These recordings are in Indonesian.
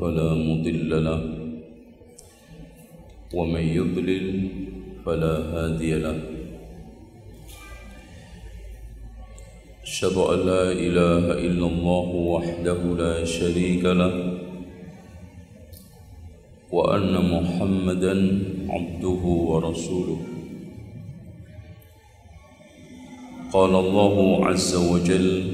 فلا مضل له. ومن يضلل فلا هادي له. أشهد أن لا إله إلا الله وحده لا شريك له. وأن محمدا عبده ورسوله. قال الله عز وجل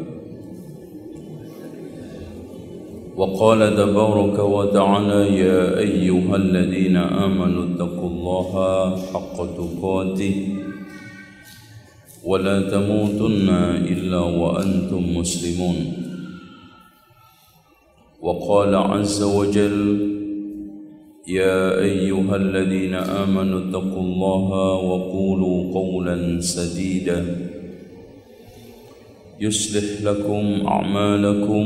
وقال تبارك وتعالى يا أيها الذين آمنوا اتقوا الله حق تقاته ولا تموتن إلا وأنتم مسلمون. وقال عز وجل يا أيها الذين آمنوا اتقوا الله وقولوا قولا سديدا يصلح لكم أعمالكم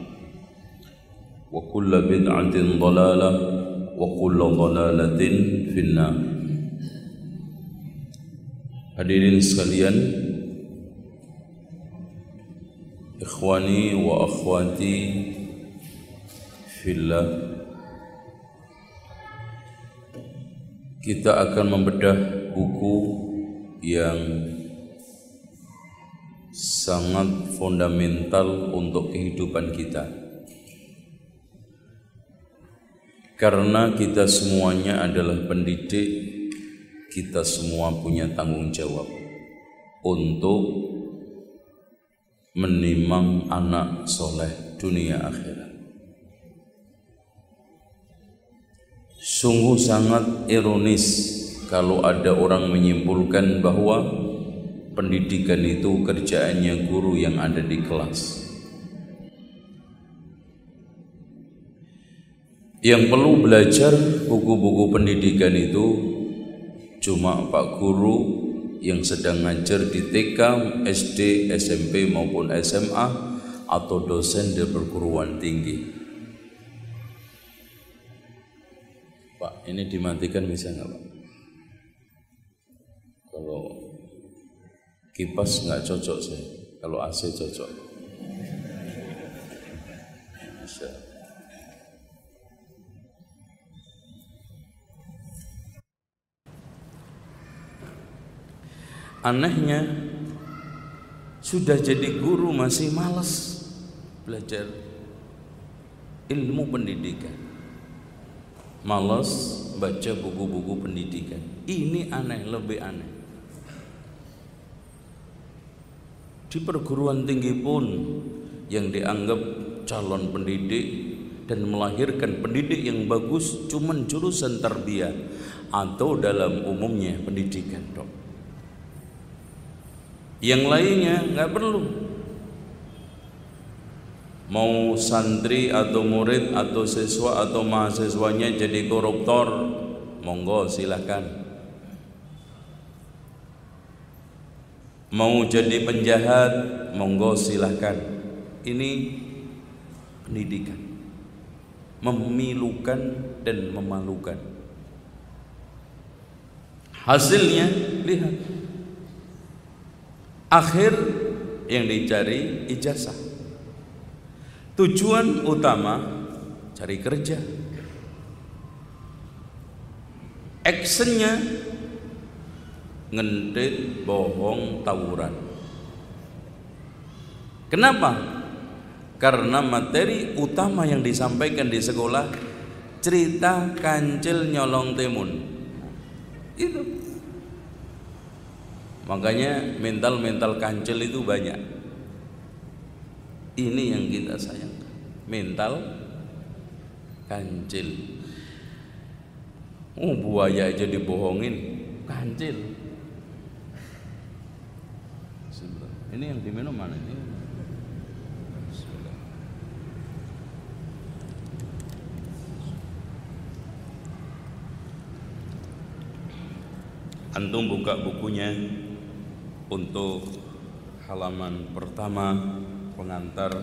وكل بدعة ضلالة وكل ضلالة في النار Hadirin sekalian Ikhwani wa akhwati Fillah Kita akan membedah buku yang sangat fundamental untuk kehidupan kita Karena kita semuanya adalah pendidik, kita semua punya tanggung jawab untuk menimang anak soleh dunia akhirat. Sungguh sangat ironis kalau ada orang menyimpulkan bahwa pendidikan itu kerjaannya guru yang ada di kelas. Yang perlu belajar buku-buku pendidikan itu cuma Pak Guru yang sedang ngajar di TK, SD, SMP maupun SMA atau dosen di perguruan tinggi. Pak, ini dimatikan bisa nggak Pak? Kalau kipas nggak cocok saya, kalau AC cocok. Bisa. Anehnya sudah jadi guru masih malas belajar ilmu pendidikan. Malas baca buku-buku pendidikan. Ini aneh, lebih aneh. Di perguruan tinggi pun yang dianggap calon pendidik dan melahirkan pendidik yang bagus cuman jurusan tarbiyah atau dalam umumnya pendidikan, Dok. Yang lainnya nggak perlu. Mau santri atau murid atau siswa atau mahasiswanya jadi koruptor, monggo silahkan. Mau jadi penjahat, monggo silahkan. Ini pendidikan. Memilukan dan memalukan. Hasilnya lihat. Akhir yang dicari ijazah. Tujuan utama cari kerja. Actionnya ngentit, bohong, tawuran. Kenapa? Karena materi utama yang disampaikan di sekolah cerita kancil nyolong timun. Itu. Makanya mental-mental kancil itu banyak. Ini yang kita sayangkan. Mental kancil. Oh buaya aja dibohongin, kancil. Ini yang diminum mana ini? Antum buka bukunya untuk halaman pertama pengantar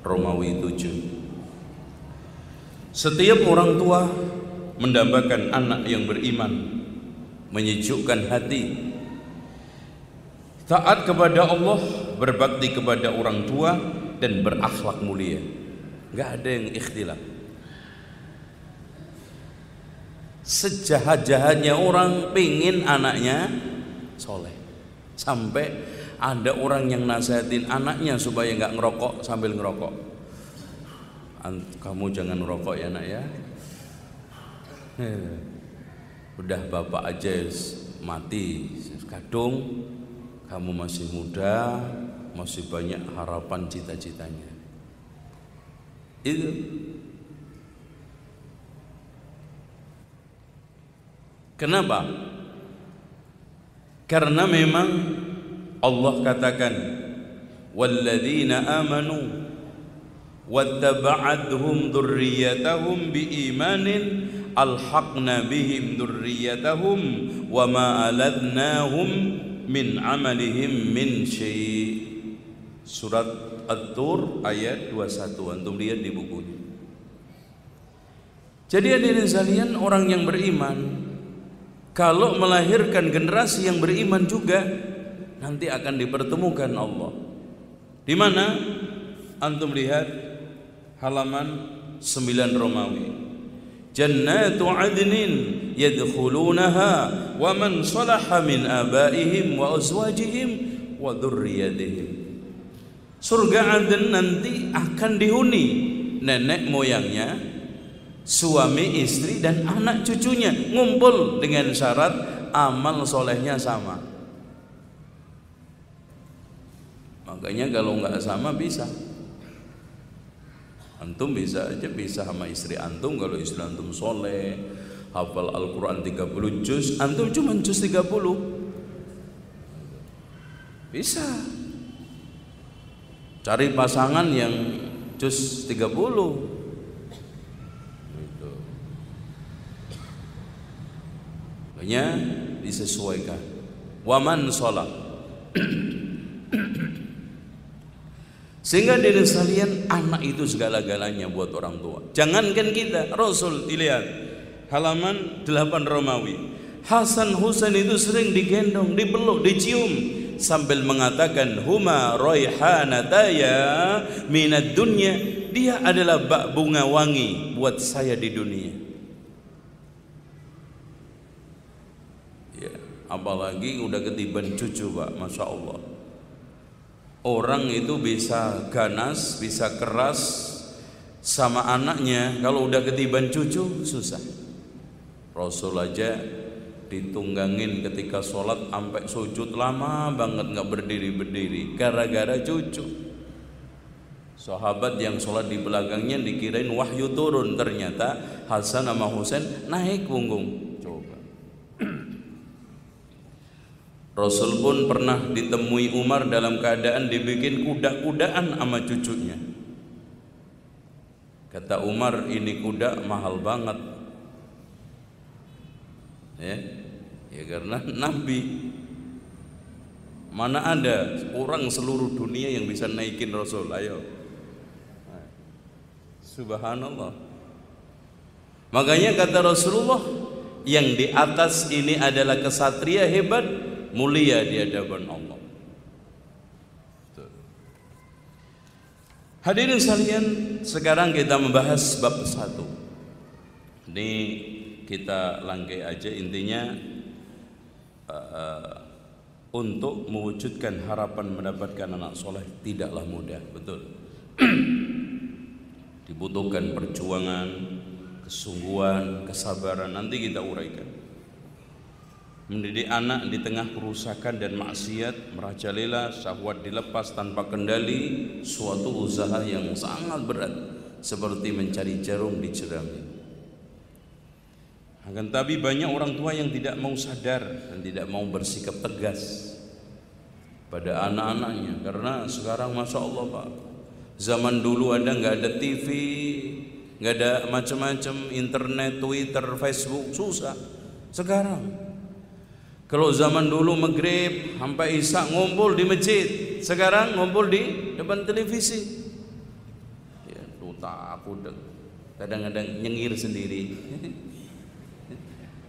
Romawi 7. Setiap orang tua mendambakan anak yang beriman, menyejukkan hati, taat kepada Allah, berbakti kepada orang tua dan berakhlak mulia. Enggak ada yang ikhtilaf. sejahat-jahatnya orang pingin anaknya soleh sampai ada orang yang nasihatin anaknya supaya nggak ngerokok sambil ngerokok. Kamu jangan ngerokok ya nak ya. Udah bapak aja mati. Kadung kamu masih muda masih banyak harapan cita-citanya. Itu. Kenapa? Karena memang Allah katakan walladzina amanu wattaba'athum dzurriyyatahum biimanin alhaqna bihim dzurriyyatahum wama aladnahum min amalihim min syai' Surat At-Tur ayat 21 antum lihat di bukunya. Jadi hadirin sekalian orang yang beriman kalau melahirkan generasi yang beriman juga nanti akan dipertemukan Allah. Di mana? Antum lihat halaman 9 Romawi. Jannatu adnin yadkhulunaha wa man salaha min abaihim wa azwajihim wa dzurriyyatihim. Surga Aden nanti akan dihuni nenek moyangnya suami istri dan anak cucunya. Ngumpul dengan syarat amal solehnya sama. Makanya kalau nggak sama bisa. Antum bisa aja bisa sama istri antum. Kalau istri antum soleh hafal Al-Quran 30 juz antum cuma juz 30 bisa. Cari pasangan yang juz 30 Makanya disesuaikan. Waman sholat. Sehingga dari sekalian anak itu segala-galanya buat orang tua. Jangankan kita, Rasul dilihat halaman 8 Romawi. Hasan Husain itu sering digendong, dipeluk, dicium sambil mengatakan huma royhanataya minat dunia dia adalah bak bunga wangi buat saya di dunia apalagi udah ketiban cucu pak. Masya Allah. Orang itu bisa ganas bisa keras sama anaknya. Kalau udah ketiban cucu susah. Rasul aja ditunggangin ketika sholat sampai sujud lama banget nggak berdiri berdiri gara-gara cucu. Sahabat yang sholat di belakangnya dikirain wahyu turun. Ternyata Hasan sama Husain naik punggung Rasul pun pernah ditemui Umar dalam keadaan dibikin kuda-kudaan sama cucunya. Kata Umar, ini kuda mahal banget. Ya, ya karena Nabi mana ada orang seluruh dunia yang bisa naikin Rasul? Ayo. Subhanallah. Makanya kata Rasulullah, yang di atas ini adalah kesatria hebat mulia di hadapan Allah Hadirin sekalian, sekarang kita membahas bab satu. Ini kita langkai aja intinya uh, untuk mewujudkan harapan mendapatkan anak soleh tidaklah mudah, betul. Dibutuhkan perjuangan, kesungguhan, kesabaran. Nanti kita uraikan. Mendidik anak di tengah kerusakan dan maksiat merajalela syahwat dilepas tanpa kendali suatu usaha yang sangat berat seperti mencari jarum di jerami. Akan tapi banyak orang tua yang tidak mau sadar dan tidak mau bersikap tegas pada anak-anaknya karena sekarang masya Allah pak zaman dulu ada nggak ada TV nggak ada macam-macam internet Twitter Facebook susah sekarang kalau zaman dulu maghrib sampai isya ngumpul di masjid, sekarang ngumpul di depan televisi. Ya, tuh tak aku kadang-kadang nyengir sendiri.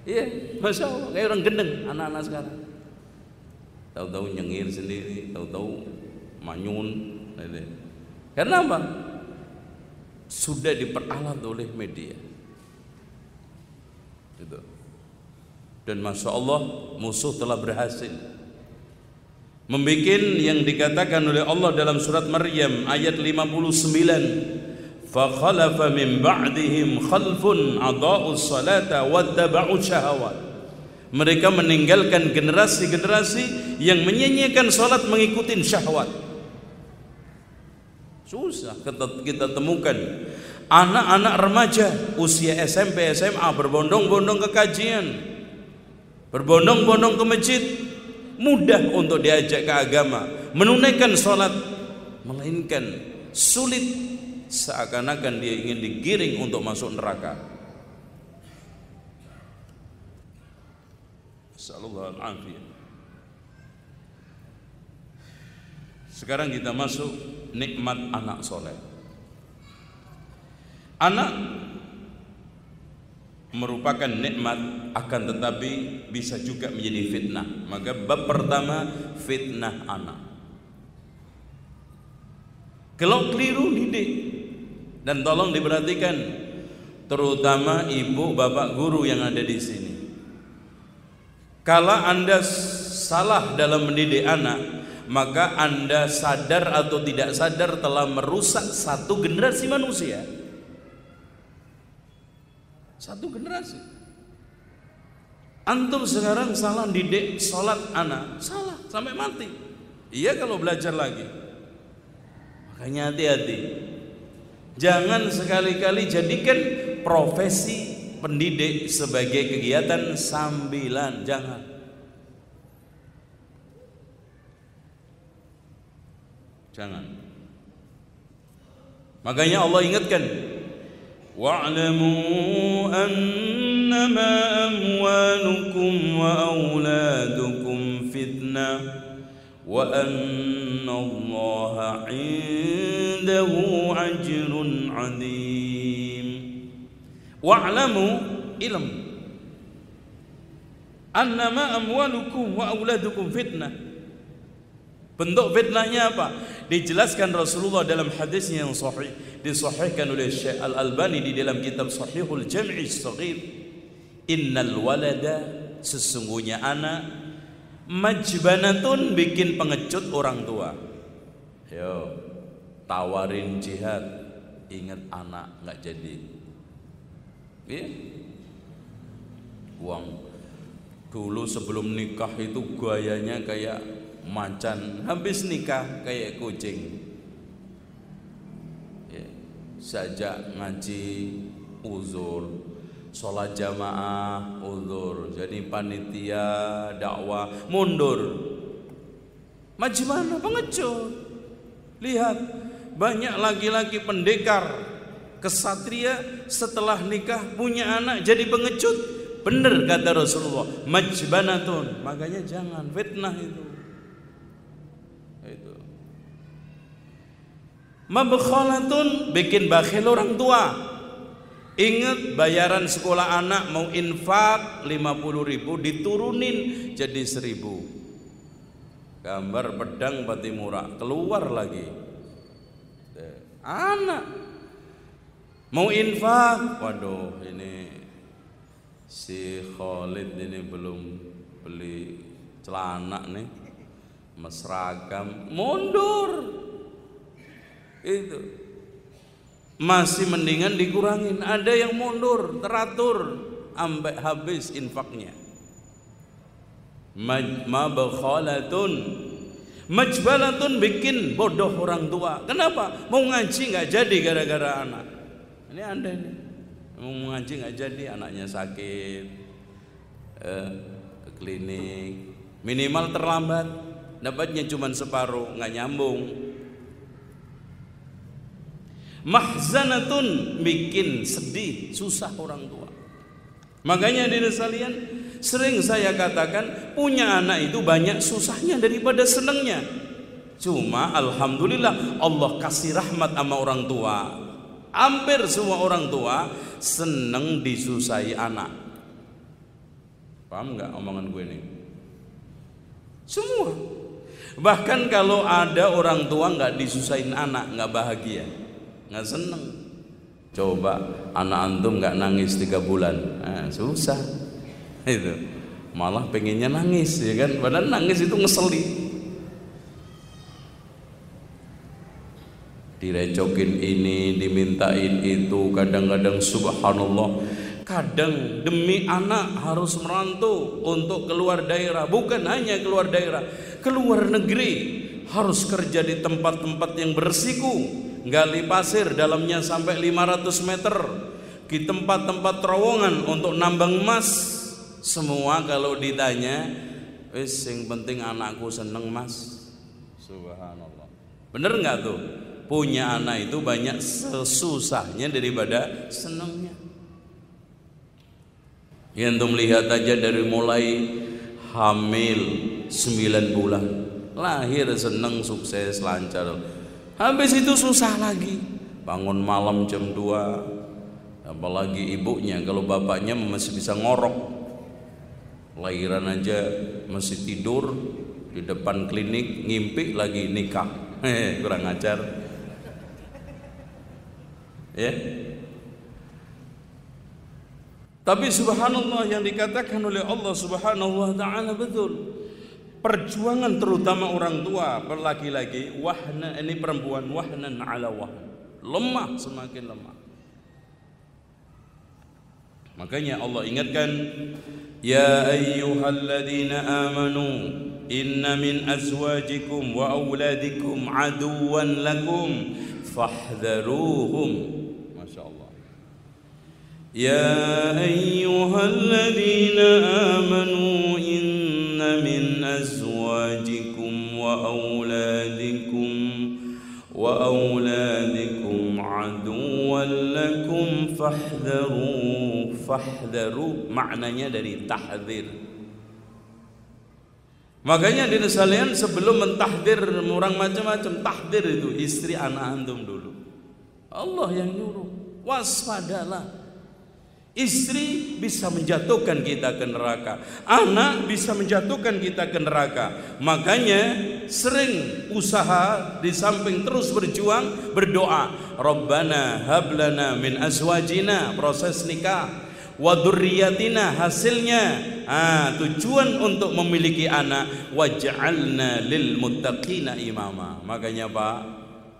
Iya, masya Allah, kayak orang gendeng anak-anak sekarang. Tahu-tahu nyengir sendiri, tahu-tahu manyun. Gitu. Karena apa? Sudah diperalat oleh media. Gitu dan masya Allah musuh telah berhasil. Membikin yang dikatakan oleh Allah dalam surat Maryam ayat 59 fakhalafa min ba'dihim khalfun adaa'u salata wattaba'u syahawat. Mereka meninggalkan generasi-generasi yang menyanyikan salat mengikuti syahwat. Susah kita, kita temukan. Anak-anak remaja usia SMP SMA berbondong-bondong ke kajian berbondong-bondong ke masjid. Mudah untuk diajak ke agama. Menunaikan sholat melainkan sulit. Seakan-akan dia ingin digiring untuk masuk neraka. Sekarang kita masuk nikmat anak soleh. Anak merupakan nikmat akan tetapi bisa juga menjadi fitnah. Maka bab pertama fitnah anak. Kalau keliru didik dan tolong diperhatikan terutama ibu bapak guru yang ada di sini. Kalau Anda salah dalam mendidik anak, maka Anda sadar atau tidak sadar telah merusak satu generasi manusia. Satu generasi. Antum sekarang salah didik sholat anak, salah sampai mati. Iya kalau belajar lagi. Makanya hati-hati. Jangan sekali-kali jadikan profesi pendidik sebagai kegiatan sambilan, jangan. Jangan. Makanya Allah ingatkan واعلموا أنما أموالكم وأولادكم فتنة وأن الله عنده أجر عظيم. واعلموا علم أنما أموالكم وأولادكم فتنة. Bentuk fitnahnya apa? Dijelaskan Rasulullah dalam hadisnya yang sahih, disahihkan oleh Syekh Al-Albani di dalam kitab Sahihul Jam'i Shaghir. Innal walada sesungguhnya anak majbanatun bikin pengecut orang tua. Yo, tawarin jihad, ingat anak nggak jadi. Ya? Uang dulu sebelum nikah itu gayanya kayak macan habis nikah kayak kucing. Ya, sajak ngaji uzur. Sholat jamaah uzur. Jadi panitia dakwah mundur. Macam pengecut. Lihat banyak laki-laki pendekar kesatria setelah nikah punya anak jadi pengecut. Benar kata Rasulullah majbanatun. Makanya jangan fitnah itu Mabkhalatun bikin bakhil orang tua. Ingat bayaran sekolah anak mau infak 50 ribu diturunin jadi 1000 Gambar pedang pati murah keluar lagi. Anak mau infak, waduh ini si Khalid ini belum beli celana nih, mesragam, mundur. Itu. Masih mendingan dikurangin. Ada yang mundur teratur. Sampai habis infaknya. Mabkhalatun. Majbalatun bikin bodoh orang tua. Kenapa? Mau ngaji nggak jadi gara-gara anak. Ini anda ini mau ngaji nggak jadi anaknya sakit. Eh, ke klinik. Minimal terlambat. Dapatnya cuma separuh nggak nyambung mahzanatun bikin sedih susah orang tua. Makanya di sekalian sering saya katakan punya anak itu banyak susahnya daripada senangnya. Cuma alhamdulillah Allah kasih rahmat sama orang tua. Hampir semua orang tua seneng disusahi anak. Paham nggak omongan gue ini? Semua. Bahkan kalau ada orang tua nggak disusahin anak nggak bahagia nggak seneng. Coba anak antum nggak nangis tiga bulan. Nah, susah. Itu. Malah pengennya nangis ya kan? Padahal nangis itu ngeselin direcokin ini dimintain itu kadang-kadang subhanallah. Kadang demi anak harus merantau untuk keluar daerah. Bukan hanya keluar daerah keluar negeri. Harus kerja di tempat-tempat yang bersiku gali pasir dalamnya sampai 500 meter. Di tempat-tempat terowongan untuk nambang emas. Semua kalau ditanya wis yang penting anakku seneng mas. Subhanallah. Bener nggak tuh? Punya anak itu banyak sesusahnya daripada senengnya. Yang tuh melihat aja dari mulai hamil 9 bulan lahir seneng sukses lancar Habis itu susah lagi. Bangun malam jam 2. Apalagi ibunya kalau bapaknya masih bisa ngorok. Lahiran aja masih tidur di depan klinik ngimpi lagi nikah. Kurang ajar. Ya. Tapi subhanallah yang dikatakan oleh Allah Subhanahu wa taala betul perjuangan terutama orang tua laki-laki wahna ini perempuan wahnan ala wahn. Lemah semakin lemah. Makanya Allah ingatkan ya ayyuhalladzina amanu inna min azwajikum wa auladikum aduwan lakum fahdharuhum. Masyaallah ya ayyuhalladzina amanu من أزواجكم وأولادكم وأولادكم عدوا لكم فاحذروا فاحذروا maknanya dari tahdir Makanya di sekalian sebelum mentahdir orang macam-macam tahdir itu istri anak antum dulu. Allah yang nyuruh. Waspadalah Istri bisa menjatuhkan kita ke neraka. Anak bisa menjatuhkan kita ke neraka. Makanya sering usaha di samping terus berjuang berdoa. Rabbana hablana min azwajina proses nikah wa hasilnya ah, tujuan untuk memiliki anak waj'alna lil muttaqina imama makanya Pak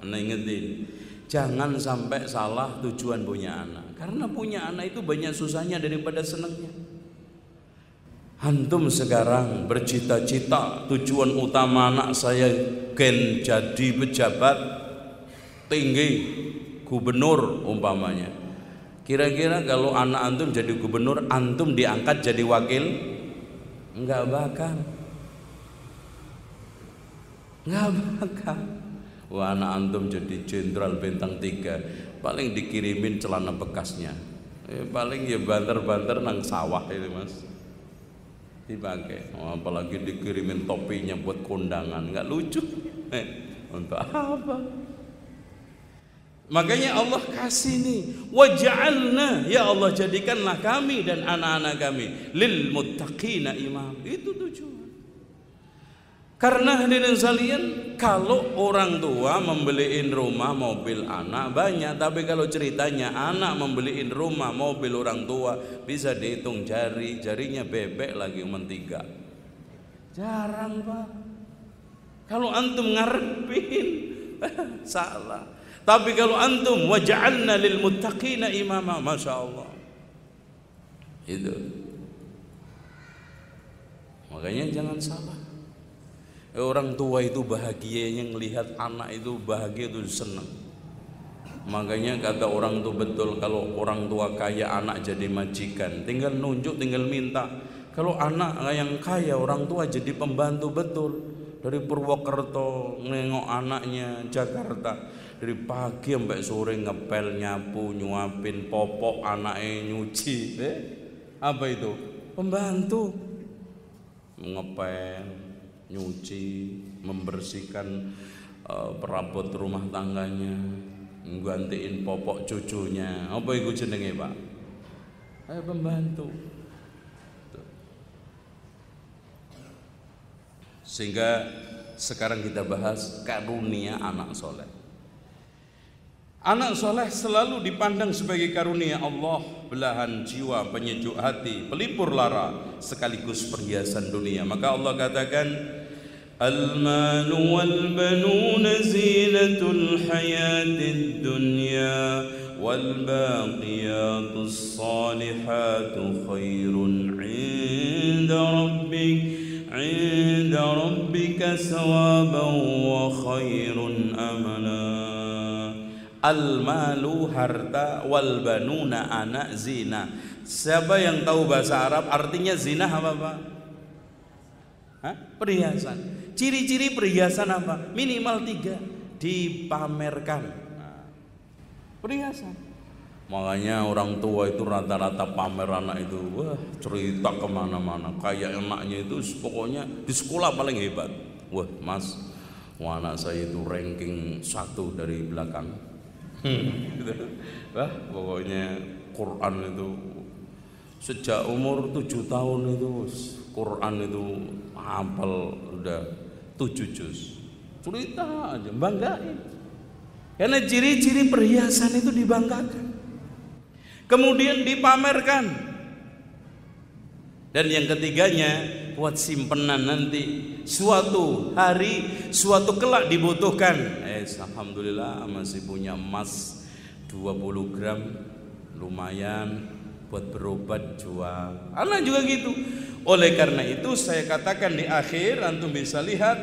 anda ingetin jangan sampai salah tujuan punya anak karena punya anak itu banyak susahnya daripada senangnya. Antum sekarang bercita-cita tujuan utama anak saya gen jadi pejabat tinggi gubernur umpamanya. Kira-kira kalau anak antum jadi gubernur, antum diangkat jadi wakil? Enggak bakal. Enggak bakal. Wah anak antum jadi jenderal bintang tiga paling dikirimin celana bekasnya. Eh, paling ya banter-banter nang sawah itu mas. Dipakai. Oh, apalagi dikirimin topinya buat kondangan. Nggak lucu. Eh, untuk apa? Makanya Allah kasih nih waj'alna ya Allah jadikanlah kami dan anak-anak kami lil muttaqina imam. Itu tujuan. Karena hadirin sekalian, kalau orang tua membeliin rumah, mobil anak banyak, tapi kalau ceritanya anak membeliin rumah, mobil orang tua bisa dihitung jari, jarinya bebek lagi mentiga. Jarang pak. Kalau antum ngarepin, salah. Tapi kalau antum waj'alna lil muttaqina imama, masya Allah. Itu. Makanya jangan salah. Orang tua itu bahagianya melihat anak itu bahagia itu senang. Makanya kata orang tua betul kalau orang tua kaya anak jadi majikan, tinggal nunjuk, tinggal minta. Kalau anak yang kaya orang tua jadi pembantu betul dari Purwokerto nengok anaknya Jakarta dari pagi sampai sore ngepel nyapu nyuapin popok anaknya nyuci eh? apa itu pembantu ngepel nyuci membersihkan uh, perabot rumah tangganya nggantiin popok cucunya apa itu jenenge pak Ayo pembantu Sehingga sekarang kita bahas karunia anak soleh. Anak soleh selalu dipandang sebagai karunia Allah, belahan jiwa, penyejuk hati, pelipur lara, sekaligus perhiasan dunia. Maka Allah katakan, المال والبنون زينة الحياة الدنيا والباقيات الصالحات خير عند ربك عند ربك ثوابا وخير أملا المال هرتا والبنون أنا زينة Siapa yang tahu bahasa Arab artinya zina apa, Pak? Perhiasan. Ciri-ciri perhiasan apa? Minimal tiga. Dipamerkan. Nah, perhiasan. Makanya orang tua itu rata-rata pamer anak itu Wah cerita ke mana-mana Kayak enaknya itu pokoknya di sekolah paling hebat Wah mas Wah anak saya itu ranking satu dari belakang hmm, gitu. Wah pokoknya Quran itu Sejak umur tujuh tahun itu Quran itu hafal udah tujuh juz. Cerita aja banggain. Karena ciri-ciri perhiasan itu dibanggakan. Kemudian dipamerkan. Dan yang ketiganya buat simpenan nanti. Suatu hari suatu kelak dibutuhkan. Eh alhamdulillah masih punya emas 20 gram. Lumayan buat berobat jual anak juga gitu oleh karena itu saya katakan di akhir antum bisa lihat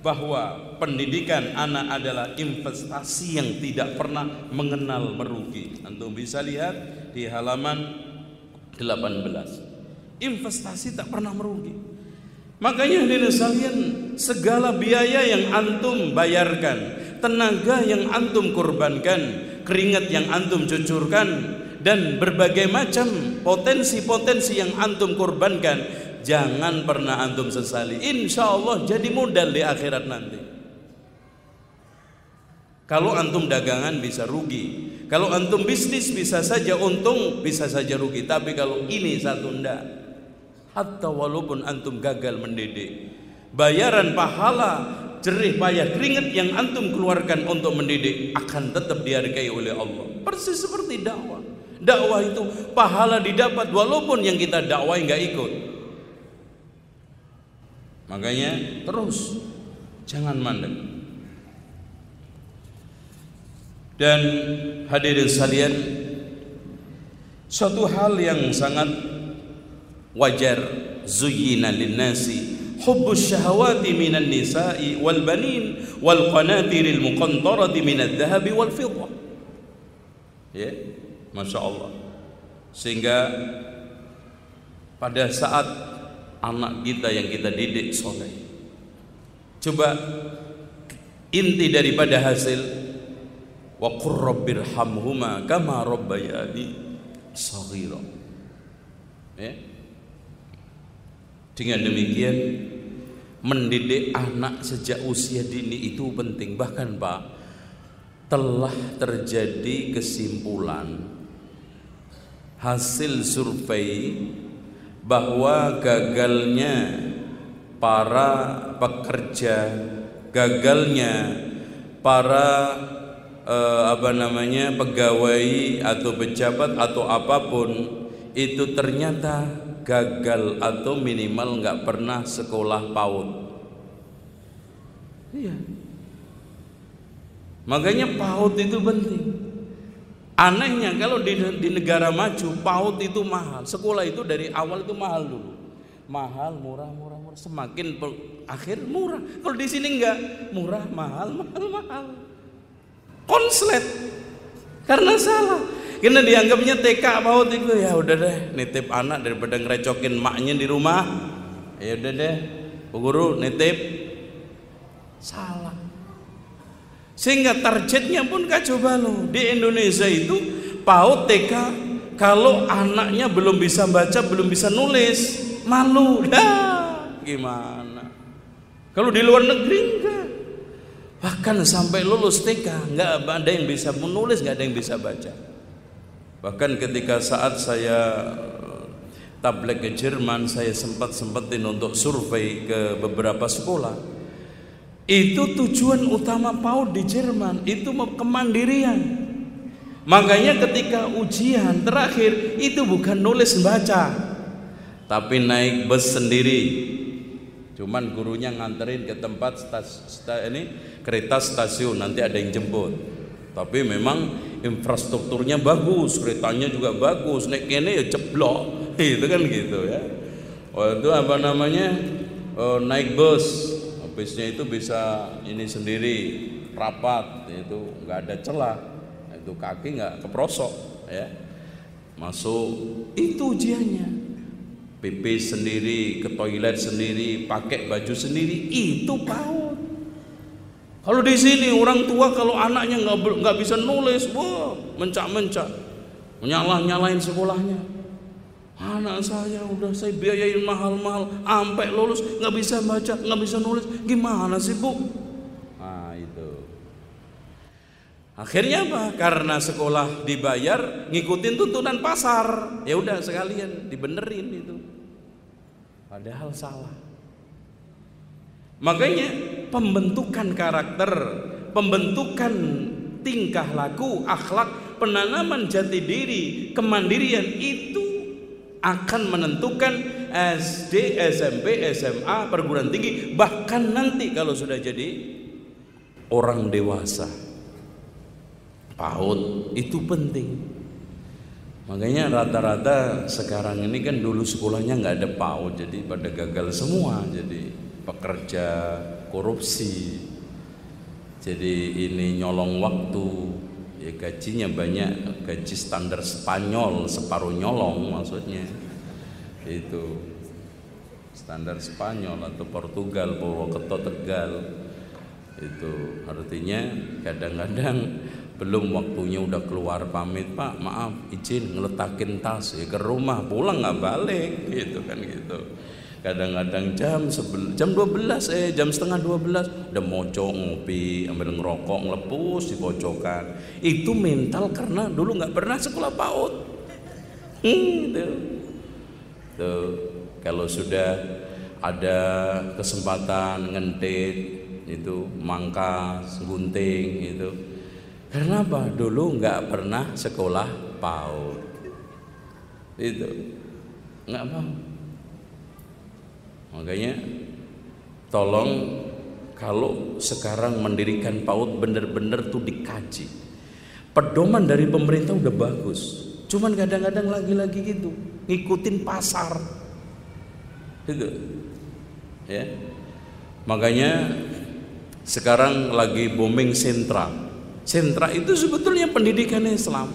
bahwa pendidikan anak adalah investasi yang tidak pernah mengenal merugi. Antum bisa lihat di halaman 18. Investasi tak pernah merugi. Makanya hadirin sekalian, segala biaya yang antum bayarkan, tenaga yang antum korbankan, keringat yang antum cucurkan dan berbagai macam potensi-potensi yang antum korbankan jangan pernah antum sesali. Insya Allah jadi modal di akhirat nanti. Kalau antum dagangan bisa rugi. Kalau antum bisnis bisa saja untung bisa saja rugi. Tapi kalau ini satu ndak. Hatta walaupun antum gagal mendidik. Bayaran pahala jerih payah keringat yang antum keluarkan untuk mendidik akan tetap dihargai oleh Allah. Persis seperti dakwah dakwah itu pahala didapat walaupun yang kita dakwah nggak ikut Makanya terus jangan mandek. Dan hadirin sekalian, suatu hal yang sangat wajar zuyyina linnasi hubbus syahawati minan nisa'i wal banin wal qanatiril muqantarati minadh dhahabi wal fiddah. Ya, Masya Allah. Sehingga pada saat anak kita yang kita didik soleh coba inti daripada hasil wa qurrabbirhamhuma kama rabbayani saghira. Ya. Dengan demikian mendidik anak sejak usia dini itu penting. Bahkan Pak telah terjadi kesimpulan hasil survei bahwa gagalnya para pekerja, gagalnya para eh, apa namanya pegawai atau pejabat atau apa pun itu ternyata gagal atau minimal nggak pernah sekolah PAUD. Iya. Makanya PAUD itu penting. Anehnya kalau di, di negara maju PAUD itu mahal. Sekolah itu dari awal itu mahal dulu. Mahal, murah, murah, murah. Semakin akhir murah. Kalau di sini enggak murah, mahal, mahal, mahal. Konslet. Karena salah. Karena dianggapnya TK PAUD itu ya udah deh nitip anak daripada ngerecokin maknya di rumah. Ya udah deh, Bu Guru nitip. Salah. Sehingga targetnya pun kacau balau. Di Indonesia itu PAUD TK kalau anaknya belum bisa baca, belum bisa nulis, malu. Dah, gimana? Kalau di luar negeri enggak. Bahkan sampai lulus TK enggak ada yang bisa menulis, enggak ada yang bisa baca. Bahkan ketika saat saya tablet ke Jerman, saya sempat sempetin untuk survei ke beberapa sekolah itu tujuan utama PAUD di Jerman itu kemandirian. Makanya ketika ujian terakhir itu bukan nulis baca, tapi naik bus sendiri. Cuman gurunya nganterin ke tempat stas, stas, ini kereta stasiun nanti ada yang jemput. Tapi memang infrastrukturnya bagus, keretanya juga bagus. Naik ini ya ceblok, itu kan gitu ya. Itu apa namanya? Oh, naik bus bisnya itu bisa ini sendiri rapat itu nggak ada celah. Itu kaki nggak keprosok ya. Masuk itu ujiannya. PP sendiri ke toilet sendiri pakai baju sendiri itu paut. Kalau di sini orang tua kalau anaknya nggak nggak bisa nulis wah mencak mencak menyalah nyalain sekolahnya Anak saya udah saya biayain mahal-mahal, sampai lulus nggak bisa baca, nggak bisa nulis, gimana sih bu? Nah itu. Akhirnya apa? Karena sekolah dibayar, ngikutin tuntunan pasar, ya udah sekalian dibenerin itu. Padahal salah. Makanya pembentukan karakter, pembentukan tingkah laku, akhlak, penanaman jati diri, kemandirian itu akan menentukan SD, SMP, SMA, perguruan tinggi, bahkan nanti kalau sudah jadi orang dewasa. PAUD itu penting. Makanya rata-rata sekarang ini kan dulu sekolahnya nggak ada PAUD, jadi pada gagal semua. Jadi pekerja korupsi, jadi ini nyolong waktu, ya gajinya banyak gaji standar Spanyol separuh nyolong maksudnya. Itu. Standar Spanyol atau Portugal Purwokerto Tegal. Itu. Artinya kadang-kadang belum waktunya udah keluar pamit pak maaf izin ngeletakin tas ya ke rumah pulang nggak balik. Gitu kan gitu kadang-kadang jam sebel, jam 12 eh jam setengah 12 udah mocok ngopi ambil ngerokok ngelepus di pojokan. Itu mental karena dulu nggak pernah sekolah PAUD. Itu tuh kalau sudah ada kesempatan ngentit itu mangkas gunting itu. Karena apa dulu nggak pernah sekolah PAUD. Itu. Nggak mau Makanya tolong kalau sekarang mendirikan PAUD benar-benar tuh dikaji. Pedoman dari pemerintah udah bagus. Cuman kadang-kadang lagi-lagi gitu, ngikutin pasar. Gitu. Ya. Makanya sekarang lagi booming sentra. Sentra itu sebetulnya pendidikan Islam.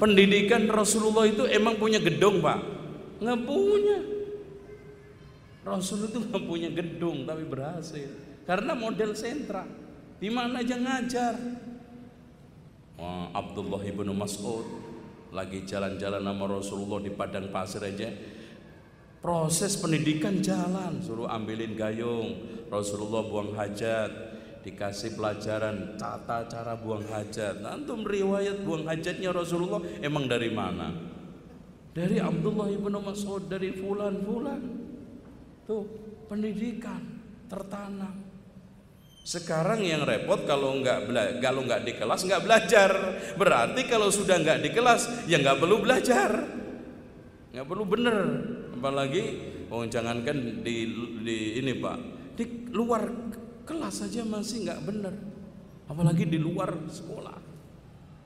Pendidikan Rasulullah itu emang punya gedung, Pak? Nggak punya. Rasul itu nggak punya gedung tapi berhasil karena model sentra di mana aja ngajar. Wah, Abdullah ibnu Mas'ud lagi jalan-jalan sama Rasulullah di padang pasir aja proses pendidikan jalan suruh ambilin gayung Rasulullah buang hajat dikasih pelajaran tata cara buang hajat. Antum riwayat buang hajatnya Rasulullah emang dari mana? Dari Abdullah ibn Mas'ud dari fulan fulan. Tuh pendidikan tertanam. Sekarang yang repot kalau nggak kalau nggak di kelas nggak belajar. Berarti kalau sudah nggak di kelas ya nggak perlu belajar. Nggak perlu bener. Apalagi oh jangankan di, di ini pak di luar kelas saja masih nggak bener. Apalagi di luar sekolah.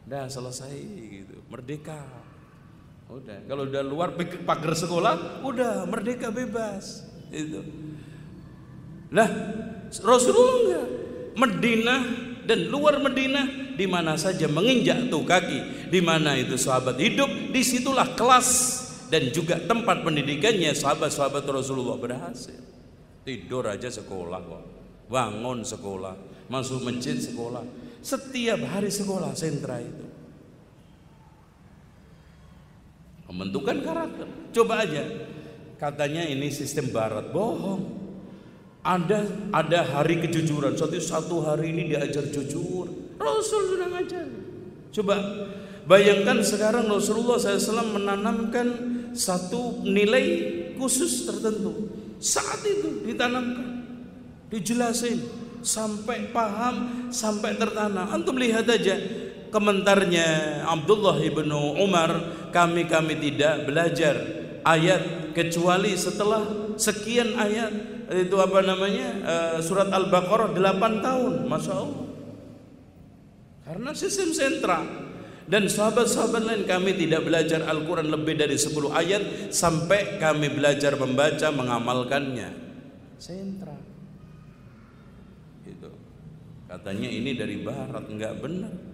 Udah selesai gitu, merdeka. Udah, kalau udah luar pagar sekolah, udah merdeka bebas. Itu. Nah, Rasulullah enggak. Medina dan luar Medina di mana saja menginjak tuh kaki, di mana itu sahabat hidup, di situlah kelas dan juga tempat pendidikannya sahabat-sahabat Rasulullah berhasil. Tidur aja sekolah kok, bangun sekolah, masuk masjid sekolah, setiap hari sekolah sentra itu. Membentukkan karakter. Coba aja, katanya ini sistem barat, bohong. Ada ada hari kejujuran. Suatu satu hari ini diajar jujur. Rasul sudah ngajar. Coba bayangkan sekarang Rasulullah SAW menanamkan satu nilai khusus tertentu. Saat itu ditanamkan, dijelasin sampai paham, sampai tertanam. Antum lihat aja komentarnya Abdullah ibnu Umar, kami kami tidak belajar ayat kecuali setelah sekian ayat itu apa namanya uh, surat Al-Baqarah 8 tahun Masya Allah. Karena sistem sentra dan sahabat-sahabat lain kami tidak belajar Al-Quran lebih dari 10 ayat sampai kami belajar membaca mengamalkannya. Sentra itu. Katanya ini dari barat enggak benar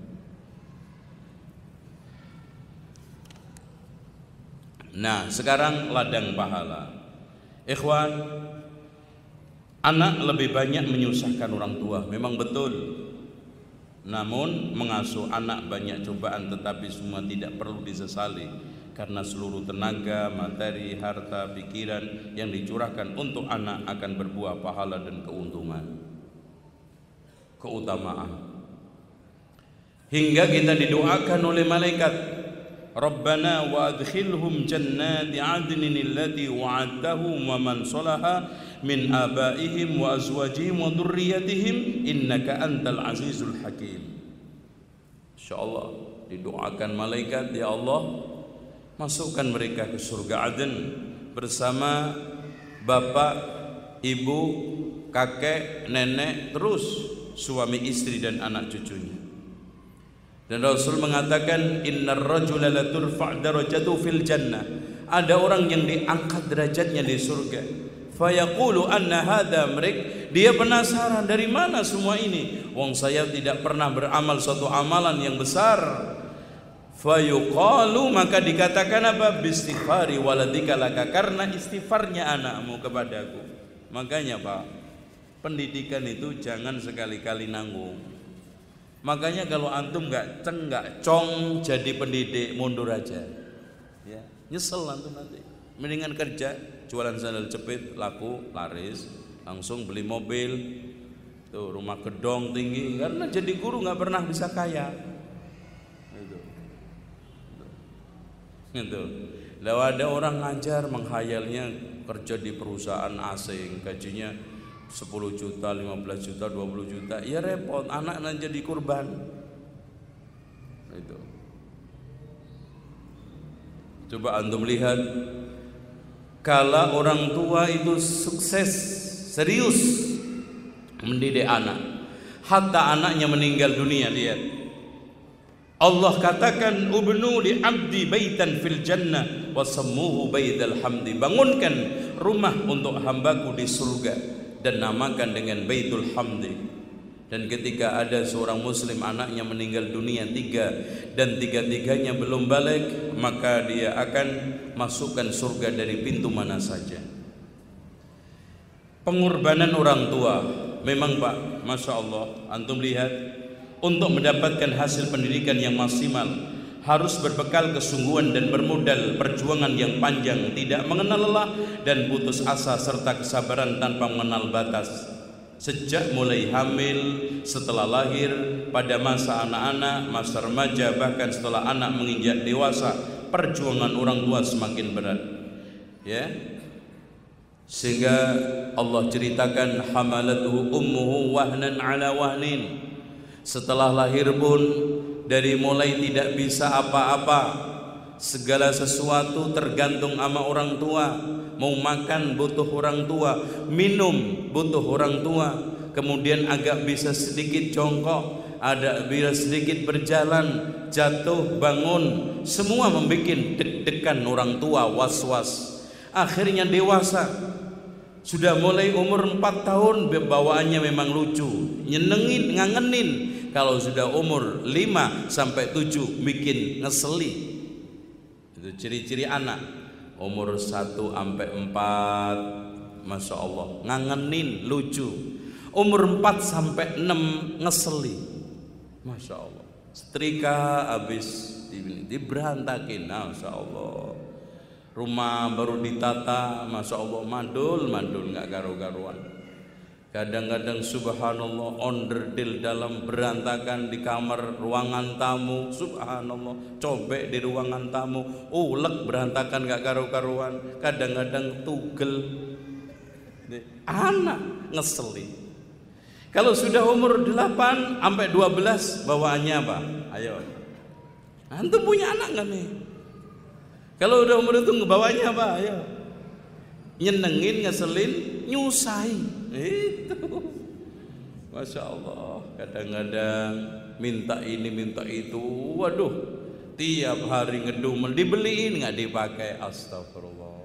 nah sekarang ladang pahala ikhwan Anak lebih banyak menyusahkan orang tua, memang betul. Namun mengasuh anak banyak cobaan tetapi semua tidak perlu disesali karena seluruh tenaga, materi, harta, pikiran yang dicurahkan untuk anak akan berbuah pahala dan keuntungan. Keutamaan. Hingga kita didoakan oleh malaikat Jannati adnin allati wa'adtahum wa man salaha min abaihim wa azwajihim wa dhurriyyatihim innaka antal azizul hakim insyaallah didoakan malaikat ya Allah masukkan mereka ke surga Aden bersama bapak, ibu, kakek, nenek, terus suami istri dan anak cucunya. Dan Rasul mengatakan innar rajula la turfa' darajatu fil jannah. Ada orang yang diangkat derajatnya di surga. Fayaqulu anna hadha mrik. Dia penasaran dari mana semua ini? Wong saya tidak pernah beramal suatu amalan yang besar. Fayuqalu maka dikatakan apa? Bistighfari waladika laka karena istighfarnya anakmu kepadaku. Makanya Pak pendidikan itu jangan sekali-kali nanggung makanya kalau antum nggak ceng nggak cong jadi pendidik mundur aja. Ya nyesel antum nanti. Mendingan kerja jualan sandal jepit laku laris langsung beli mobil tuh rumah gedong tinggi. Karena jadi guru nggak pernah bisa kaya. Itu. Itu. Lalu ada orang ngajar menghayalnya kerja di perusahaan asing gajinya 10 juta, 15 juta, 20 juta. Ya repot anak nanti jadi kurban. Itu. Coba antum lihat kala orang tua itu sukses serius mendidik anak hatta anaknya meninggal dunia lihat. Allah katakan ubnu li abdi baitan fil jannah wa sammuhu baital hamdi. Bangunkan rumah untuk hambaku di surga dan namakan dengan baitul hamdi dan ketika ada seorang muslim anaknya meninggal dunia tiga dan tiga-tiganya belum balik maka dia akan masukkan surga dari pintu mana saja. Pengorbanan orang tua. Memang pak Masya Allah antum lihat untuk mendapatkan hasil pendidikan yang maksimal harus berbekal kesungguhan dan bermodal perjuangan yang panjang tidak mengenal lelah dan putus asa serta kesabaran tanpa mengenal batas sejak mulai hamil, setelah lahir, pada masa anak-anak, masa remaja, bahkan setelah anak menginjak dewasa, perjuangan orang tua semakin berat. Ya. Sehingga Allah ceritakan hamalatuhu ummuhu wahnan ala wahnin. Setelah lahir pun dari mulai tidak bisa apa-apa, segala sesuatu tergantung sama orang tua. Mau makan butuh orang tua, minum butuh orang tua, kemudian agak bisa sedikit jongkok, ada bisa sedikit berjalan, jatuh, bangun, semua membuat deg-degan orang tua, was-was. Akhirnya dewasa, sudah mulai umur 4 tahun bawaannya memang lucu, nyenengin, ngangenin. Kalau sudah umur 5 sampai 7 bikin ngeseli. Itu ciri-ciri anak. Umur 1 sampai 4 Masya Allah ngangenin lucu. Umur 4 sampai 6 ngeseli. Masya Allah. Setrika habis diberantakin Masya Allah. Rumah baru ditata Masya Allah mandul mandul nggak garu-garuan Kadang-kadang subhanallah onderdil dalam berantakan di kamar ruangan tamu. Subhanallah cobek di ruangan tamu. Ulek berantakan gak karu-karuan. Kadang-kadang tugel. Anak ngeseli. Kalau sudah umur 8 sampai 12 bawaannya apa? Ayo. Antum punya anak gak nih? Kalau udah umur itu ngebawanya apa? Ayo. Nyenengin, ngeselin, nyusahin itu. Masya Allah. Kadang-kadang minta ini minta itu. Waduh. Tiap hari ngedumel. Dibeliin nggak dipakai. Astagfirullah.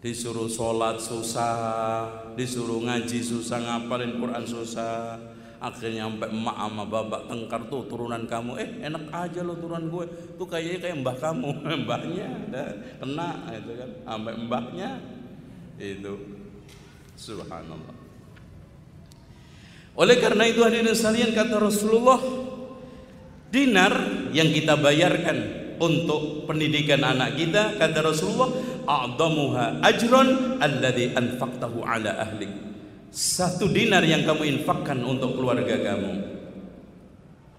Disuruh sholat susah. Disuruh ngaji susah. Ngapalin Quran susah. Akhirnya sampai emak sama bapak tengkar tuh turunan kamu. Eh enak aja lo turunan gue. Tuh kayaknya kayak mbah kamu. Mbahnya. Kena itu kan. Sampai mbahnya. Itu Subhanallah. Oleh karena itu hadirin sekalian kata Rasulullah dinar yang kita bayarkan untuk pendidikan anak kita kata Rasulullah a'damuha ajron alladhi anfaqtahu ala ahlik. Satu dinar yang kamu infakkan untuk keluarga kamu.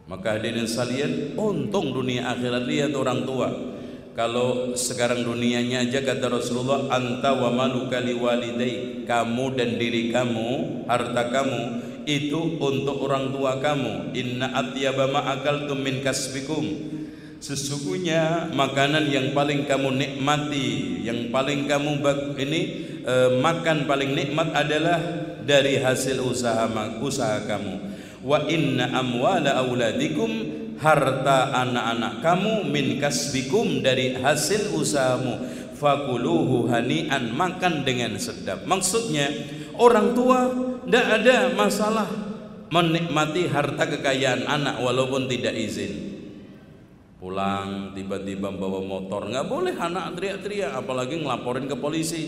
Maka hadirin sekalian untung dunia akhirat lihat orang tua kalau sekarang dunianya aja kata Rasulullah anta wa maluka liwalidai. Kamu dan diri kamu harta kamu itu untuk orang tua kamu. Inna atyaba ma akaltum min kasbikum. Sesungguhnya makanan yang paling kamu nikmati yang paling kamu ini eh, makan paling nikmat adalah dari hasil usaha usaha kamu. Wa inna amwala auladikum harta anak-anak kamu min kasbikum dari hasil usahamu. Fakuluhu hanian makan dengan sedap. Maksudnya orang tua tidak ada masalah menikmati harta kekayaan anak walaupun tidak izin. Pulang tiba-tiba bawa motor nggak boleh anak teriak-teriak apalagi ngelaporin ke polisi.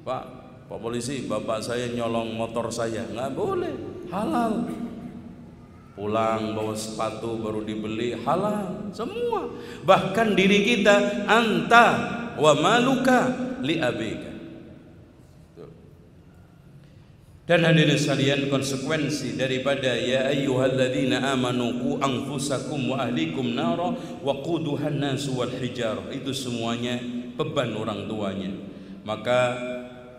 Pak pak polisi bapak saya nyolong motor saya. Nggak boleh halal pulang bawa sepatu baru dibeli halal semua. Bahkan diri kita anta wa maluka li abika. Dan hadirin sekalian konsekuensi daripada ya ayyuhalladzina amanu qu anfusakum wa ahlikum nara wa quduhan nas wal hijarah itu semuanya beban orang tuanya. Maka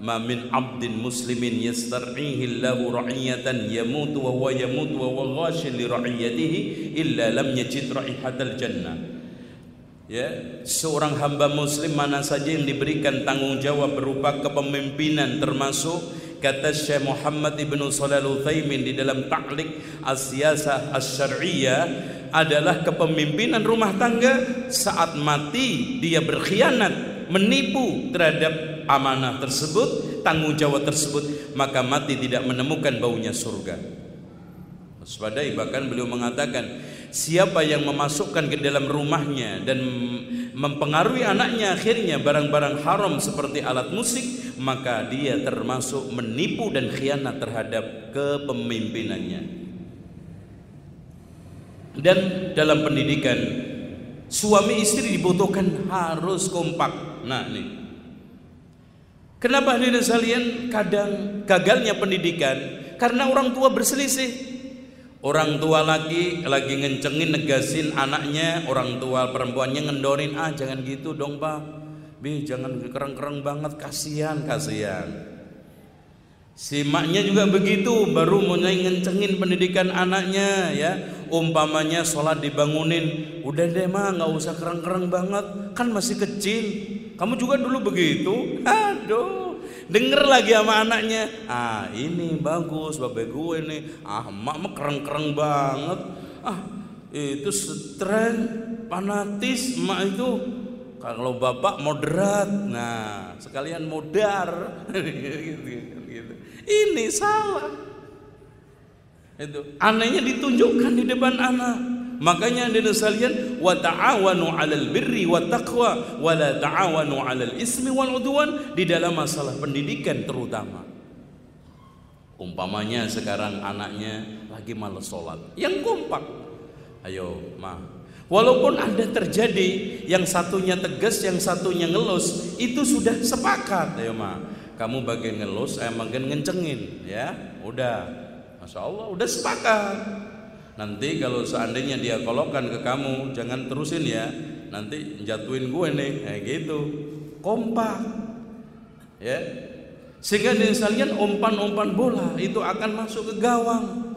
ma min abdin muslimin yastar'ihi Allahu ra'iyatan yamutu wa huwa yamutu wa huwa ghashin li ra'iyatihi illa lam yajid ra'ihatal jannah. Ya seorang hamba muslim mana saja yang diberikan tanggung jawab berupa kepemimpinan termasuk kata Syekh Muhammad Ibnu Shalal Utsaimin di dalam Ta'liq As-Siyasah Asy-Syar'iyyah adalah kepemimpinan rumah tangga saat mati dia berkhianat menipu terhadap amanah tersebut, tanggung jawab tersebut, maka mati tidak menemukan baunya surga. Waspadai bahkan beliau mengatakan siapa yang memasukkan ke dalam rumahnya dan mempengaruhi anaknya akhirnya barang-barang haram seperti alat musik maka dia termasuk menipu dan khianat terhadap kepemimpinannya. Dan dalam pendidikan suami istri dibutuhkan harus kompak. Nah, nih Kenapa hadirin sekalian kadang gagalnya pendidikan karena orang tua berselisih. Orang tua lagi lagi ngencengin negasin anaknya, orang tua perempuannya ngendorin, "Ah, jangan gitu dong, Pak. Bi, jangan kereng-kereng banget, kasihan, kasihan." Si maknya juga begitu, baru mulai ngencengin pendidikan anaknya ya. Umpamanya sholat dibangunin, udah deh mah nggak usah kereng-kereng banget, kan masih kecil. Kamu juga dulu begitu, aduh. Denger lagi sama anaknya, ah ini bagus babe gue nih, ah emak mah kereng-kereng banget, ah itu stren fanatis emak itu kalau bapak moderat, nah sekalian modar, gitu, gitu. ini salah. Itu anehnya ditunjukkan di depan anak. Makanya ada sekalian wa ta'awanu 'alal birri wat taqwa wa la ta'awanu 'alal ismi wal udwan di dalam masalah pendidikan terutama. Umpamanya sekarang anaknya lagi malas sholat, yang kompak. Ayo, ma. Walaupun ada terjadi yang satunya tegas, yang satunya ngelus, itu sudah sepakat, ayo ma. Kamu bagian ngelus, saya bagian ngencengin, ya. Udah, masya Allah, udah sepakat. Nanti kalau seandainya dia kolokkan ke kamu, jangan terusin ya. Nanti jatuhin gue nih, kayak gitu. Kompak. Ya. Sehingga sekalian umpan-umpan bola itu akan masuk ke gawang.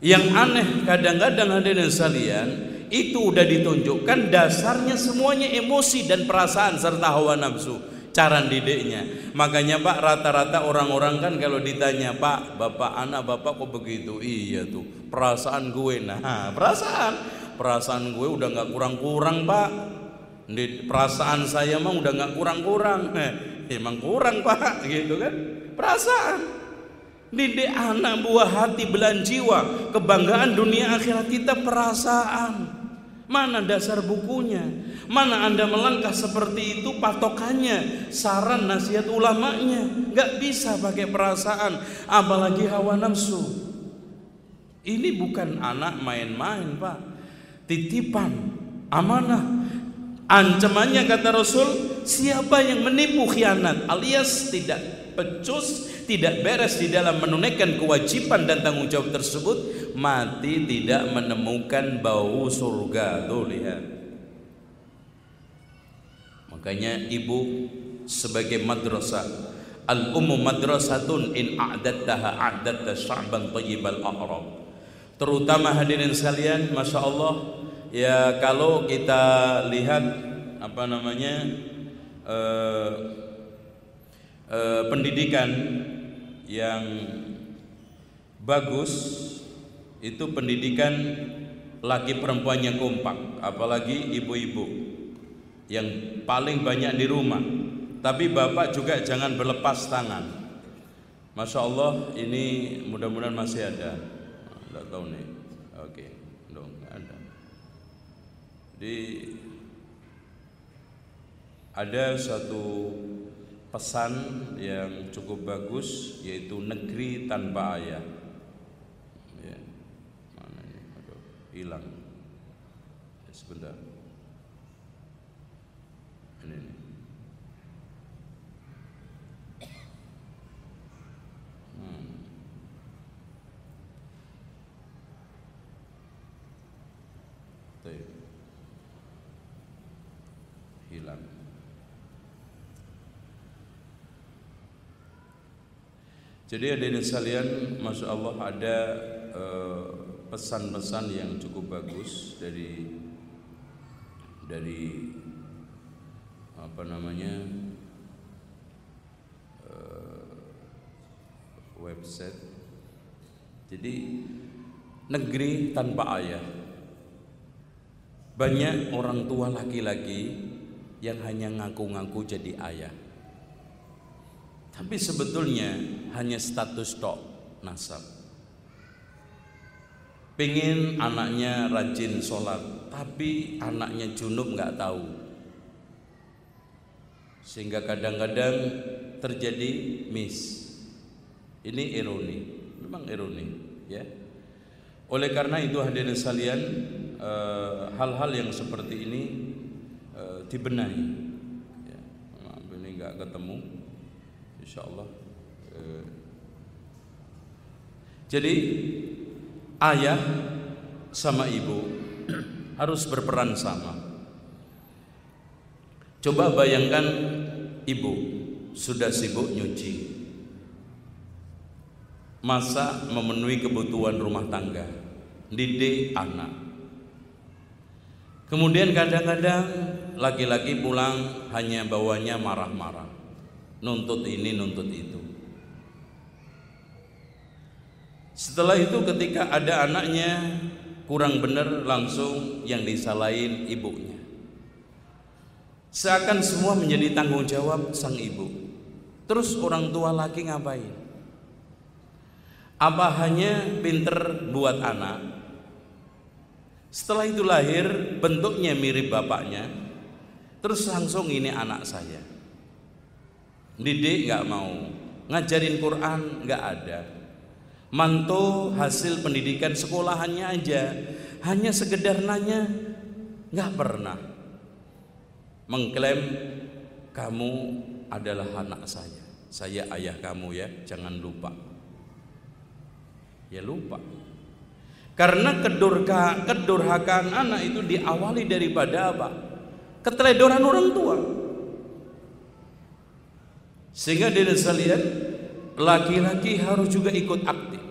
Yang aneh kadang-kadang hadirin sekalian itu udah ditunjukkan dasarnya semuanya emosi dan perasaan serta hawa nafsu cara didiknya. Makanya Pak rata-rata orang-orang kan kalau ditanya Pak, Bapak anak Bapak kok begitu? Iya tuh perasaan gue. Nah perasaan, perasaan gue udah nggak kurang-kurang Pak. Perasaan saya mah udah nggak kurang-kurang. Eh, emang kurang Pak, gitu kan? Perasaan. Didik anak buah hati belan jiwa Kebanggaan dunia akhirat kita perasaan Mana dasar bukunya? Mana Anda melangkah seperti itu patokannya? Saran nasihat ulamanya Gak bisa pakai perasaan Apalagi hawa nafsu Ini bukan anak main-main pak. Titipan Amanah. Ancamannya kata Rasul Siapa yang menipu khianat Alias tidak pecus Tidak beres di dalam menunaikan kewajiban dan tanggung jawab tersebut mati tidak menemukan bau surga. Tuh lihat. Makanya ibu sebagai madrasah al ummu madrasatun in a'dattaha a'datta sya'ban tayyibal a'rab terutama hadirin sekalian Masya Allah ya kalau kita lihat apa namanya eh, eh, pendidikan yang bagus itu pendidikan laki perempuan yang kompak apalagi ibu-ibu yang paling banyak di rumah. Tapi bapak juga jangan berlepas tangan. Masya Allah ini mudah-mudahan masih ada tidak tahu nih. Oke dong ada. Di ada satu pesan yang cukup bagus yaitu negeri tanpa ayah. Hilang. Ya, sebentar ini, ini. Hmm. hilang jadi ada sekalian Masya Allah ada uh, pesan-pesan yang cukup bagus dari dari apa namanya uh, website. Jadi negeri tanpa ayah. Banyak orang tua laki-laki yang hanya ngaku-ngaku jadi ayah tapi sebetulnya hanya status tok nasab Pengen anaknya rajin sholat, tapi anaknya junub nggak tahu. Sehingga kadang-kadang terjadi miss. Ini ironi, memang ironi, ya. Oleh karena itu hadirin sekalian, eh, hal-hal yang seperti ini eh, dibenahi. Ya, maaf ini nggak ketemu. Insya Allah. Eh. Jadi ayah sama ibu harus berperan sama. Coba bayangkan ibu sudah sibuk nyuci, masa memenuhi kebutuhan rumah tangga, didik anak. Kemudian kadang-kadang laki-laki pulang hanya bawanya marah-marah, nuntut ini, nuntut itu. Setelah itu ketika ada anaknya kurang benar langsung yang disalahin ibunya. Seakan semua menjadi tanggung jawab sang ibu. Terus orang tua laki ngapain? Apa hanya pinter buat anak? Setelah itu lahir bentuknya mirip bapaknya. Terus langsung ini anak saya. Didik nggak mau, ngajarin Quran nggak ada. Mantu hasil pendidikan sekolahannya aja, hanya sekedar nanya, nggak pernah mengklaim kamu adalah anak saya. Saya ayah kamu ya, jangan lupa. Ya lupa. Karena kedurka, kedurhakaan anak itu diawali daripada apa? Keteledoran orang tua. Sehingga dari sekalian laki-laki harus juga ikut aktif.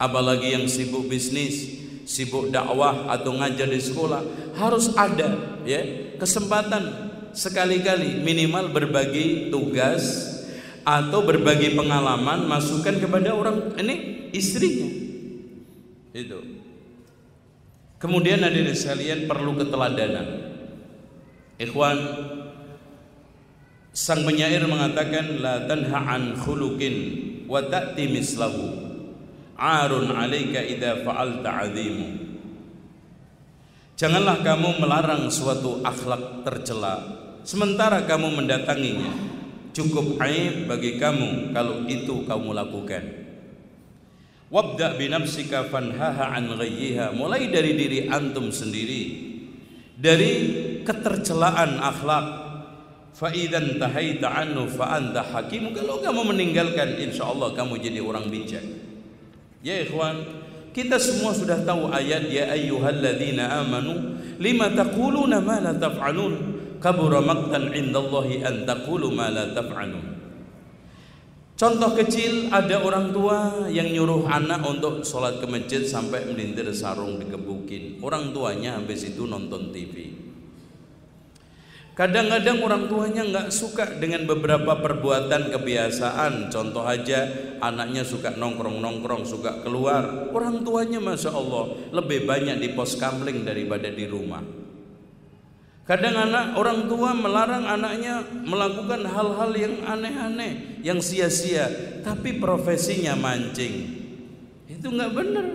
Apalagi yang sibuk bisnis, sibuk dakwah atau ngajar di sekolah harus ada ya kesempatan sekali-kali minimal berbagi tugas atau berbagi pengalaman masukan kepada orang ini istrinya. Itu. Kemudian di sekalian perlu keteladanan. Ikhwan sang penyair mengatakan la tanha an khuluqin wa ta'ti mislahu. Arun alaika idza fa'alta azimu. Janganlah kamu melarang suatu akhlak tercela sementara kamu mendatanginya. Cukup aib bagi kamu kalau itu kamu lakukan. Wabda binafsika fanhaha an ghayyiha. Mulai dari diri antum sendiri. Dari ketercelaan akhlak fa idzan tahaita anhu fa anta hakim kalau kamu meninggalkan insyaallah kamu jadi orang bijak ya ikhwan kita semua sudah tahu ayat ya ayyuhalladzina amanu lima taquluna ma la taf'alun kabura maqtan indallahi an taqulu ma la taf'alun Contoh kecil ada orang tua yang nyuruh anak untuk sholat ke masjid sampai melintir sarung dikebukin. Orang tuanya habis itu nonton TV. Kadang-kadang orang tuanya nggak suka dengan beberapa perbuatan kebiasaan. Contoh aja anaknya suka nongkrong-nongkrong, suka keluar. Orang tuanya masya Allah lebih banyak di pos kamling daripada di rumah. Kadang anak orang tua melarang anaknya melakukan hal-hal yang aneh-aneh, yang sia-sia, tapi profesinya mancing. Itu nggak benar.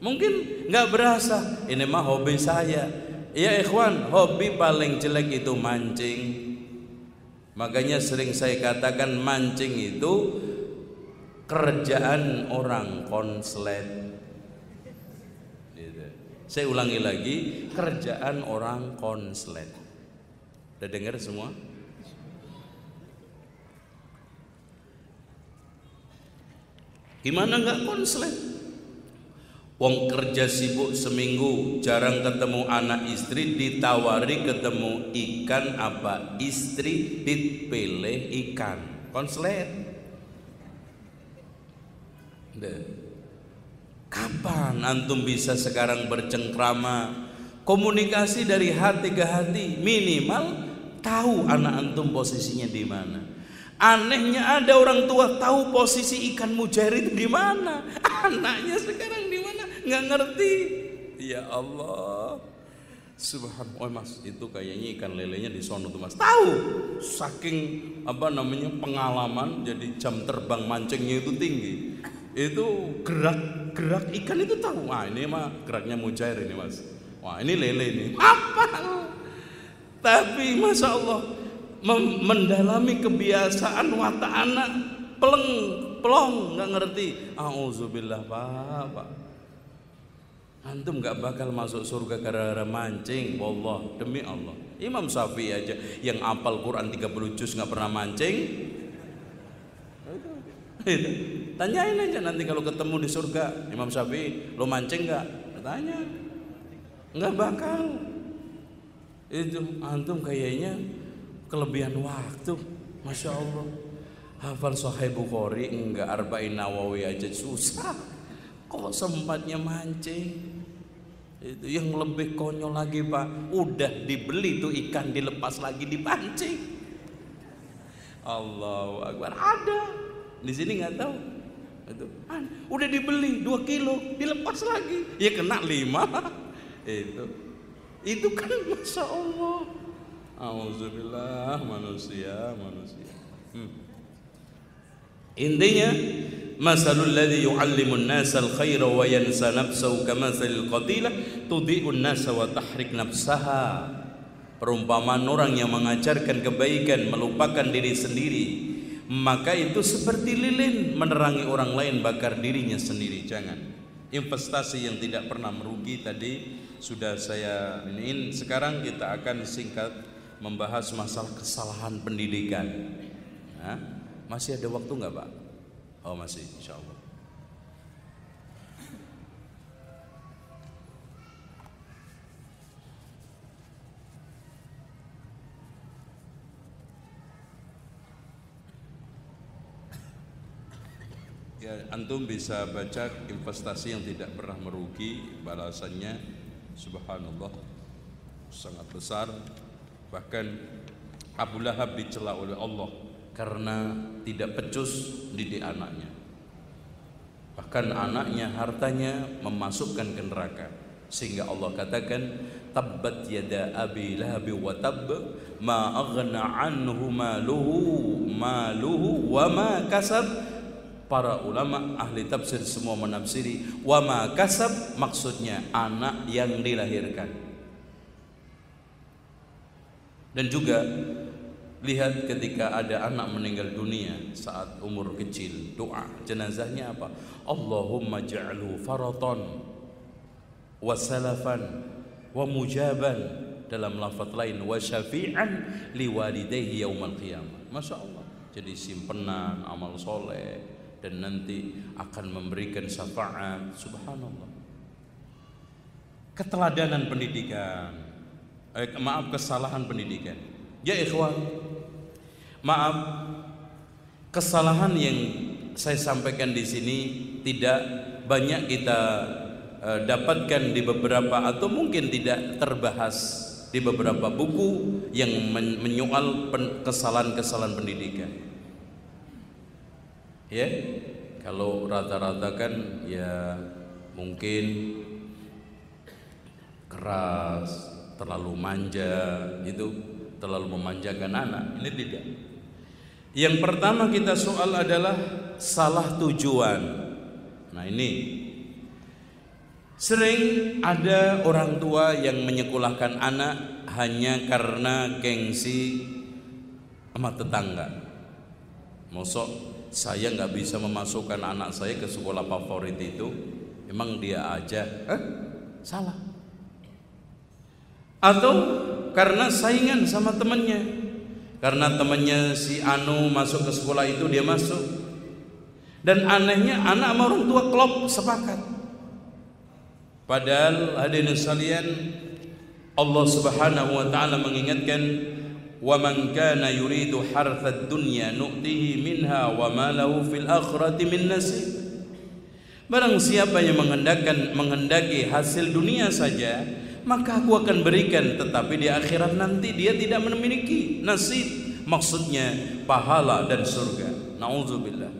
Mungkin nggak berasa. Ini mah hobi saya. Ya ikhwan, hobi paling jelek itu mancing. Makanya sering saya katakan mancing itu kerjaan orang konslet saya ulangi lagi, kerjaan orang konslet. Udah dengar semua? Gimana nggak konslet? Wong kerja sibuk seminggu, jarang ketemu anak istri, ditawari ketemu ikan apa istri dipilih ikan. Konslet. Kapan antum bisa sekarang bercengkrama? Komunikasi dari hati ke hati minimal tahu anak antum posisinya di mana. Anehnya ada orang tua tahu posisi ikan mujair itu di mana. Anaknya sekarang? Nggak ngerti. Ya Allah. Subhanallah, oh mas itu kayaknya ikan lelenya di sono tuh mas. Tahu, saking apa namanya pengalaman, jadi jam terbang mancingnya itu tinggi. Itu gerak gerak ikan itu tahu. Wah ini mah geraknya mujair ini mas. Wah ini lele ini. Apa? Tapi masya Allah mendalami kebiasaan watak anak peleng pelong nggak ngerti. Auzubillah pak pak antum nggak bakal masuk surga gara-gara mancing wallah demi Allah Imam Syafi'i aja yang apal Quran 30 juz nggak pernah mancing. Tanyain aja nanti kalau ketemu di surga Imam Syafi'i, lo mancing nggak? Tanya. Nggak bakal. Itu antum kayaknya kelebihan waktu, masya Allah. Hafal Sahih Bukhari enggak Arba'in Nawawi aja susah. Kok sempatnya mancing? Itu yang lebih konyol lagi Pak, udah dibeli tuh ikan dilepas lagi dipancing. Allahu Akbar. Ada. Di sini nggak tahu. Itu udah dibeli 2 kilo, dilepas lagi. Ya kena 5. Itu. Itu kan Masya Allah. Alhamdulillah manusia, manusia. Hmm. Intinya masalul ladzi. Perumpamaan orang yang mengajarkan kebaikan melupakan diri sendiri maka itu seperti lilin menerangi orang lain bakar dirinya sendiri. Jangan. Investasi yang tidak pernah merugi tadi sudah saya ini sekarang kita akan singkat membahas masalah kesalahan pendidikan. Nah, masih ada waktu nggak Pak? Oh masih, insya Allah. Ya, antum bisa baca investasi yang tidak pernah merugi balasannya. Subhanallah sangat besar. Bahkan Abu Lahab dicela oleh Allah karena tidak pecus didik anaknya. Bahkan anaknya hartanya memasukkan ke neraka. Sehingga Allah katakan tabbat yada abi lahabi wa tab ma aghna anhu maluhu maluhu wa ma kasab para ulama ahli tafsir semua menafsiri wa ma kasab maksudnya anak yang dilahirkan dan juga Lihat ketika ada anak meninggal dunia saat umur kecil, doa jenazahnya apa? Allahumma ja'alhu faraton wa salafan wa mujaban dalam lafaz lain wa syafi'an liwalidayhi yaumal qiyamah. Masya Allah. Jadi simpenan amal soleh dan nanti akan memberikan syafaat. Subhanallah. Keteladanan pendidikan. Eh, maaf kesalahan pendidikan. Ya ikhwan, Maaf, kesalahan yang saya sampaikan di sini tidak banyak kita uh, dapatkan di beberapa atau mungkin tidak terbahas di beberapa buku yang men menyoal kesalahan-kesalahan pendidikan. Ya, kalau rata-rata kan ya mungkin keras, terlalu manja, itu terlalu memanjakan anak. Ini tidak. Yang pertama kita soal adalah salah tujuan. Nah ini sering ada orang tua yang menyekolahkan anak hanya karena gengsi sama tetangga. Mosok saya nggak bisa memasukkan anak saya ke sekolah favorit itu, emang dia aja, eh? Salah. Atau karena saingan sama temannya, karena temannya si Anu masuk ke sekolah itu dia masuk. Dan anehnya anak sama orang tua klop sepakat. Padahal hadirin sekalian Allah Subhanahu wa taala mengingatkan wa man kana yuridu harthad dunya nu'tihi minha wa ma lahu fil akhirati min nasib. Barang siapa yang menghendakkan menghendaki hasil dunia saja maka aku akan berikan tetapi di akhirat nanti dia tidak memiliki nasib. Maksudnya pahala dan surga. Naudzubillah.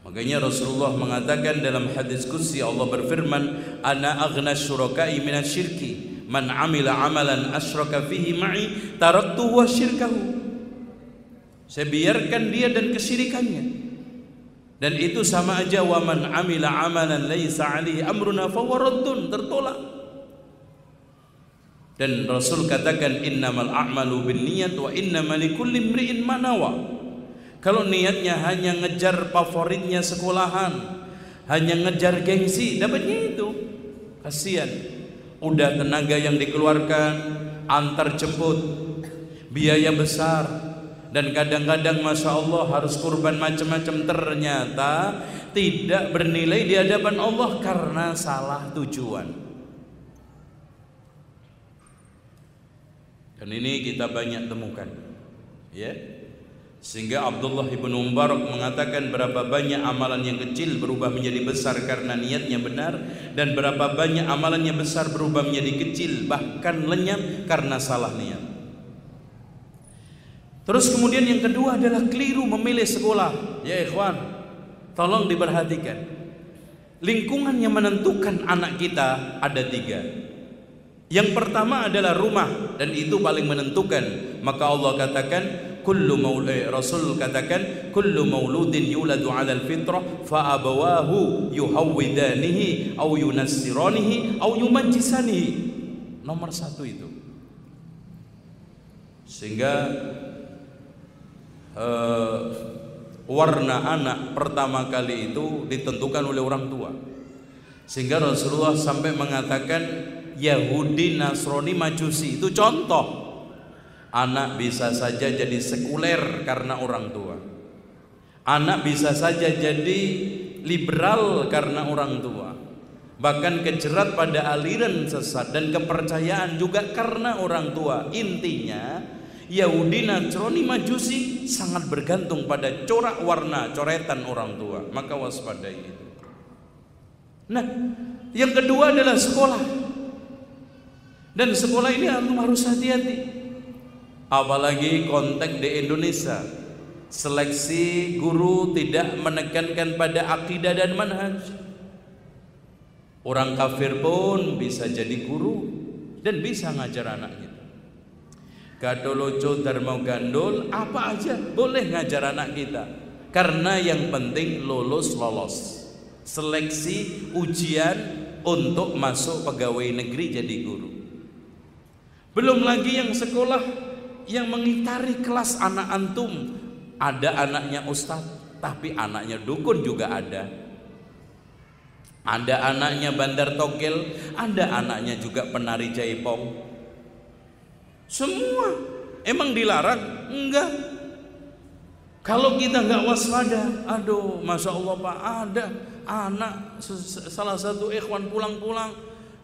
Makanya Rasulullah mengatakan dalam hadis qudsi Allah berfirman ana aghna syuraka'i minasyirki man amila amalan asyraka fihi ma'i taraktu wa syirkahu. Saya biarkan dia dan kesyirikannya dan itu sama aja wa man amila amalan laisa alaihi amruna fawaradun tertolak dan Rasul katakan innamal a'malu binniyat wa innamal likulli imri'in ma Kalau niatnya hanya ngejar favoritnya sekolahan, hanya ngejar gengsi, dapatnya itu. Kasihan. Udah tenaga yang dikeluarkan, antar jemput, biaya besar, dan kadang-kadang masya Allah harus kurban macam-macam ternyata tidak bernilai di hadapan Allah karena salah tujuan. Dan ini kita banyak temukan. Ya. Sehingga Abdullah ibn Mubarak mengatakan berapa banyak amalan yang kecil berubah menjadi besar karena niatnya benar dan berapa banyak amalan yang besar berubah menjadi kecil bahkan lenyap karena salah niat. Terus kemudian yang kedua adalah keliru memilih sekolah. Ya ikhwan, tolong diperhatikan. Lingkungan yang menentukan anak kita ada tiga. Yang pertama adalah rumah dan itu paling menentukan. Maka Allah katakan kullu maulud eh, Rasul katakan kullu mauludin yuladu 'ala al-fitrah fa abawahu yuhawwidanihi aw yunassiranihi aw yumajjisanihi. Nomor satu itu. Sehingga uh, warna anak pertama kali itu ditentukan oleh orang tua. Sehingga Rasulullah sampai mengatakan Yahudi, Nasrani, Majusi itu contoh Anak bisa saja jadi sekuler karena orang tua. Anak bisa saja jadi liberal karena orang tua. Bahkan kejerat pada aliran sesat dan kepercayaan juga karena orang tua. Intinya, Yahudi, Nasrani, Majusi sangat bergantung pada corak warna, coretan orang tua. Maka waspadai itu. Nah, yang kedua adalah sekolah. Dan sekolah ini harus hati-hati apalagi konteks di Indonesia seleksi guru tidak menekankan pada akidah dan manhaj orang kafir pun bisa jadi guru dan bisa ngajar anaknya Gadoloco Dharma Gandul apa aja boleh ngajar anak kita. Karena yang penting lulus lolos. Seleksi ujian untuk masuk pegawai negeri jadi guru. Belum lagi yang sekolah yang mengitari kelas anak antum. Ada anaknya ustadz tapi anaknya dukun juga ada. Ada anaknya bandar togel ada anaknya juga penari jaipong semua emang dilarang enggak kalau kita nggak waspada aduh masya Allah pak ada anak salah satu ikhwan pulang-pulang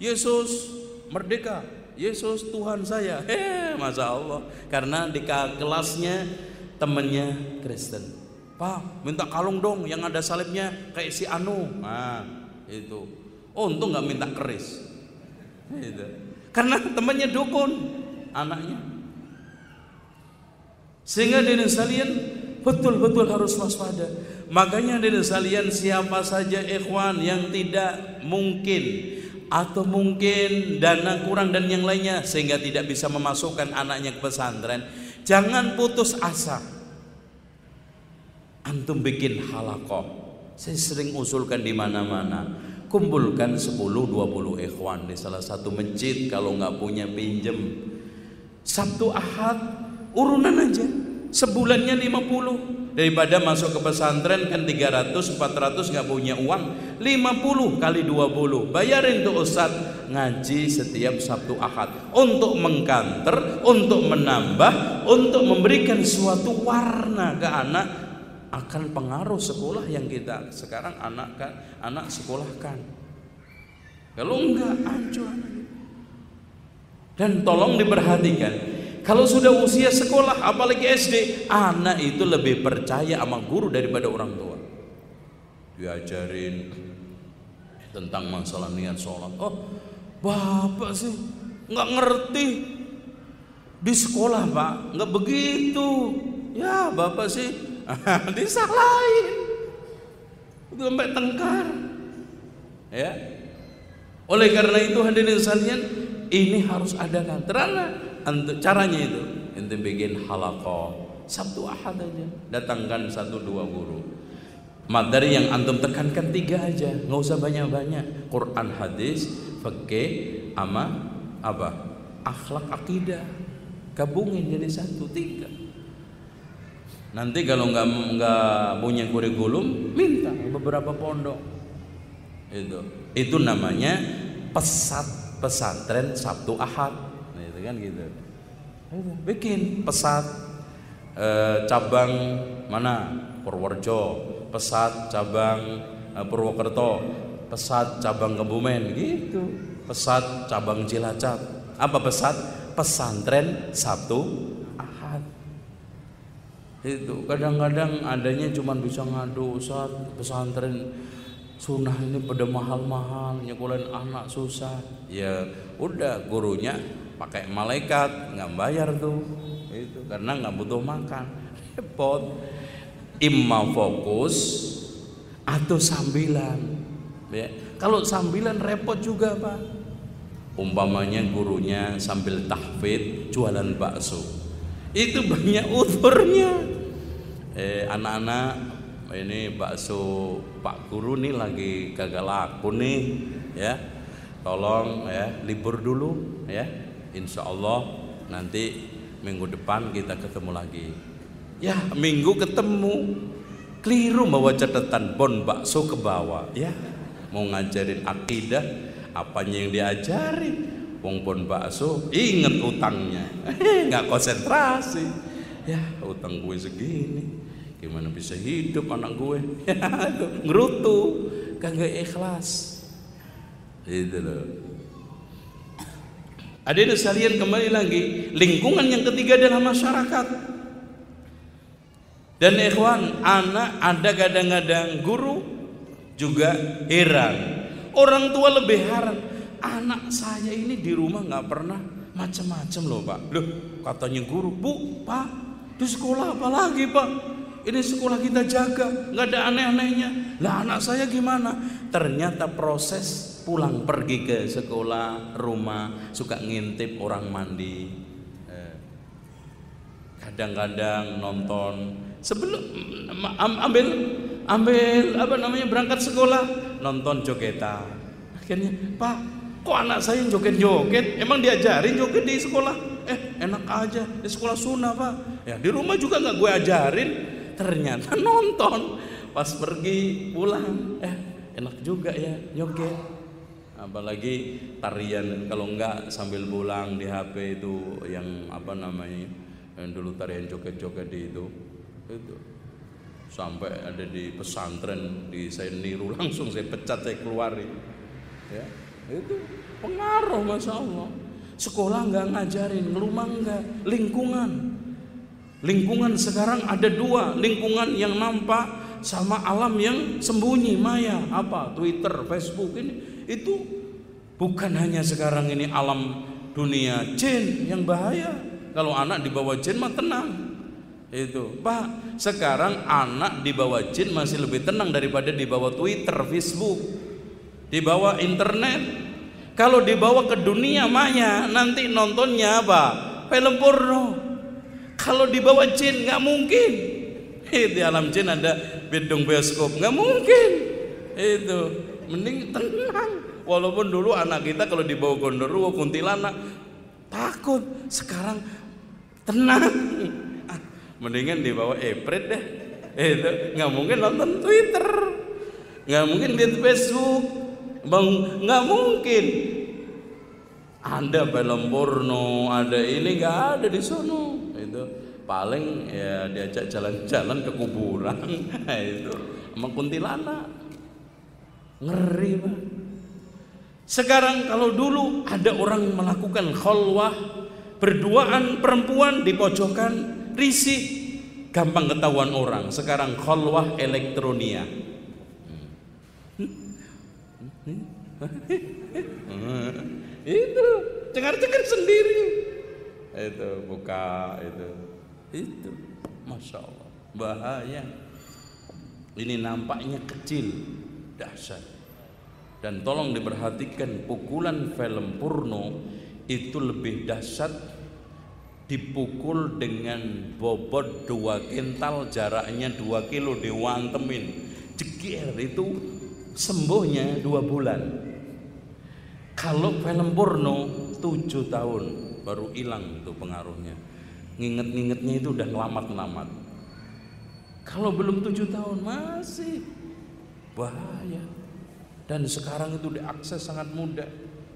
Yesus merdeka Yesus Tuhan saya. Eh, masa Allah. Karena di kelasnya temennya Kristen. Pak, minta kalung dong yang ada salibnya kayak si Anu. Nah, itu. Oh, untung nggak minta keris. Itu. Karena temannya dukun, anaknya. Sehingga di salian betul-betul harus waspada. Makanya di salian siapa saja ikhwan yang tidak mungkin atau mungkin dana kurang dan yang lainnya sehingga tidak bisa memasukkan anaknya ke pesantren jangan putus asa antum bikin halakoh saya sering usulkan di mana-mana kumpulkan 10-20 ikhwan di salah satu masjid kalau nggak punya pinjem Sabtu Ahad urunan aja. Sebulannya 50 daripada masuk ke pesantren kan 300 400 nggak punya uang. 50 kali 20 bayarin tuh Ustaz ngaji setiap Sabtu Ahad. Untuk mengkanter untuk menambah untuk memberikan suatu warna ke anak akan pengaruh sekolah yang kita sekarang anak kan anak sekolahkan. Kalau enggak hancur dan tolong diperhatikan kalau sudah usia sekolah, apalagi SD, anak itu lebih percaya sama guru daripada orang tua. Diajarin tentang masalah niat sholat. Oh, bapak sih nggak ngerti di sekolah pak, nggak begitu. Ya bapak sih disalahin, sampai tengkar. Ya, oleh karena itu hadirin sekalian, ini harus ada terana untuk caranya itu. Ente bikin halaqah. Sabtu Ahad aja. Datangkan satu dua guru. Materi yang antum tekankan tiga aja. Nggak usah banyak-banyak. Quran hadis fikih ama apa? Akhlak akidah. Gabungin jadi satu tiga. Nanti kalau nggak nggak punya kurikulum minta beberapa pondok. Itu. Itu namanya pesat pesantren Sabtu Ahad. Kan gitu. Bikin pesat eh, cabang mana? Purworejo. Pesat cabang eh, Purwokerto. Pesat cabang Kebumen gitu. Pesat cabang Cilacap. Apa pesat? Pesantren Sabtu Ahad. Itu kadang-kadang adanya cuma bisa ngadu saat pesantren sunnah ini pada mahal-mahal nyekolahin anak susah. Ya udah gurunya pakai malaikat nggak bayar tuh. Itu karena nggak butuh makan. Repot. Imma fokus atau sambilan. Ya kalau sambilan repot juga pak. Umpamanya gurunya sambil tahfid jualan bakso. Itu banyak uturnya. Eh, anak-anak ini bakso Pak Guru nih lagi gagal laku nih ya. Tolong ya libur dulu ya. Insya Allah nanti minggu depan kita ketemu lagi. Ya minggu ketemu. Keliru bawa catatan bon bakso ke bawah ya. Mau ngajarin akidah apanya yang diajari? Wong bon bakso inget utangnya. Nggak konsentrasi. Ya utang gue segini gimana bisa hidup anak gue? Ngerutu kagak ikhlas. Itu loh. Adanya sekalian kembali lagi lingkungan yang ketiga adalah masyarakat. Dan ikhwan anak ada kadang-kadang guru juga heran. Orang tua lebih heran anak saya ini di rumah nggak pernah macam-macam loh pak. Loh katanya guru bu pak di sekolah apa lagi pak ini sekolah kita jaga, nggak ada aneh-anehnya. Lah anak saya gimana? Ternyata proses pulang pergi ke sekolah, rumah, suka ngintip orang mandi. Eh, kadang-kadang nonton sebelum ambil ambil apa namanya berangkat sekolah nonton jogetan. Akhirnya, Pak, kok anak saya joget-joget? Emang diajarin joget di sekolah? Eh, enak aja di sekolah sunnah, Pak. Ya, di rumah juga nggak gue ajarin ternyata nonton. Pas pergi pulang eh enak juga ya joget. Apalagi tarian kalau enggak sambil pulang di HP itu yang apa namanya yang dulu tarian joget-joget di itu itu. Sampai ada di pesantren di saya niru langsung saya pecat saya keluarin. Ya itu pengaruh masya Allah. Sekolah enggak ngajarin rumah enggak lingkungan Lingkungan sekarang ada dua, lingkungan yang nampak sama alam yang sembunyi maya apa Twitter, Facebook ini itu bukan hanya sekarang ini alam dunia jin yang bahaya. Kalau anak dibawa jin mah tenang. Itu, Pak, sekarang anak dibawa jin masih lebih tenang daripada dibawa Twitter, Facebook, dibawa internet. Kalau dibawa ke dunia maya, nanti nontonnya apa? Film porno kalau dibawa jin nggak mungkin. Di alam jin ada bidung bioskop nggak mungkin. Itu mending tenang. Walaupun dulu anak kita kalau dibawa gondoruo kuntilanak takut. Sekarang tenang. Ah, mendingan dibawa epret deh. Itu nggak mungkin nonton Twitter, nggak mungkin lihat Facebook, bang nggak mungkin. Ada film porno, ada ini nggak ada di itu paling ya diajak jalan-jalan ke kuburan. Itu. Sama kuntilanak. Ngeri pak. Sekarang kalau dulu ada orang melakukan kholwah berduaan perempuan di pojokan risih gampang ketahuan orang. Sekarang kholwah elektronia. Itu. Cengar-cengar sendiri. Itu buka itu itu masya Allah. Bahaya. Ini nampaknya kecil dahsyat. Dan tolong diperhatikan pukulan film porno itu lebih dahsyat dipukul dengan bobot dua kental jaraknya dua kilo diwantemin. Jekir itu sembuhnya dua bulan. Kalau film porno tujuh tahun baru hilang itu pengaruhnya nginget-ngingetnya itu udah ngelamat-ngelamat kalau belum tujuh tahun masih bahaya dan sekarang itu diakses sangat mudah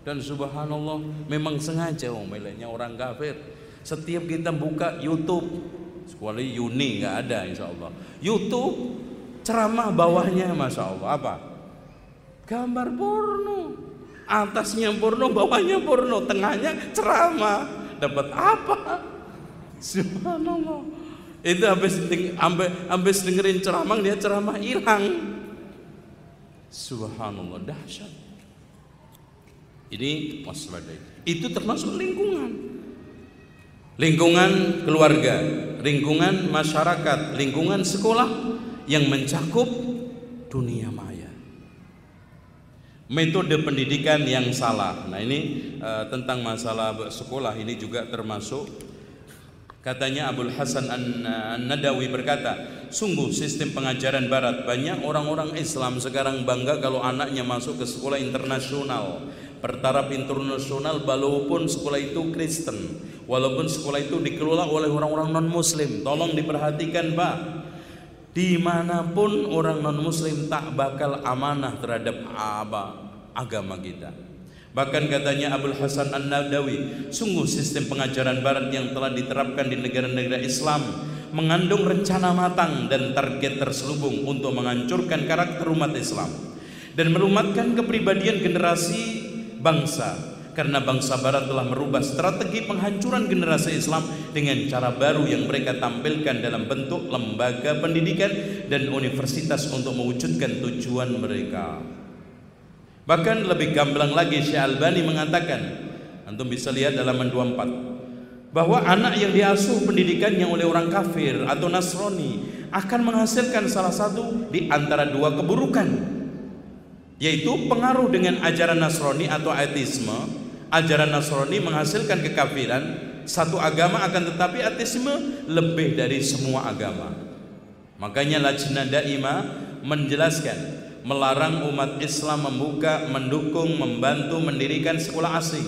dan subhanallah memang sengaja oh miliknya orang kafir setiap kita buka YouTube Sekolah Uni nggak ada insya Allah. YouTube ceramah bawahnya masya Allah apa? Gambar porno. Atasnya porno, bawahnya porno, tengahnya ceramah. Dapat apa? Subhanallah. Itu habis habis dengerin ceramah dia ceramah hilang. Subhanallah dahsyat. Ini waspadai. Itu termasuk lingkungan. Lingkungan keluarga, lingkungan masyarakat, lingkungan sekolah yang mencakup dunia maya. Metode pendidikan yang salah. Nah, ini uh, tentang masalah sekolah ini juga termasuk Katanya Abdul Hasan An-Nadawi berkata, sungguh sistem pengajaran barat banyak orang-orang Islam sekarang bangga kalau anaknya masuk ke sekolah internasional. Bertaraf internasional walaupun sekolah itu Kristen, walaupun sekolah itu dikelola oleh orang-orang non-muslim. Tolong diperhatikan, Pak. Di mana pun orang non-muslim tak bakal amanah terhadap apa agama kita. Bahkan katanya Abdul Hasan An-Nadawi, sungguh sistem pengajaran barat yang telah diterapkan di negara-negara Islam mengandung rencana matang dan target terselubung untuk menghancurkan karakter umat Islam dan melumatkan kepribadian generasi bangsa karena bangsa barat telah merubah strategi penghancuran generasi Islam dengan cara baru yang mereka tampilkan dalam bentuk lembaga pendidikan dan universitas untuk mewujudkan tujuan mereka. Bahkan lebih gamblang lagi Syekh Albani mengatakan, antum bisa lihat dalam 24 bahwa anak yang diasuh pendidikannya oleh orang kafir atau Nasrani akan menghasilkan salah satu di antara dua keburukan yaitu pengaruh dengan ajaran Nasrani atau ateisme. Ajaran Nasrani menghasilkan kekafiran satu agama akan tetapi ateisme lebih dari semua agama. Makanya Lajnah Daimah menjelaskan melarang umat Islam membuka, mendukung, membantu mendirikan sekolah asing.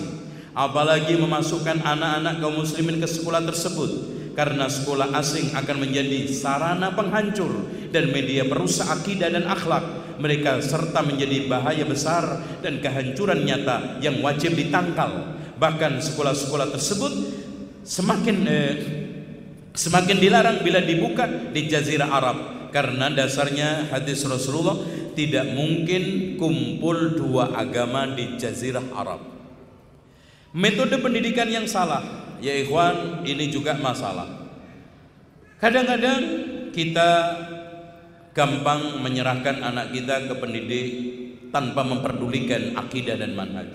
Apalagi memasukkan anak-anak kaum muslimin ke sekolah tersebut. Karena sekolah asing akan menjadi sarana penghancur dan media perusak akidah dan akhlak. Mereka serta menjadi bahaya besar dan kehancuran nyata yang wajib ditangkal. Bahkan sekolah-sekolah tersebut semakin eh, semakin dilarang bila dibuka di jazirah Arab. Karena dasarnya hadis Rasulullah tidak mungkin kumpul dua agama di jazirah Arab. Metode pendidikan yang salah, ya ikhwan, ini juga masalah. Kadang-kadang kita gampang menyerahkan anak kita ke pendidik tanpa memperdulikan akidah dan manhaj.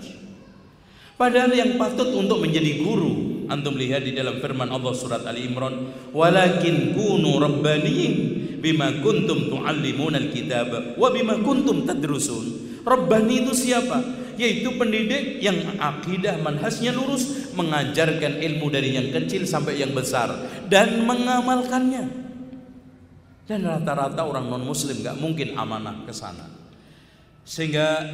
Padahal yang patut untuk menjadi guru, antum lihat di dalam firman Allah surat Ali Imran, "Walakin kunu rabbaniyin bima kuntum tuallimun alkitab wa bima kuntum tadrusun. Rabbani itu siapa? Yaitu pendidik yang akidah manhasnya lurus, mengajarkan ilmu dari yang kecil sampai yang besar dan mengamalkannya. Dan rata-rata orang non muslim gak mungkin amanah ke sana. Sehingga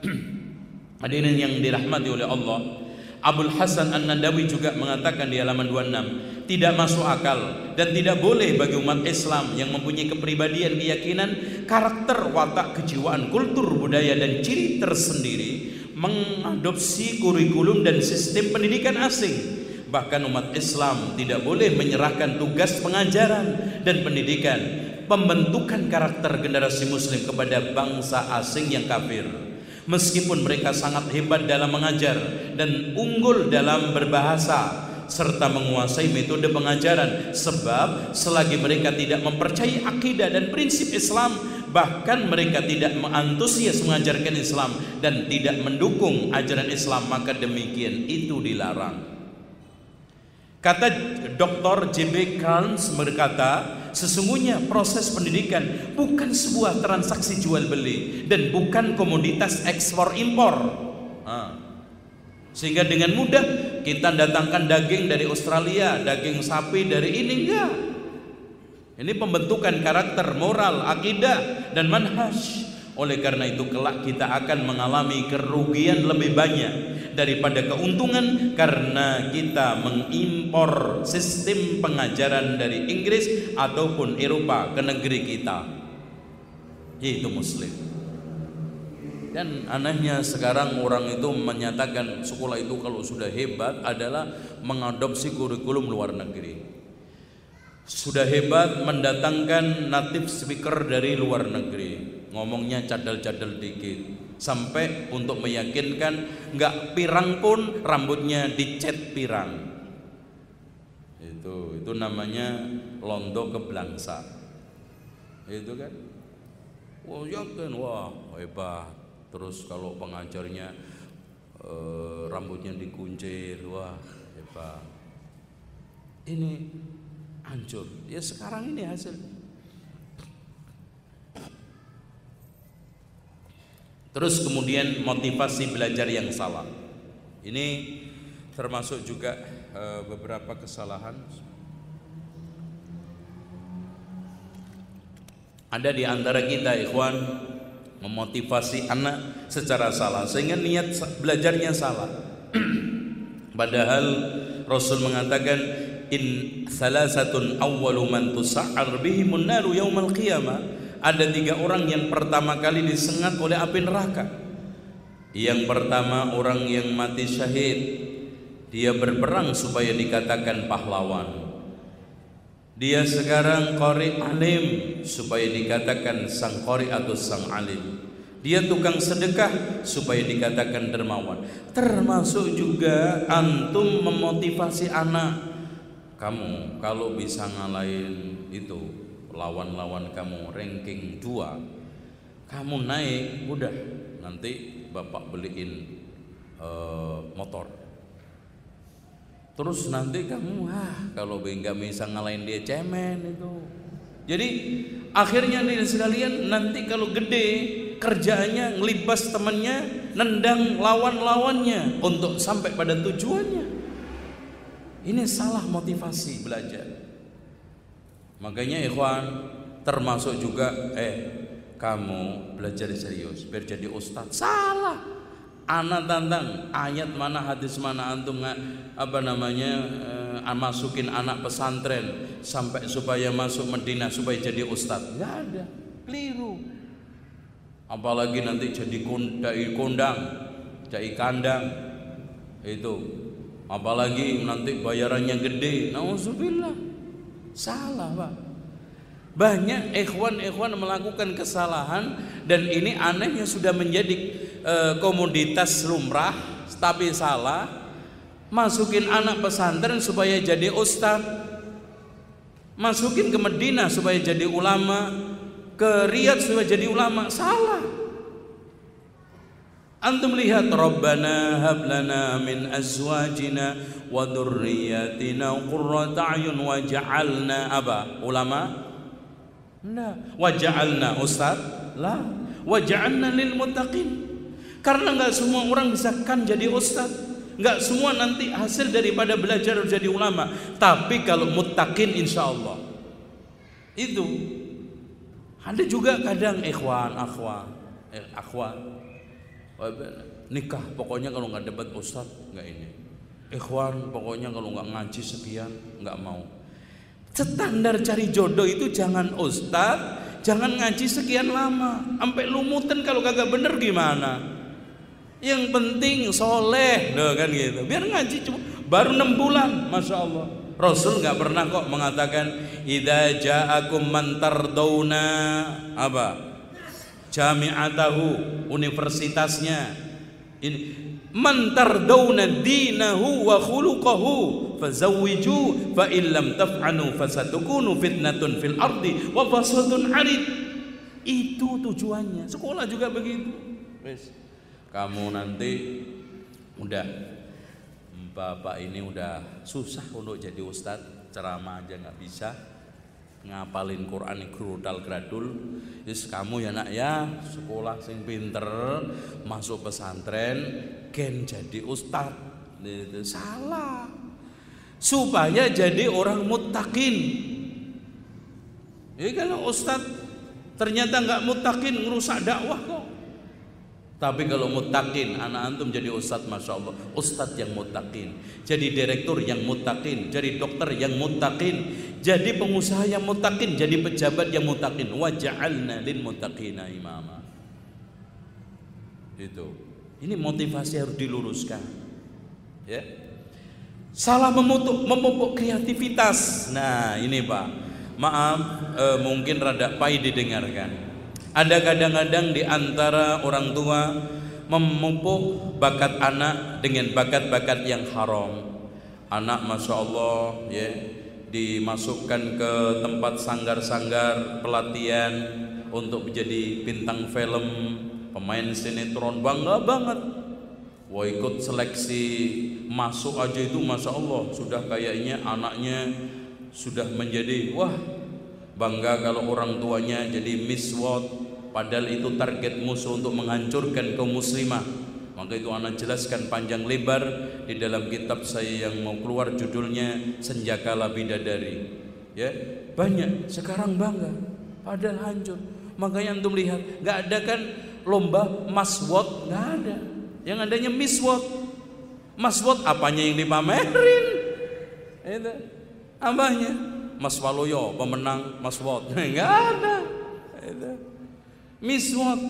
hadirin yang dirahmati oleh Allah, Abdul Hasan An-Nadawi juga mengatakan di halaman 26 tidak masuk akal dan tidak boleh bagi umat Islam yang mempunyai kepribadian keyakinan karakter watak kejiwaan kultur budaya dan ciri tersendiri mengadopsi kurikulum dan sistem pendidikan asing. Bahkan umat Islam tidak boleh menyerahkan tugas pengajaran dan pendidikan pembentukan karakter generasi muslim kepada bangsa asing yang kafir. Meskipun mereka sangat hebat dalam mengajar dan unggul dalam berbahasa serta menguasai metode pengajaran sebab selagi mereka tidak mempercayai akidah dan prinsip Islam bahkan mereka tidak mengantusias mengajarkan Islam dan tidak mendukung ajaran Islam maka demikian itu dilarang kata Dr. J.B. Carnes berkata sesungguhnya proses pendidikan bukan sebuah transaksi jual beli dan bukan komoditas ekspor impor. Nah. Sehingga dengan mudah kita datangkan daging dari Australia, daging sapi dari ini enggak. Ini pembentukan karakter, moral, akidah dan manhaj. Oleh karena itu kelak kita akan mengalami kerugian lebih banyak daripada keuntungan karena kita mengimpor sistem pengajaran dari Inggris ataupun Eropa ke negeri kita yaitu muslim dan anehnya sekarang orang itu menyatakan sekolah itu kalau sudah hebat adalah mengadopsi kurikulum luar negeri. Sudah hebat mendatangkan native speaker dari luar negeri. Ngomongnya cadel-cadel dikit. Sampai untuk meyakinkan nggak pirang pun rambutnya dicet pirang. Itu itu namanya londo keblangsa. Itu kan? Wah yakin wah hebat terus kalau pengajarnya eh, rambutnya dikuncir wah hebat ini hancur. Ya sekarang ini hasil. Terus kemudian motivasi belajar yang salah. Ini termasuk juga uh, beberapa kesalahan. Ada di antara kita ikhwan memotivasi anak secara salah sehingga niat belajarnya salah. Padahal Rasul mengatakan in salasatun awwalu man tusa'ar bihimun naru yaumal qiyamah. Ada tiga orang yang pertama kali disengat oleh api neraka. Yang pertama orang yang mati syahid. Dia berperang supaya dikatakan pahlawan dia sekarang qari alim supaya dikatakan sang qari atau sang alim. Dia tukang sedekah supaya dikatakan dermawan. Termasuk juga antum memotivasi anak. Kamu kalau bisa ngalahin itu lawan-lawan kamu ranking 2 kamu naik udah. Nanti bapak beliin uh, motor terus nanti kamu ah kalau nggak bisa ngalahin dia cemen itu. Jadi akhirnya nih sekalian nanti kalau gede kerjaannya ngelibas temannya nendang lawan-lawannya untuk sampai pada tujuannya. Ini salah motivasi belajar. Makanya ikhwan termasuk juga eh kamu belajar serius biar jadi ustadz. Salah anak tantang ayat mana hadis mana? Antum apa namanya eh, masukin anak pesantren sampai supaya masuk Medina supaya jadi ustadz. Nggak ada. Keliru. Apalagi nanti jadi kondang jadi kandang. Itu. Apalagi nanti bayarannya gede. Nauzubillah. Salah pak. Banyak ikhwan-ikhwan melakukan kesalahan dan ini anehnya sudah menjadi e, komoditas lumrah tapi salah masukin anak pesantren supaya jadi ustaz masukin ke Medina supaya jadi ulama ke Riyadh supaya jadi ulama salah Antum lihat Rabbana hab lana min azwajina wa dhurriyyatina qurrata ayun waj'alna apa? Ulama? Enggak. Waj'alna ustaz? La. Waj'alna lil muttaqin. Karena enggak semua orang bisa kan jadi ustaz. Enggak semua nanti hasil daripada belajar jadi ulama. Tapi kalau muttaqin insyaallah. Itu. Ada juga kadang ikhwan, akhwat, eh, akhwat nikah pokoknya kalau nggak debat ustad nggak ini ikhwan pokoknya kalau nggak ngaji sekian nggak mau standar cari jodoh itu jangan ustad jangan ngaji sekian lama sampai lumutan kalau kagak bener gimana yang penting soleh. Loh kan gitu. Biar ngaji cuma baru enam bulan masya Allah. Rasul nggak pernah kok mengatakan idza ja'akum man tardawna apa? Jami'atahu universitasnya. Ini man tardawna dinahu wa khuluquhu fazawwiju fa illam taf'alu fasatukunu fitnatun fil ardi wa fasadun arid itu tujuannya. Sekolah juga begitu. Kamu nanti udah bapak ini udah susah untuk jadi ustadz. Ceramah aja nggak bisa. Ngapalin Quran grudal gradul. Yes, kamu ya nak ya sekolah sing pinter masuk pesantren gen jadi ustad itu salah. Supaya jadi orang mutakin ya kalau ustad ternyata nggak mutakin ngerusak dakwah kok tapi kalau mutakin, anak antum jadi ustadz, masya Allah, ustadz yang mutakin, jadi direktur yang mutakin, jadi dokter yang mutakin, jadi pengusaha yang mutakin, jadi pejabat yang mutakin. Waja'alna lil mutaqina imama. Itu. Ini motivasi harus diluruskan. Ya. Salah memupuk, memupuk kreativitas. Nah, ini Pak. Maaf, eh, mungkin rada pahit didengarkan. Ada kadang-kadang di antara orang tua memupuk bakat anak dengan bakat-bakat yang haram. Anak Masya Allah ya dimasukkan ke tempat sanggar-sanggar pelatihan untuk menjadi bintang film, pemain sinetron bangga banget Wah ikut seleksi masuk aja itu Masya Allah Sudah kayaknya anaknya sudah menjadi Wah bangga kalau orang tuanya jadi Miss World Padahal itu target musuh untuk menghancurkan kaum muslimah Maka itu anak jelaskan panjang lebar Di dalam kitab saya yang mau keluar judulnya Senjakala Bidadari Ya banyak sekarang bangga Padahal hancur Makanya antum lihat nggak ada kan lomba Mas World nggak ada yang adanya miswot. Maswot apanya yang dipamerin? Itu. Apanya? Mas Waloyo pemenang Maswot. Enggak ada. Itu. Miswot.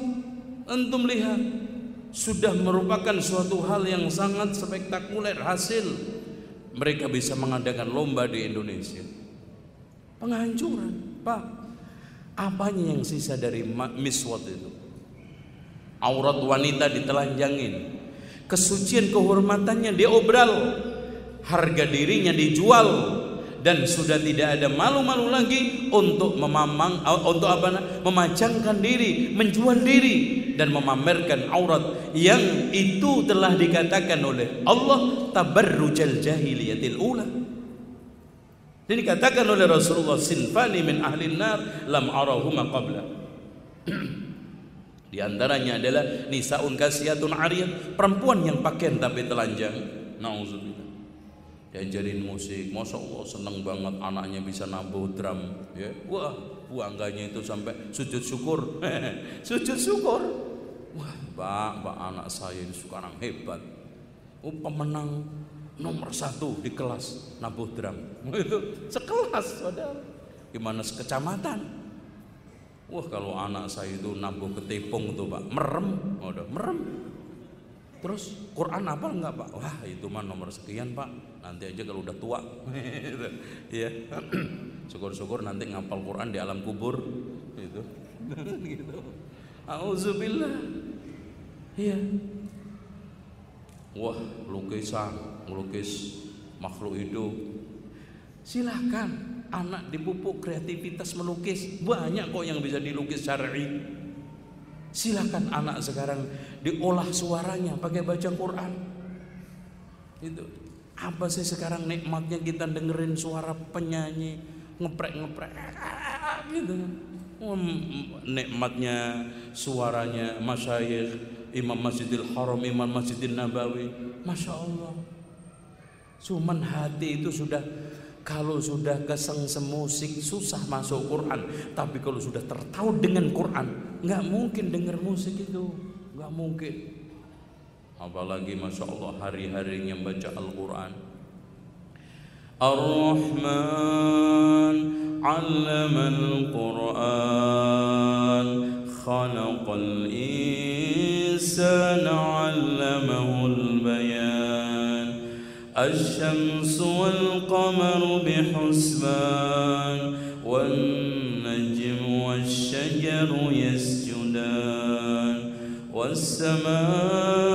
Antum lihat sudah merupakan suatu hal yang sangat spektakuler hasil mereka bisa mengadakan lomba di Indonesia. Penghancuran, Pak. Apanya yang sisa dari miswot itu? aurat wanita ditelanjangin kesucian kehormatannya diobral harga dirinya dijual dan sudah tidak ada malu-malu lagi untuk memamang untuk apa memajangkan diri menjual diri dan memamerkan aurat yang itu telah dikatakan oleh Allah tabarrujal jahiliyatil ula dan dikatakan oleh Rasulullah sinfani min ahli nar lam arahuma qabla Di antaranya adalah nisaun kasiatun ariyah, perempuan yang pakaian tapi telanjang. Nauzubillah. Diajarin musik, masya Allah seneng banget anaknya bisa nabuh drum. Ya, wah buangganya itu sampai sujud syukur, sujud syukur. Wah, pak, pak anak saya ini sekarang hebat. Oh, pemenang nomor satu di kelas nabuh drum. Itu sekelas, saudara. Gimana sekecamatan? Wah kalau anak saya itu nabuh ketepung tuh pak, merem, udah merem. Terus Quran apa enggak pak? Wah itu mah nomor sekian pak. Nanti aja kalau udah tua, ya. Syukur-syukur nanti ngapal Quran di alam kubur, itu. gitu. Auzubillah. Iya. Wah lukisan, melukis makhluk hidup. Silahkan anak dipupuk kreativitas melukis banyak kok yang bisa dilukis syar'i silakan anak sekarang diolah suaranya pakai baca Quran itu apa sih sekarang nikmatnya kita dengerin suara penyanyi ngeprek ngeprek gitu nikmatnya suaranya masyayikh Imam Masjidil Haram Imam Masjidil Nabawi. Masya Allah. Cuman hati itu sudah kalau sudah kesengsem musik susah masuk Quran. Tapi kalau sudah tertaut dengan Quran, nggak mungkin dengar musik itu, nggak mungkin. Apalagi masya Allah hari-harinya baca Al-Quran. Ar-Rahman allama al-Quran khalaqal insana allamahu الشمس والقمر بحسبان والنجم والشجر يسجدان والسماء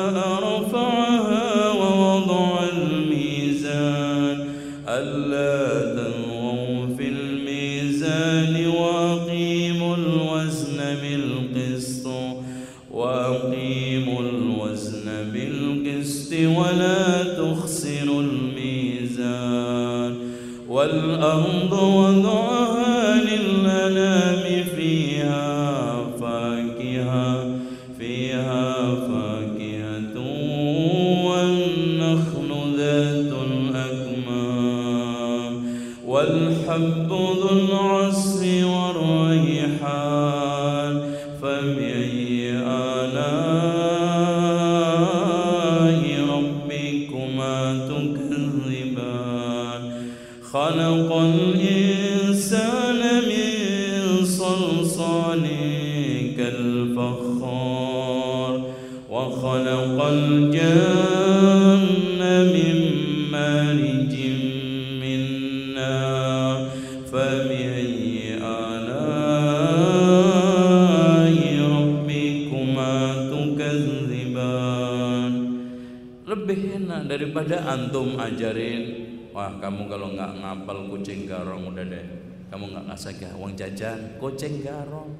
daripada antum ajarin wah kamu kalau nggak ngapal kucing garong udah deh. Kamu nggak ngasih uang jajan kucing garong.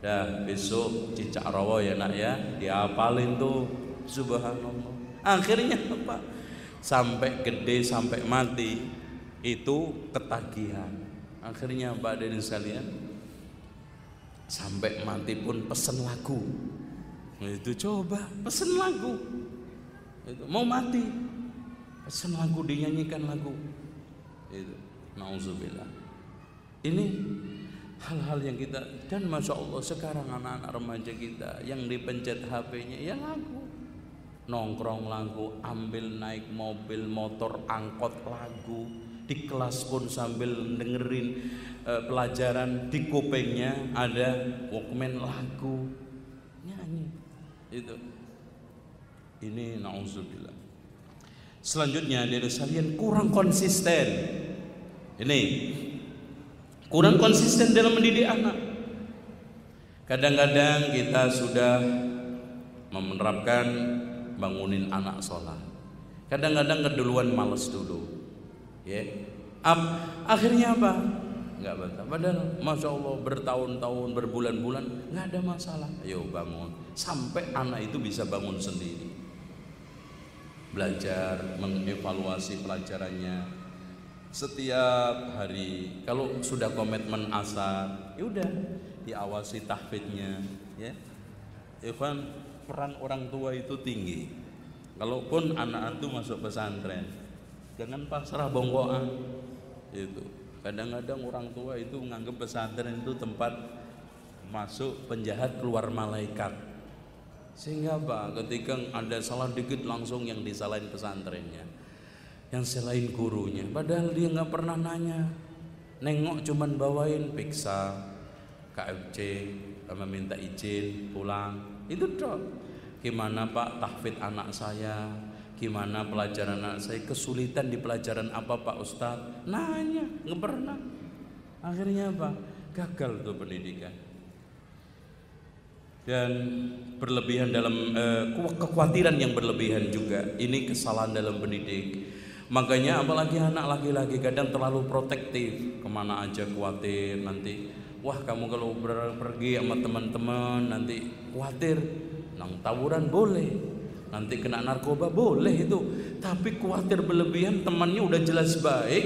Dah besok cicak rawa ya nak ya. Diapalin tuh. Subhanallah. Akhirnya apa? Sampai gede sampai mati. Itu ketagihan. Akhirnya Pak dan sekalian sampai mati pun pesen lagu. Itu coba pesen lagu itu mau mati. Pesen lagu dinyanyikan lagu. Itu nauzubillah ini hal-hal yang kita dan masya Allah sekarang anak-anak remaja kita yang dipencet HP-nya ya lagu. Nongkrong lagu ambil naik mobil motor angkot lagu. Di kelas pun sambil dengerin uh, pelajaran di kupingnya ada walkman lagu. Nyanyi. Itu ini nauzubillah selanjutnya dari sekalian kurang konsisten ini kurang konsisten dalam mendidik anak. Kadang-kadang kita sudah menerapkan bangunin anak sholat. Kadang-kadang keduluan males dulu. Ya. Ab, akhirnya apa? Enggak betah. Padahal Masya Allah bertahun-tahun, berbulan-bulan nggak ada masalah. Ayo bangun. Sampai anak itu bisa bangun sendiri. Belajar, mengevaluasi pelajarannya, setiap hari kalau sudah komitmen asar ya udah diawasi tahfidnya ya. Ikhwan peran orang tua itu tinggi. Kalaupun anak itu masuk pesantren jangan pasrah bongkoan itu kadang-kadang orang tua itu menganggap pesantren itu tempat masuk penjahat keluar malaikat sehingga apa ketika ada salah dikit langsung yang disalahin pesantrennya yang selain gurunya. Padahal dia nggak pernah nanya. Nengok cuman bawain piksa KFC sama minta izin pulang. Itu dok gimana pak tahfid anak saya? Gimana pelajaran anak saya? Kesulitan di pelajaran apa pak ustadz? Nanya nggak pernah. Akhirnya apa gagal tuh pendidikan dan berlebihan dalam eh, kekhawatiran yang berlebihan juga. Ini kesalahan dalam pendidik. Makanya apalagi anak laki-laki kadang terlalu protektif. Ke mana aja khawatir nanti Wah kamu kalau pergi sama teman-teman nanti khawatir. Nang tawuran boleh. Nanti kena narkoba boleh itu. Tapi khawatir berlebihan temannya udah jelas baik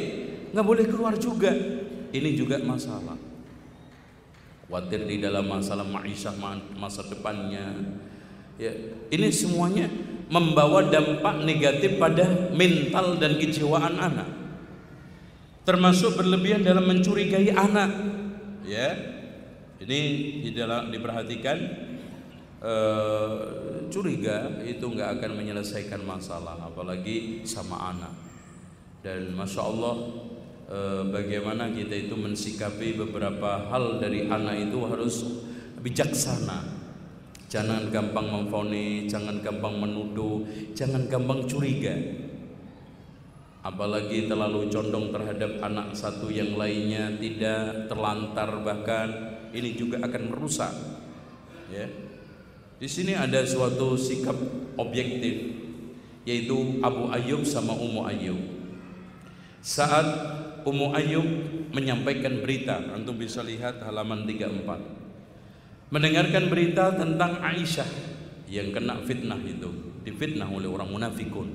nggak boleh keluar juga. Ini juga masalah Khawatir di dalam masalah ma'isyah masa depannya Ya, ini semuanya membawa dampak negatif pada mental dan kejiwaan anak. Termasuk berlebihan dalam mencurigai anak. Ya. Ini di dalam diperhatikan uh, curiga itu nggak akan menyelesaikan masalah apalagi sama anak. Dan masya Allah uh, bagaimana kita itu mensikapi beberapa hal dari anak itu harus bijaksana Jangan gampang memfonis, jangan gampang menuduh, jangan gampang curiga. Apalagi terlalu condong terhadap anak satu yang lainnya tidak terlantar bahkan ini juga akan merusak. Ya. Di sini ada suatu sikap objektif yaitu Abu Ayyub sama Ummu Ayyub. Saat Ummu Ayyub menyampaikan berita, antum bisa lihat halaman 34 mendengarkan berita tentang Aisyah yang kena fitnah itu, difitnah oleh orang munafikun.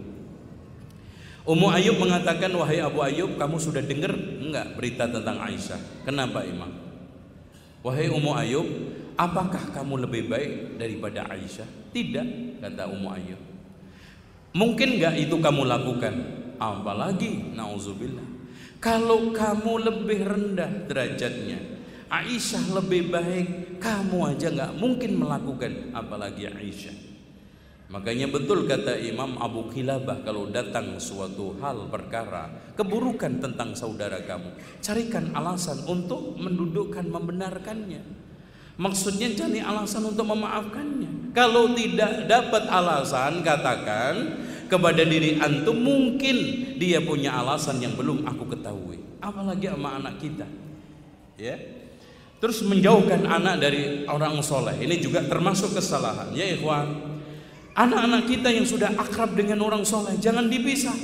Ummu Ayub mengatakan, "Wahai Abu Ayub, kamu sudah dengar enggak berita tentang Aisyah?" Kenapa, Imam? Wahai Ummu Ayub, apakah kamu lebih baik daripada Aisyah? Tidak, kata Ummu Ayub. Mungkin enggak itu kamu lakukan? Apalagi nauzubillah. Kalau kamu lebih rendah derajatnya Aisyah lebih baik kamu aja nggak mungkin melakukan apalagi Aisyah. Makanya betul kata Imam Abu Kilabah kalau datang suatu hal perkara keburukan tentang saudara kamu carikan alasan untuk mendudukkan membenarkannya. Maksudnya cari alasan untuk memaafkannya. Kalau tidak dapat alasan katakan kepada diri antum mungkin dia punya alasan yang belum aku ketahui apalagi sama anak kita ya Terus menjauhkan anak dari orang soleh Ini juga termasuk kesalahan Ya ikhwan Anak-anak kita yang sudah akrab dengan orang soleh jangan dipisah.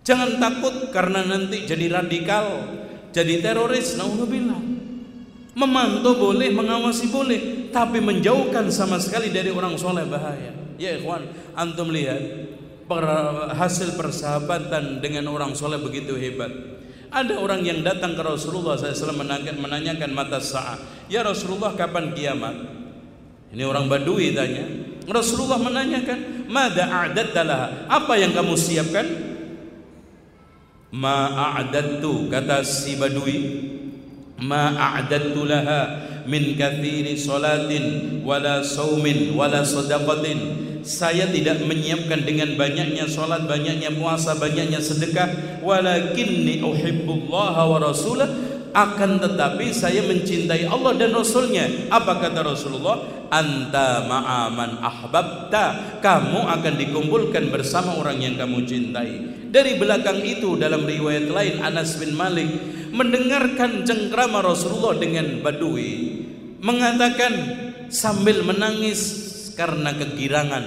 Jangan takut karena nanti jadi radikal, jadi teroris. Nauzubillah. Memantau boleh, mengawasi boleh, tapi menjauhkan sama sekali dari orang soleh bahaya. Ya ikhwan, antum lihat hasil persahabatan dengan orang soleh begitu hebat. Ada orang yang datang ke Rasulullah SAW menanyakan mata sa'ah. Ya Rasulullah kapan kiamat? Ini orang Badui tanya. Rasulullah menanyakan, "Mada a'dadta Apa yang kamu siapkan? Ma a'dadtu kata si Badui. Ma a'dadtu laha min kathiri salatin wala saumin wala sadaqatin. Saya tidak menyiapkan dengan banyaknya salat, banyaknya puasa, banyaknya sedekah, walakinni uhibbullaha wa rasulah. Akan tetapi saya mencintai Allah dan Rasulnya. Apa kata Rasulullah? Anta ma'aman ahbabta. Kamu akan dikumpulkan bersama orang yang kamu cintai. Dari belakang itu dalam riwayat lain Anas bin Malik mendengarkan cengkrama Rasulullah dengan badui. Mengatakan sambil menangis karena kegirangan.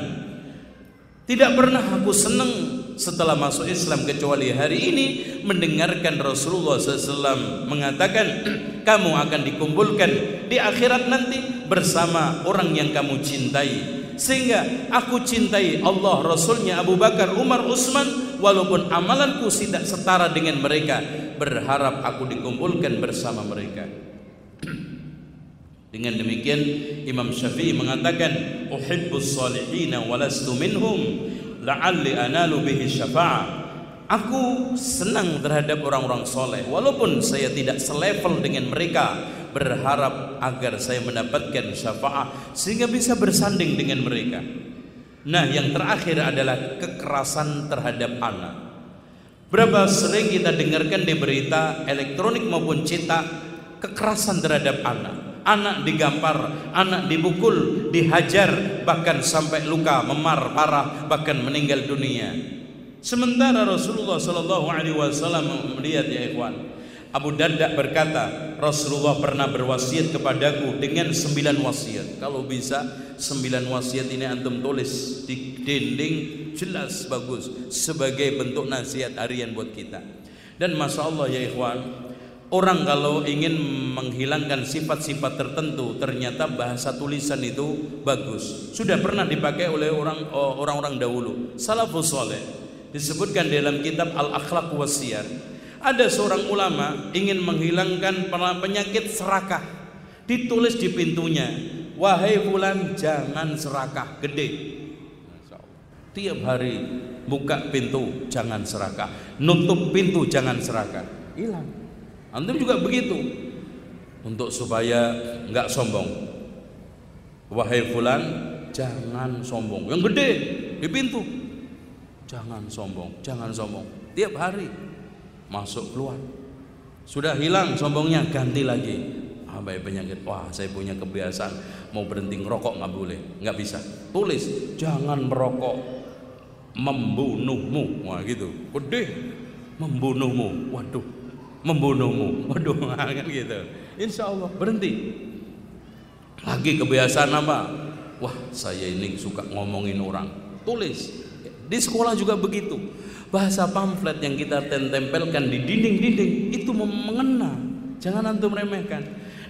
Tidak pernah aku senang setelah masuk Islam kecuali hari ini mendengarkan Rasulullah SAW mengatakan kamu akan dikumpulkan di akhirat nanti bersama orang yang kamu cintai. Sehingga aku cintai Allah Rasulnya Abu Bakar Umar Utsman walaupun amalanku tidak setara dengan mereka berharap aku dikumpulkan bersama mereka dengan demikian Imam Syafi'i mengatakan uhibbus salihina walastu minhum la'alli analu bihi syafa'ah Aku senang terhadap orang-orang soleh Walaupun saya tidak selevel dengan mereka Berharap agar saya mendapatkan syafaat Sehingga bisa bersanding dengan mereka. Nah yang terakhir adalah kekerasan terhadap anak. Berapa sering kita dengarkan di berita elektronik maupun cetak Kekerasan terhadap anak anak digampar, anak dibukul, dihajar, bahkan sampai luka, memar, parah, bahkan meninggal dunia. Sementara Rasulullah Shallallahu Alaihi Wasallam melihat ya ikhwan, Abu Darda berkata, Rasulullah pernah berwasiat kepadaku dengan sembilan wasiat. Kalau bisa sembilan wasiat ini antum tulis di dinding jelas bagus sebagai bentuk nasihat harian buat kita. Dan masya Allah ya ikhwan, Orang kalau ingin menghilangkan sifat-sifat tertentu ternyata bahasa tulisan itu bagus. Sudah pernah dipakai oleh orang orang-orang dahulu. Salafus saleh disebutkan dalam kitab Al-Akhlaq Wasiyar. Ada seorang ulama ingin menghilangkan penyakit serakah. Ditulis di pintunya, "Wahai fulan, jangan serakah gede." Tiap hari buka pintu, jangan serakah. Nutup pintu, jangan serakah. Hilang. Antum juga begitu. Untuk supaya nggak sombong. Wahai fulan, jangan sombong. Yang gede di pintu. Jangan sombong, jangan sombong. Tiap hari masuk keluar. Sudah hilang sombongnya, ganti lagi. Ah, baik penyakit. Wah, saya punya kebiasaan mau berhenti ngerokok nggak boleh, nggak bisa. Tulis, jangan merokok, membunuhmu. Wah gitu, gede, membunuhmu. Waduh, membunuhmu. Waduh, kan gitu. Insya Allah berhenti. Lagi kebiasaan apa? Wah, saya ini suka ngomongin orang. Tulis. Di sekolah juga begitu. Bahasa pamflet yang kita tempelkan di dinding-dinding itu mengena. Jangan antum remehkan.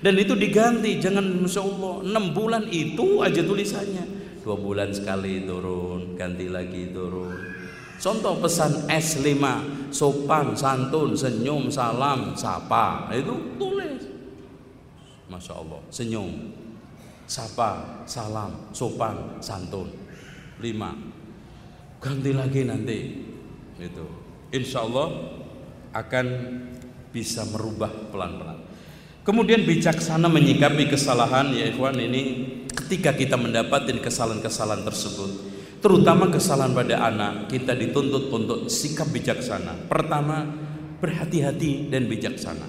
Dan itu diganti, jangan Masya Allah 6 bulan itu aja tulisannya Dua bulan sekali turun, ganti lagi turun Contoh pesan S5 Sopan, santun, senyum, salam, sapa. Nah, Itu tulis. Masya Allah Senyum Sapa, salam, sopan, santun. Lima. Ganti lagi nanti. Itu. Insya Allah akan bisa merubah pelan-pelan. Kemudian bijaksana menyikapi kesalahan ya ikhwan ini ketika kita mendapatkan kesalahan-kesalahan tersebut terutama kesalahan pada anak kita dituntut untuk sikap bijaksana. Pertama berhati-hati dan bijaksana.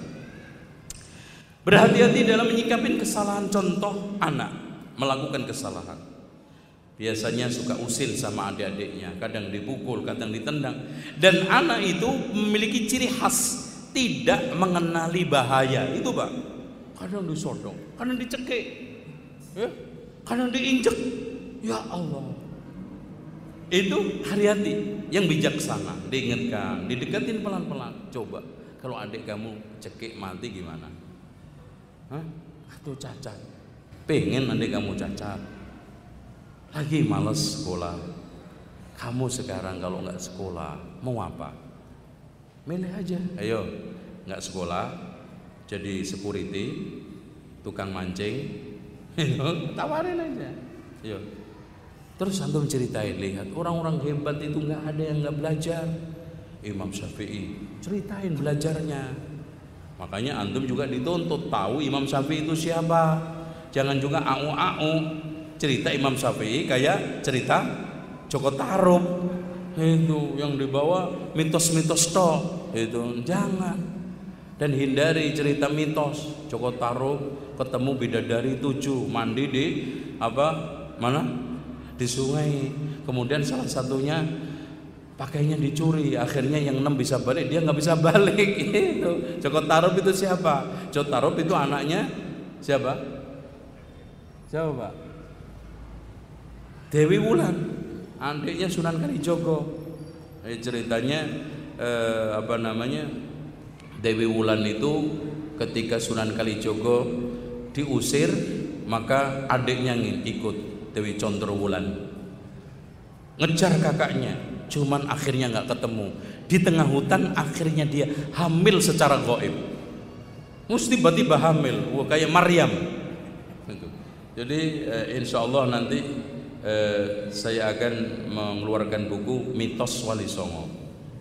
Berhati-hati dalam menyikapin kesalahan contoh anak melakukan kesalahan. Biasanya suka usil sama adik-adiknya kadang dipukul kadang ditendang. Dan anak itu memiliki ciri khas tidak mengenali bahaya. Itu pak. Kadang disodong kadang dicekik ya? kadang diinjek. Ya Allah itu hati-hati yang bijaksana diingatkan didekatin pelan-pelan. Coba kalau adik kamu cekik mati gimana? Hah? atau cacat? Pengen adik kamu cacat. Lagi males sekolah. Kamu sekarang kalau nggak sekolah mau apa? Milih aja. Ayo nggak sekolah jadi security tukang mancing. Tawarin aja. Ayo Terus antum ceritain lihat orang-orang hebat itu nggak ada yang nggak belajar. Imam Syafi'i ceritain belajarnya. Makanya antum juga dituntut tahu Imam Syafi'i itu siapa. Jangan juga au au cerita Imam Syafi'i kayak cerita Joko Tarub itu yang dibawa mitos-mitos toh itu jangan dan hindari cerita mitos Joko Tarub ketemu bidadari tujuh mandi di apa mana di sungai. Kemudian salah satunya pakainya dicuri akhirnya yang enam bisa balik dia nggak bisa balik. Itu Joko Tarub itu siapa? Joko Tarub itu anaknya siapa? Siapa pak? Dewi Wulan. Adiknya Sunan Kalijogo eh, ceritanya eh, apa namanya? Dewi Wulan itu ketika Sunan Kalijogo diusir maka adiknya ikut Dewi Condrowulan ngejar kakaknya cuman akhirnya nggak ketemu. Di tengah hutan akhirnya dia hamil secara goib. Mesti tiba-tiba hamil Wah, kayak Maryam. Gitu. jadi eh, insya Allah nanti eh, saya akan mengeluarkan buku mitos Wali Songo.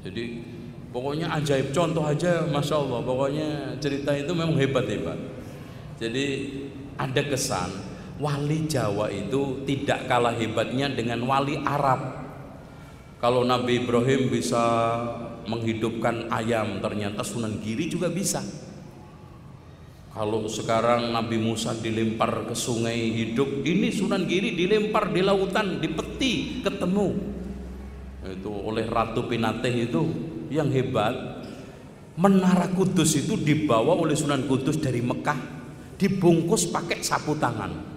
Jadi pokoknya ajaib. Contoh aja masya Allah. Pokoknya cerita itu memang hebat hebat. Jadi ada kesan wali Jawa itu tidak kalah hebatnya dengan wali Arab. Kalau Nabi Ibrahim bisa menghidupkan ayam, ternyata Sunan Giri juga bisa. Kalau sekarang Nabi Musa dilempar ke sungai hidup, ini Sunan Giri dilempar di lautan, di peti, ketemu. Itu oleh Ratu Pinateh itu yang hebat. Menara Kudus itu dibawa oleh Sunan Kudus dari Mekah, dibungkus pakai sapu tangan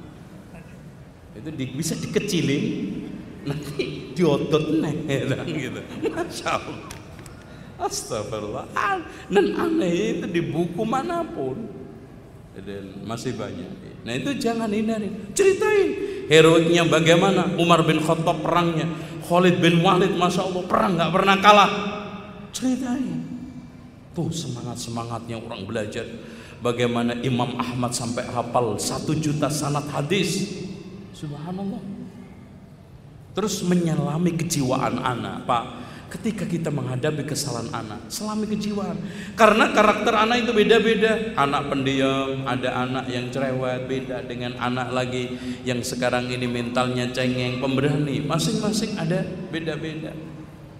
itu di, bisa dikecilin. Nanti diodot nih gitu. Masya Allah. Astagfirullah dan aneh itu di buku mana pun. Dan masih banyak. Nah itu jangan hindari. Ceritain. Heroiknya bagaimana? Umar bin Khattab perangnya. Khalid bin Walid masya Allah perang nggak pernah kalah. Ceritain. Tuh semangat semangatnya orang belajar. Bagaimana Imam Ahmad sampai hafal satu juta sanat hadis Subhanallah. Terus menyelami kejiwaan anak, Pak. Ketika kita menghadapi kesalahan anak, selami kejiwaan. Karena karakter anak itu beda-beda. Anak pendiam, ada anak yang cerewet, beda dengan anak lagi yang sekarang ini mentalnya cengeng, pemberani. Masing-masing ada beda-beda.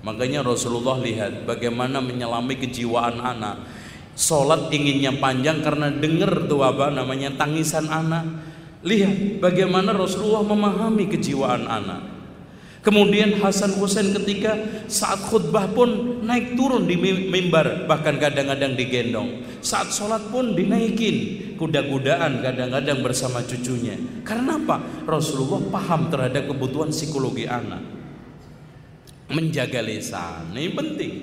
Makanya Rasulullah lihat bagaimana menyelami kejiwaan anak. Sholat inginnya panjang karena dengar tuh apa namanya tangisan anak Lihat bagaimana Rasulullah memahami kejiwaan anak. Kemudian Hasan Husain ketika saat khutbah pun naik turun di mimbar bahkan kadang-kadang digendong. Saat sholat pun dinaikin kuda-kudaan kadang-kadang bersama cucunya. Karena apa? Rasulullah paham terhadap kebutuhan psikologi anak. Menjaga lisan ini penting.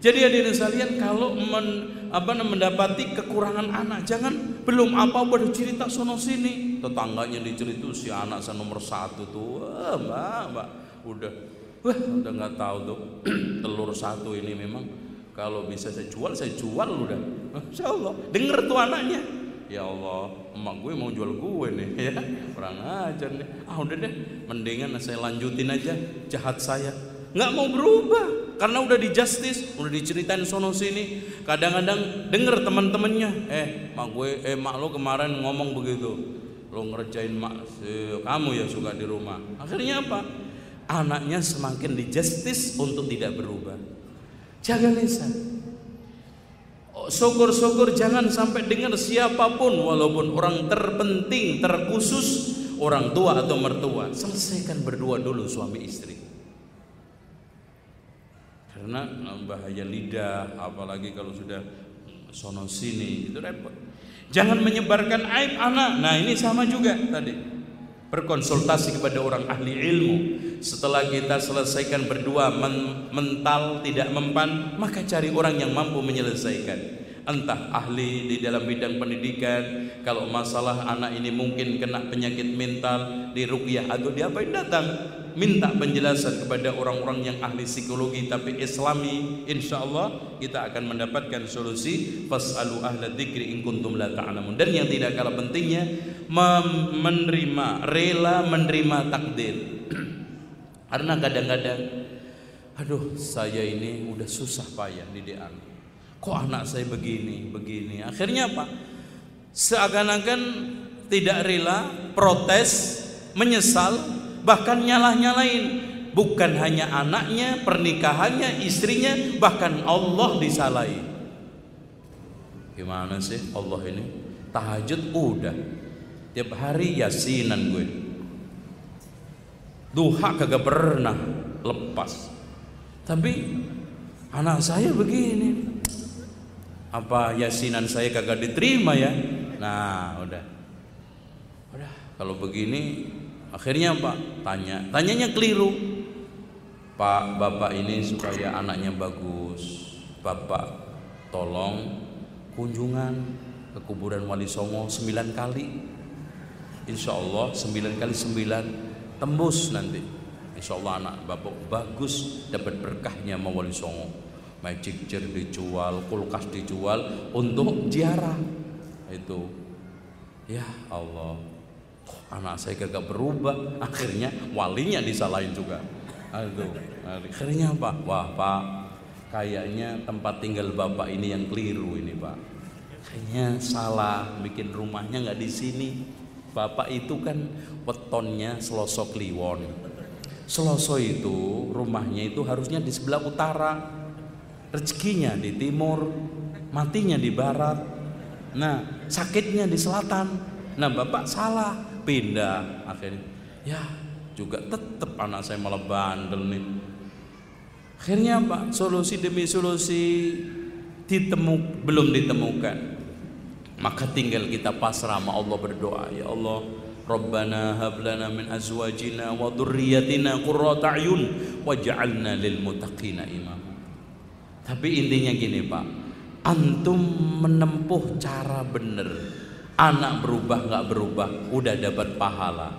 Jadi hadirin sekalian kalau men, apa mendapati kekurangan anak jangan belum apa baru cerita sono sini tetangganya diceritu si anak saya nomor satu tuh. Wah mbak mbak. Udah. Wah udah nggak tahu tuh. Telur satu ini memang kalau bisa saya jual saya jual udah. Insya Allah denger tuh anaknya. Ya Allah emak gue mau jual gue nih ya. Kurang ajar nih. Ah udah deh. Mendingan saya lanjutin aja jahat saya. Nggak mau berubah. Karena udah di justice, udah diceritain sono sini. Kadang-kadang denger teman-temannya, eh mak gue, eh mak lo kemarin ngomong begitu, lo ngerjain mak kamu ya suka di rumah. Akhirnya apa? Anaknya semakin di justice untuk tidak berubah. Jaga lisan. Oh, syukur-syukur jangan sampai dengar siapa pun walaupun orang terpenting, terkhusus orang tua atau mertua. Selesaikan berdua dulu suami istri karena eh, bahaya lidah apalagi kalau sudah sono sini itu repot jangan menyebarkan aib anak. Nah ini sama juga tadi. Berkonsultasi kepada orang ahli ilmu. Setelah kita selesaikan berdua men mental tidak mempan maka cari orang yang mampu menyelesaikan. Entah ahli di dalam bidang pendidikan kalau masalah anak ini mungkin kena penyakit mental di rukyah atau di apa datang minta penjelasan kepada orang-orang yang ahli psikologi tapi islami insyaallah kita akan mendapatkan solusi. Fasalu ahla dzikri in kuntum la ta'lamun. Dan yang tidak kalah pentingnya menerima rela menerima takdir. Karena kadang-kadang aduh saya ini udah susah payah didik anak kok anak saya begini begini? Akhirnya apa seakan-akan tidak rela protes menyesal bahkan nyalah-nyalain bukan hanya anaknya, pernikahannya, istrinya, bahkan Allah disalahi. Gimana sih Allah ini? Tahajud udah. Tiap hari yasinan gue. Duha kagak pernah lepas. Tapi anak saya begini. Apa yasinan saya kagak diterima ya? Nah, udah. Udah, kalau begini Akhirnya Pak tanya, tanyanya keliru. Pak, Bapak ini supaya anaknya bagus. Bapak tolong kunjungan ke kuburan Wali Songo sembilan kali. Insya Allah sembilan kali sembilan tembus nanti. Insya Allah anak bapak bagus dapat berkahnya sama Wali Songo. Magic jar dijual, kulkas dijual untuk ziarah. Itu. Ya Allah, anak saya gak berubah. Akhirnya walinya disalahin juga. Aduh akhirnya apa? Wah pak kayaknya tempat tinggal bapak ini yang keliru ini pak. Kayaknya salah bikin rumahnya nggak di sini. Bapak itu kan wetonnya selosok kliwon. Seloso itu rumahnya itu harusnya di sebelah utara. Rezekinya di timur matinya di barat. Nah sakitnya di selatan. Nah bapak salah pindah akhirnya. Ya juga tetap anak saya malah bandel nih. Akhirnya apa solusi demi solusi ditemu belum ditemukan. Maka tinggal kita pasrah sama Allah berdoa. Ya Allah Rabbana hab lana min azwajina wa dhurriyyatina qurrata ayun waj'alna lil muttaqina imam. Tapi intinya gini, Pak. Antum menempuh cara benar anak berubah nggak berubah udah dapat pahala.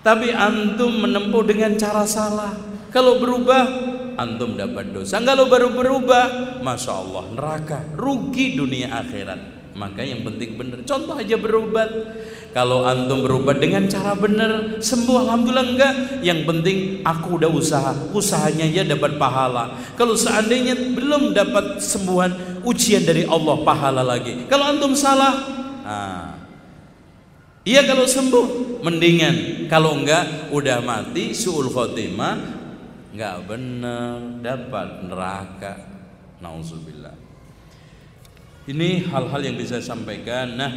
Tapi antum menempuh dengan cara salah. Kalau berubah antum dapat dosa. Kalau baru berubah masya Allah neraka rugi dunia akhirat. Maka yang penting benar. Contoh aja berobat. Kalau antum berobat dengan cara benar sembuh alhamdulillah enggak. Yang penting aku udah usaha. Usahanya ya dapat pahala. Kalau seandainya belum dapat sembuhan ujian dari Allah pahala lagi. Kalau antum salah Ah. Iya kalau sembuh mendingan. Kalau enggak udah mati suul khotimah enggak benar dapat neraka. Nauzubillah. Ini hal-hal yang bisa saya sampaikan. Nah,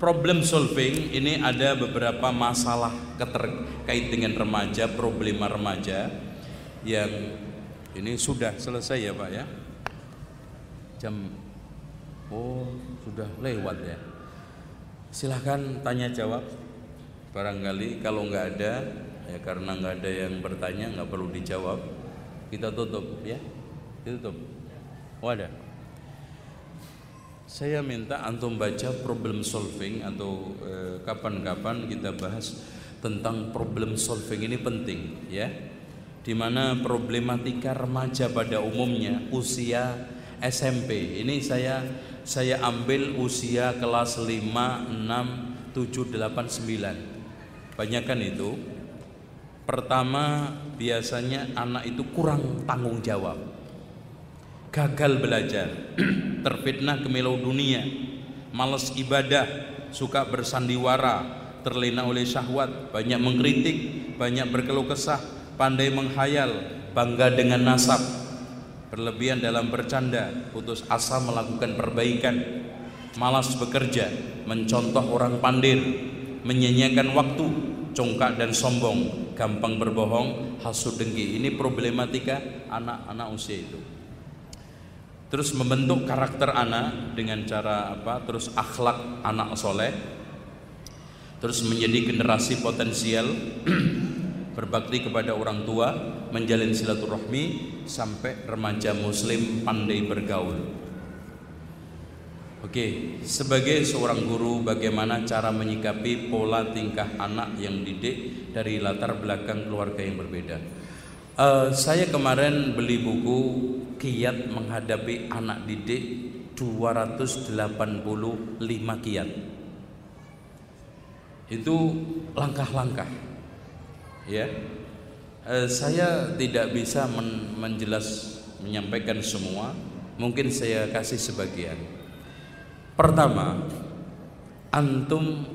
problem solving ini ada beberapa masalah terkait dengan remaja, problema remaja yang ini sudah selesai ya Pak ya. Jam Oh, sudah lewat ya silahkan tanya jawab. Barangkali kalau nggak ada ya karena nggak ada yang bertanya nggak perlu dijawab kita tutup ya. Tutup oh saya minta antum baca problem solving atau eh, kapan-kapan eh, kita bahas tentang problem solving ini penting ya. Di mana problematika remaja pada umumnya usia SMP ini saya saya ambil usia kelas 5, 6, 7, 8, 9 Banyakan itu. Pertama biasanya anak itu kurang tanggung jawab. Gagal belajar. Terfitnah kemilau dunia. Males ibadah. Suka bersandiwara. Terlena oleh syahwat. Banyak mengkritik. Banyak berkeluh kesah. Pandai menghayal. Bangga dengan nasab berlebihan dalam bercanda, putus asa melakukan perbaikan, malas bekerja, mencontoh orang pandir, menyanyiakan waktu, congkak dan sombong, gampang berbohong, hasut dengki. Ini problematika anak-anak usia itu. Terus membentuk karakter anak dengan cara apa? Terus akhlak anak soleh. Terus menjadi generasi potensial berbakti kepada orang tua, menjalin silaturahmi sampai remaja muslim pandai bergaul. Oke, sebagai seorang guru bagaimana cara menyikapi pola tingkah anak yang didik dari latar belakang keluarga yang berbeda? Uh, saya kemarin beli buku Kiat menghadapi anak didik 285 kiat. Itu langkah-langkah. Ya. Uh, saya tidak bisa men menjelas menyampaikan semua, mungkin saya kasih sebagian. Pertama, antum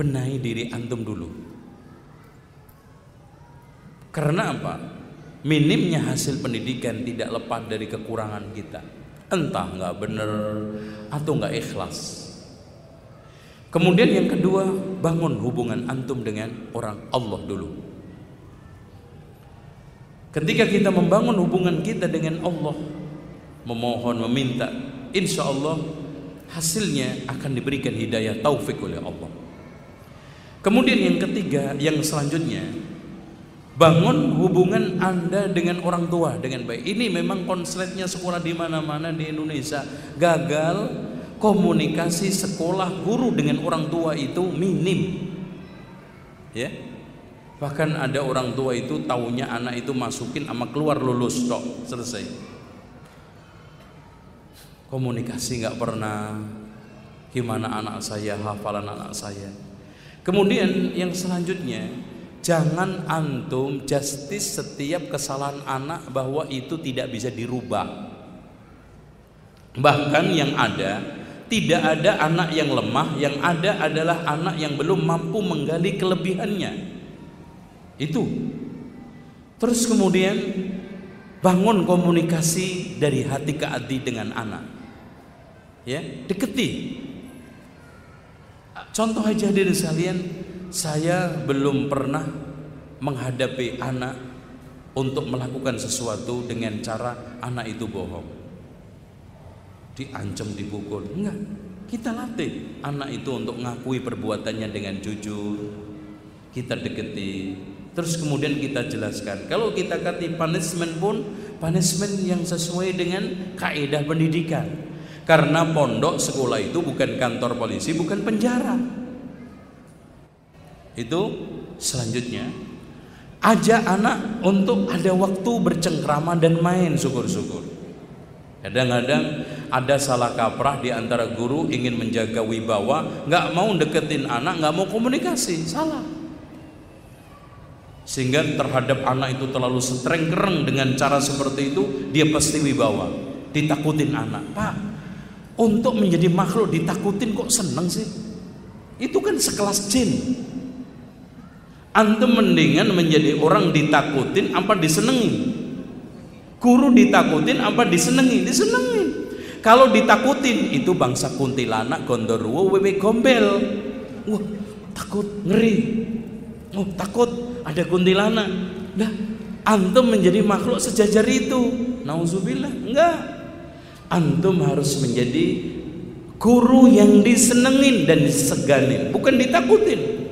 benahi diri antum dulu. Karena apa? Minimnya hasil pendidikan tidak lepas dari kekurangan kita. Entah nggak benar atau nggak ikhlas. Kemudian yang kedua, bangun hubungan antum dengan orang Allah dulu. Ketika kita membangun hubungan kita dengan Allah, memohon, meminta, insya Allah hasilnya akan diberikan hidayah taufik oleh Allah. Kemudian yang ketiga, yang selanjutnya, bangun hubungan Anda dengan orang tua dengan baik. Ini memang konsletnya sekolah di mana-mana di Indonesia gagal komunikasi sekolah guru dengan orang tua itu minim. Ya. Bahkan ada orang tua itu taunya anak itu masukin sama keluar lulus tok, selesai. Komunikasi nggak pernah. Gimana anak saya hafalan anak saya. Kemudian yang selanjutnya jangan antum justice setiap kesalahan anak bahwa itu tidak bisa dirubah. Bahkan yang ada tidak ada anak yang lemah yang ada adalah anak yang belum mampu menggali kelebihannya itu. Terus kemudian bangun komunikasi dari hati ke hati dengan anak. Ya deketi. Contoh aja dari sekalian saya belum pernah menghadapi anak untuk melakukan sesuatu dengan cara anak itu bohong. Diancam dipukul. Enggak. Kita latih anak itu untuk ngakui perbuatannya dengan jujur. Kita deketi terus kemudian kita jelaskan kalau kita kati punishment pun punishment yang sesuai dengan kaidah pendidikan karena pondok sekolah itu bukan kantor polisi, bukan penjara. Itu selanjutnya ajak anak untuk ada waktu bercengkrama dan main syukur-syukur. Kadang-kadang ada salah kaprah di antara guru ingin menjaga wibawa, nggak mau deketin anak, nggak mau komunikasi, salah. Sehingga terhadap anak itu terlalu setreng kereng dengan cara seperti itu, dia pasti wibawa, ditakutin anak. Pak, untuk menjadi makhluk ditakutin kok seneng sih? Itu kan sekelas jin. Antum mendingan menjadi orang ditakutin apa disenengin? Guru ditakutin apa disenengin? Disenengin. Kalau ditakutin itu bangsa kuntilanak, gondorwo, wewe gombel. Wah, takut, ngeri. Oh, takut ada kuntilanak. Dah, antum menjadi makhluk sejajar itu. Nauzubillah. Enggak antum harus menjadi guru yang disenengin dan diseganin bukan ditakutin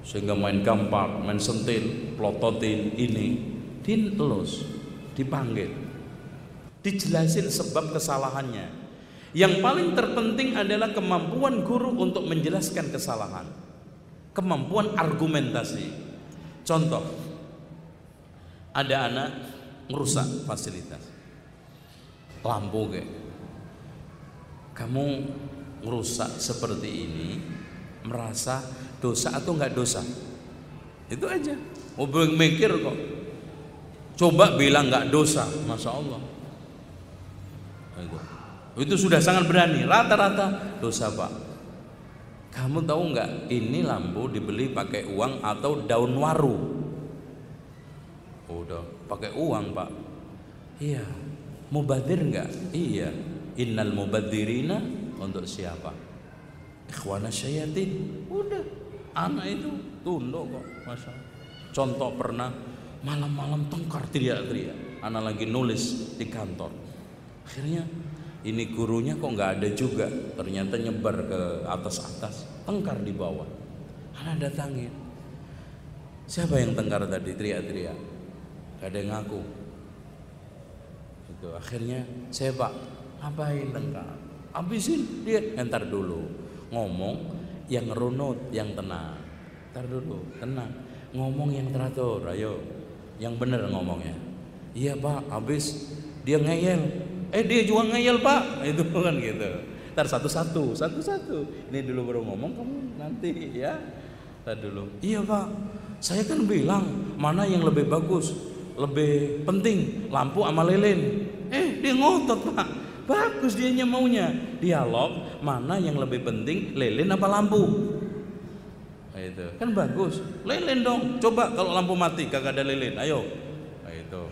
sehingga main gampang main sentil plototin ini dilus dipanggil dijelasin sebab kesalahannya yang paling terpenting adalah kemampuan guru untuk menjelaskan kesalahan kemampuan argumentasi. Contoh ada anak merusak fasilitas. Lampu kayak kamu merusak seperti ini merasa dosa atau enggak dosa? Itu aja. Mau mikir kok. Coba bilang enggak dosa masya Allah. Itu. Itu sudah sangat berani. Rata-rata dosa pak kamu tahu enggak ini lampu dibeli pakai uang atau daun waru udah pakai uang pak iya Mubadir enggak? Iya. Innal mubadirina untuk siapa? Ikhwana syayatin. Udah. Anak itu tunduk kok. Masa. Contoh pernah malam-malam tengkar teriak-teriak. Anak lagi nulis di kantor. Akhirnya ini gurunya kok nggak ada juga. Ternyata nyebar ke atas-atas. Tengkar di bawah. Anak datangin. Siapa yang tengkar tadi teriak-teriak? Gak ada yang ngaku. Itu akhirnya saya pak, ngapain tengkar? Habisin dia, entar dulu ngomong yang runut, yang tenang. Entar dulu, tenang. Ngomong yang teratur, ayo. Yang benar ngomongnya. Iya pak, habis dia ngeyel. Eh dia juga ngeyel pak, itu kan gitu. Ntar satu-satu, satu-satu. Ini dulu baru ngomong, kamu nanti ya. Ntar dulu. Iya pak, saya kan bilang mana yang lebih bagus, lebih penting lampu sama lilin. Eh dia ngotot pak. Bagus dia maunya. Dialog mana yang lebih penting lilin apa lampu. Nah, itu kan bagus. Lilin dong. Coba kalau lampu mati kagak ada lilin. Ayo. Nah, itu.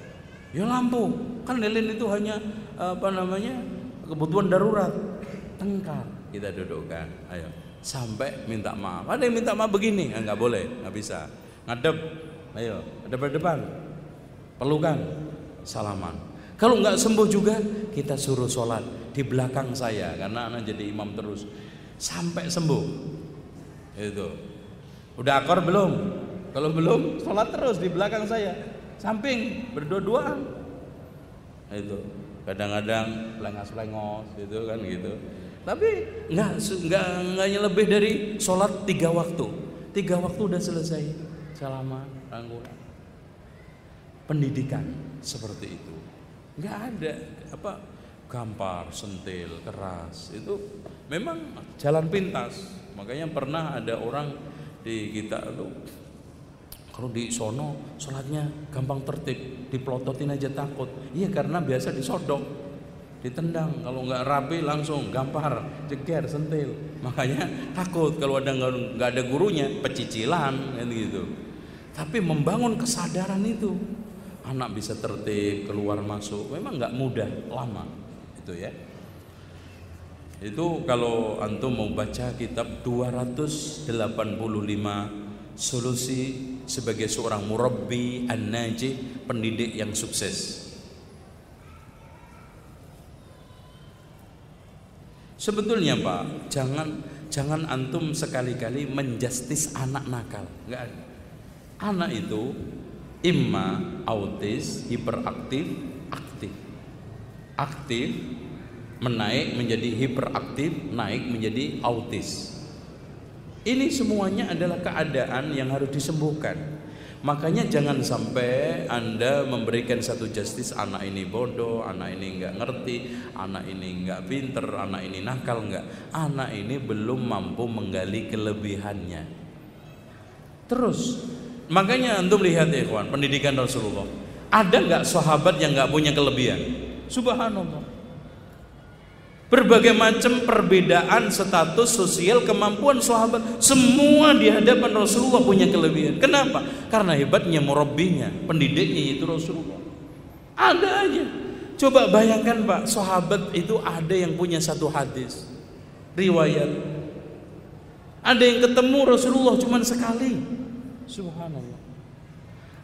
Ya lampu. Kan lilin itu hanya apa namanya kebutuhan darurat. Tengkar. Kita dudukkan ayo. Sampai minta maaf. Ada yang minta maaf begini? Ah, nggak boleh nggak bisa. Ngadep ayo ada berdepan. Pelukan salaman. Kalau nggak sembuh juga kita suruh sholat di belakang saya karena anak jadi imam terus. Sampai sembuh. Itu. Udah akor belum? Kalau belum sholat terus di belakang saya. Samping berdua-duaan. Itu kadang-kadang lengos-lengos gitu kan gitu tapi nggak nggak nggaknya lebih dari sholat tiga waktu. Tiga waktu udah selesai. Salaman, rangkulan. Pendidikan seperti itu. Nggak ada apa gampar, sentil, keras. Itu memang jalan pintas. Makanya pernah ada orang di kita tuh kalau di sono sholatnya gampang tertib, dipelototin aja takut. Iya karena biasa disodok ditendang. Kalau nggak rapi langsung gampar jeger sentil. Makanya takut kalau ada nggak ada gurunya pecicilan kan gitu. Tapi membangun kesadaran itu anak bisa tertib keluar masuk memang nggak mudah lama itu ya. Itu kalau antum mau baca kitab 285 solusi sebagai seorang murabbi an-najih pendidik yang sukses Sebetulnya Pak, jangan jangan antum sekali-kali menjustis anak nakal. Enggak. Anak itu imma autis, hiperaktif, aktif. Aktif menaik menjadi hiperaktif, naik menjadi autis. Ini semuanya adalah keadaan yang harus disembuhkan. Makanya jangan sampai Anda memberikan satu justice anak ini bodoh, anak ini nggak ngerti, anak ini nggak pinter, anak ini nakal nggak. Anak ini belum mampu menggali kelebihannya. Terus makanya antum lihat ya kawan, pendidikan Rasulullah. Ada nggak sahabat yang nggak punya kelebihan? Subhanallah. Berbagai macam perbedaan status sosial kemampuan sahabat semua di hadapan Rasulullah punya kelebihan. Kenapa? Karena hebatnya murabbinya, pendidiknya itu Rasulullah. Ada aja. Coba bayangkan Pak, sahabat itu ada yang punya satu hadis riwayat. Ada yang ketemu Rasulullah cuma sekali. Subhanallah.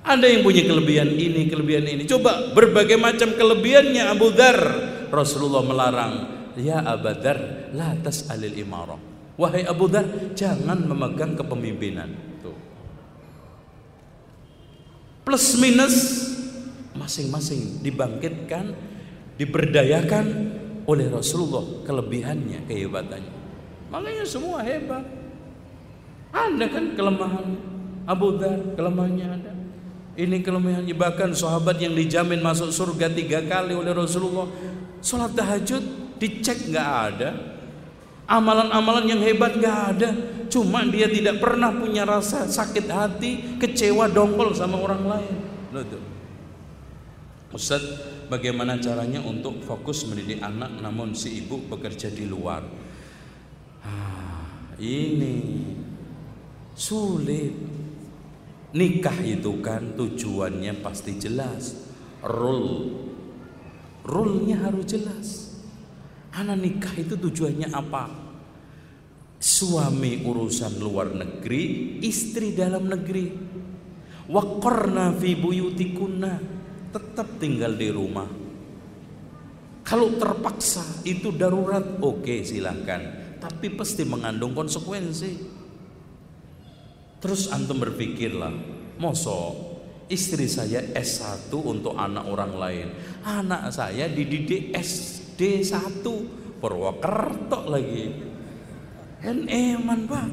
Ada yang punya kelebihan ini, kelebihan ini. Coba berbagai macam kelebihannya Abu Dhar. Rasulullah melarang ya Abadar la tas'alil imarah wahai Abu Dar jangan memegang kepemimpinan. Tuh. Plus minus masing-masing dibangkitkan diberdayakan oleh Rasulullah kelebihannya kehebatannya. Makanya semua hebat. Ada kan kelemahan? Abu Dar kelemahannya ada. Ini kelemahannya bahkan sahabat yang dijamin masuk surga tiga kali oleh Rasulullah sholat tahajud dicek nggak ada. Amalan-amalan yang hebat nggak ada. Cuma dia tidak pernah punya rasa sakit hati kecewa dongkol sama orang lain. Loh tuh. Ustaz bagaimana caranya untuk fokus mendidik anak namun si ibu bekerja di luar? Ah, ini sulit. Nikah itu kan tujuannya pasti jelas. Rule. Rule-nya harus jelas Anak nikah itu tujuannya apa? Suami urusan luar negeri, istri dalam negeri. Waqarna fi buyutikunna, tetap tinggal di rumah. Kalau terpaksa itu darurat, oke okay, silahkan. Tapi pasti mengandung konsekuensi. Terus antum berpikirlah, Moso istri saya S1 untuk anak orang lain. Anak saya dididik SD 1 Purwokerto lagi. Kan eman pak.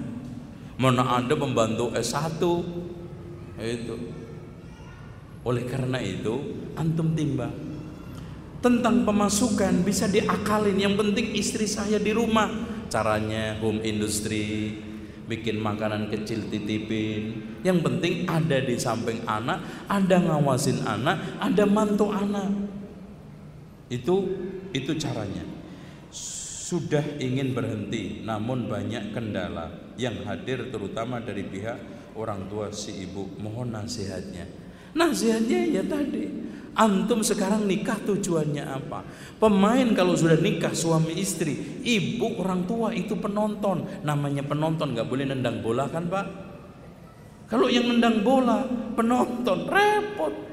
Mana ada pembantu S1 itu. Oleh karena itu antum timbang tentang pemasukan bisa diakalin. Yang penting istri saya di rumah. Caranya home industry, bikin makanan kecil titipin. Yang penting ada di samping anak, ada ngawasin anak, ada mantu anak. Itu itu caranya. Sudah ingin berhenti, namun banyak kendala yang hadir terutama dari pihak orang tua si ibu. Mohon nasihatnya. Nasihatnya ya tadi, Antum sekarang nikah tujuannya apa? Pemain kalau sudah nikah suami istri, ibu orang tua itu penonton. Namanya penonton nggak boleh nendang bola kan pak? Kalau yang nendang bola penonton repot.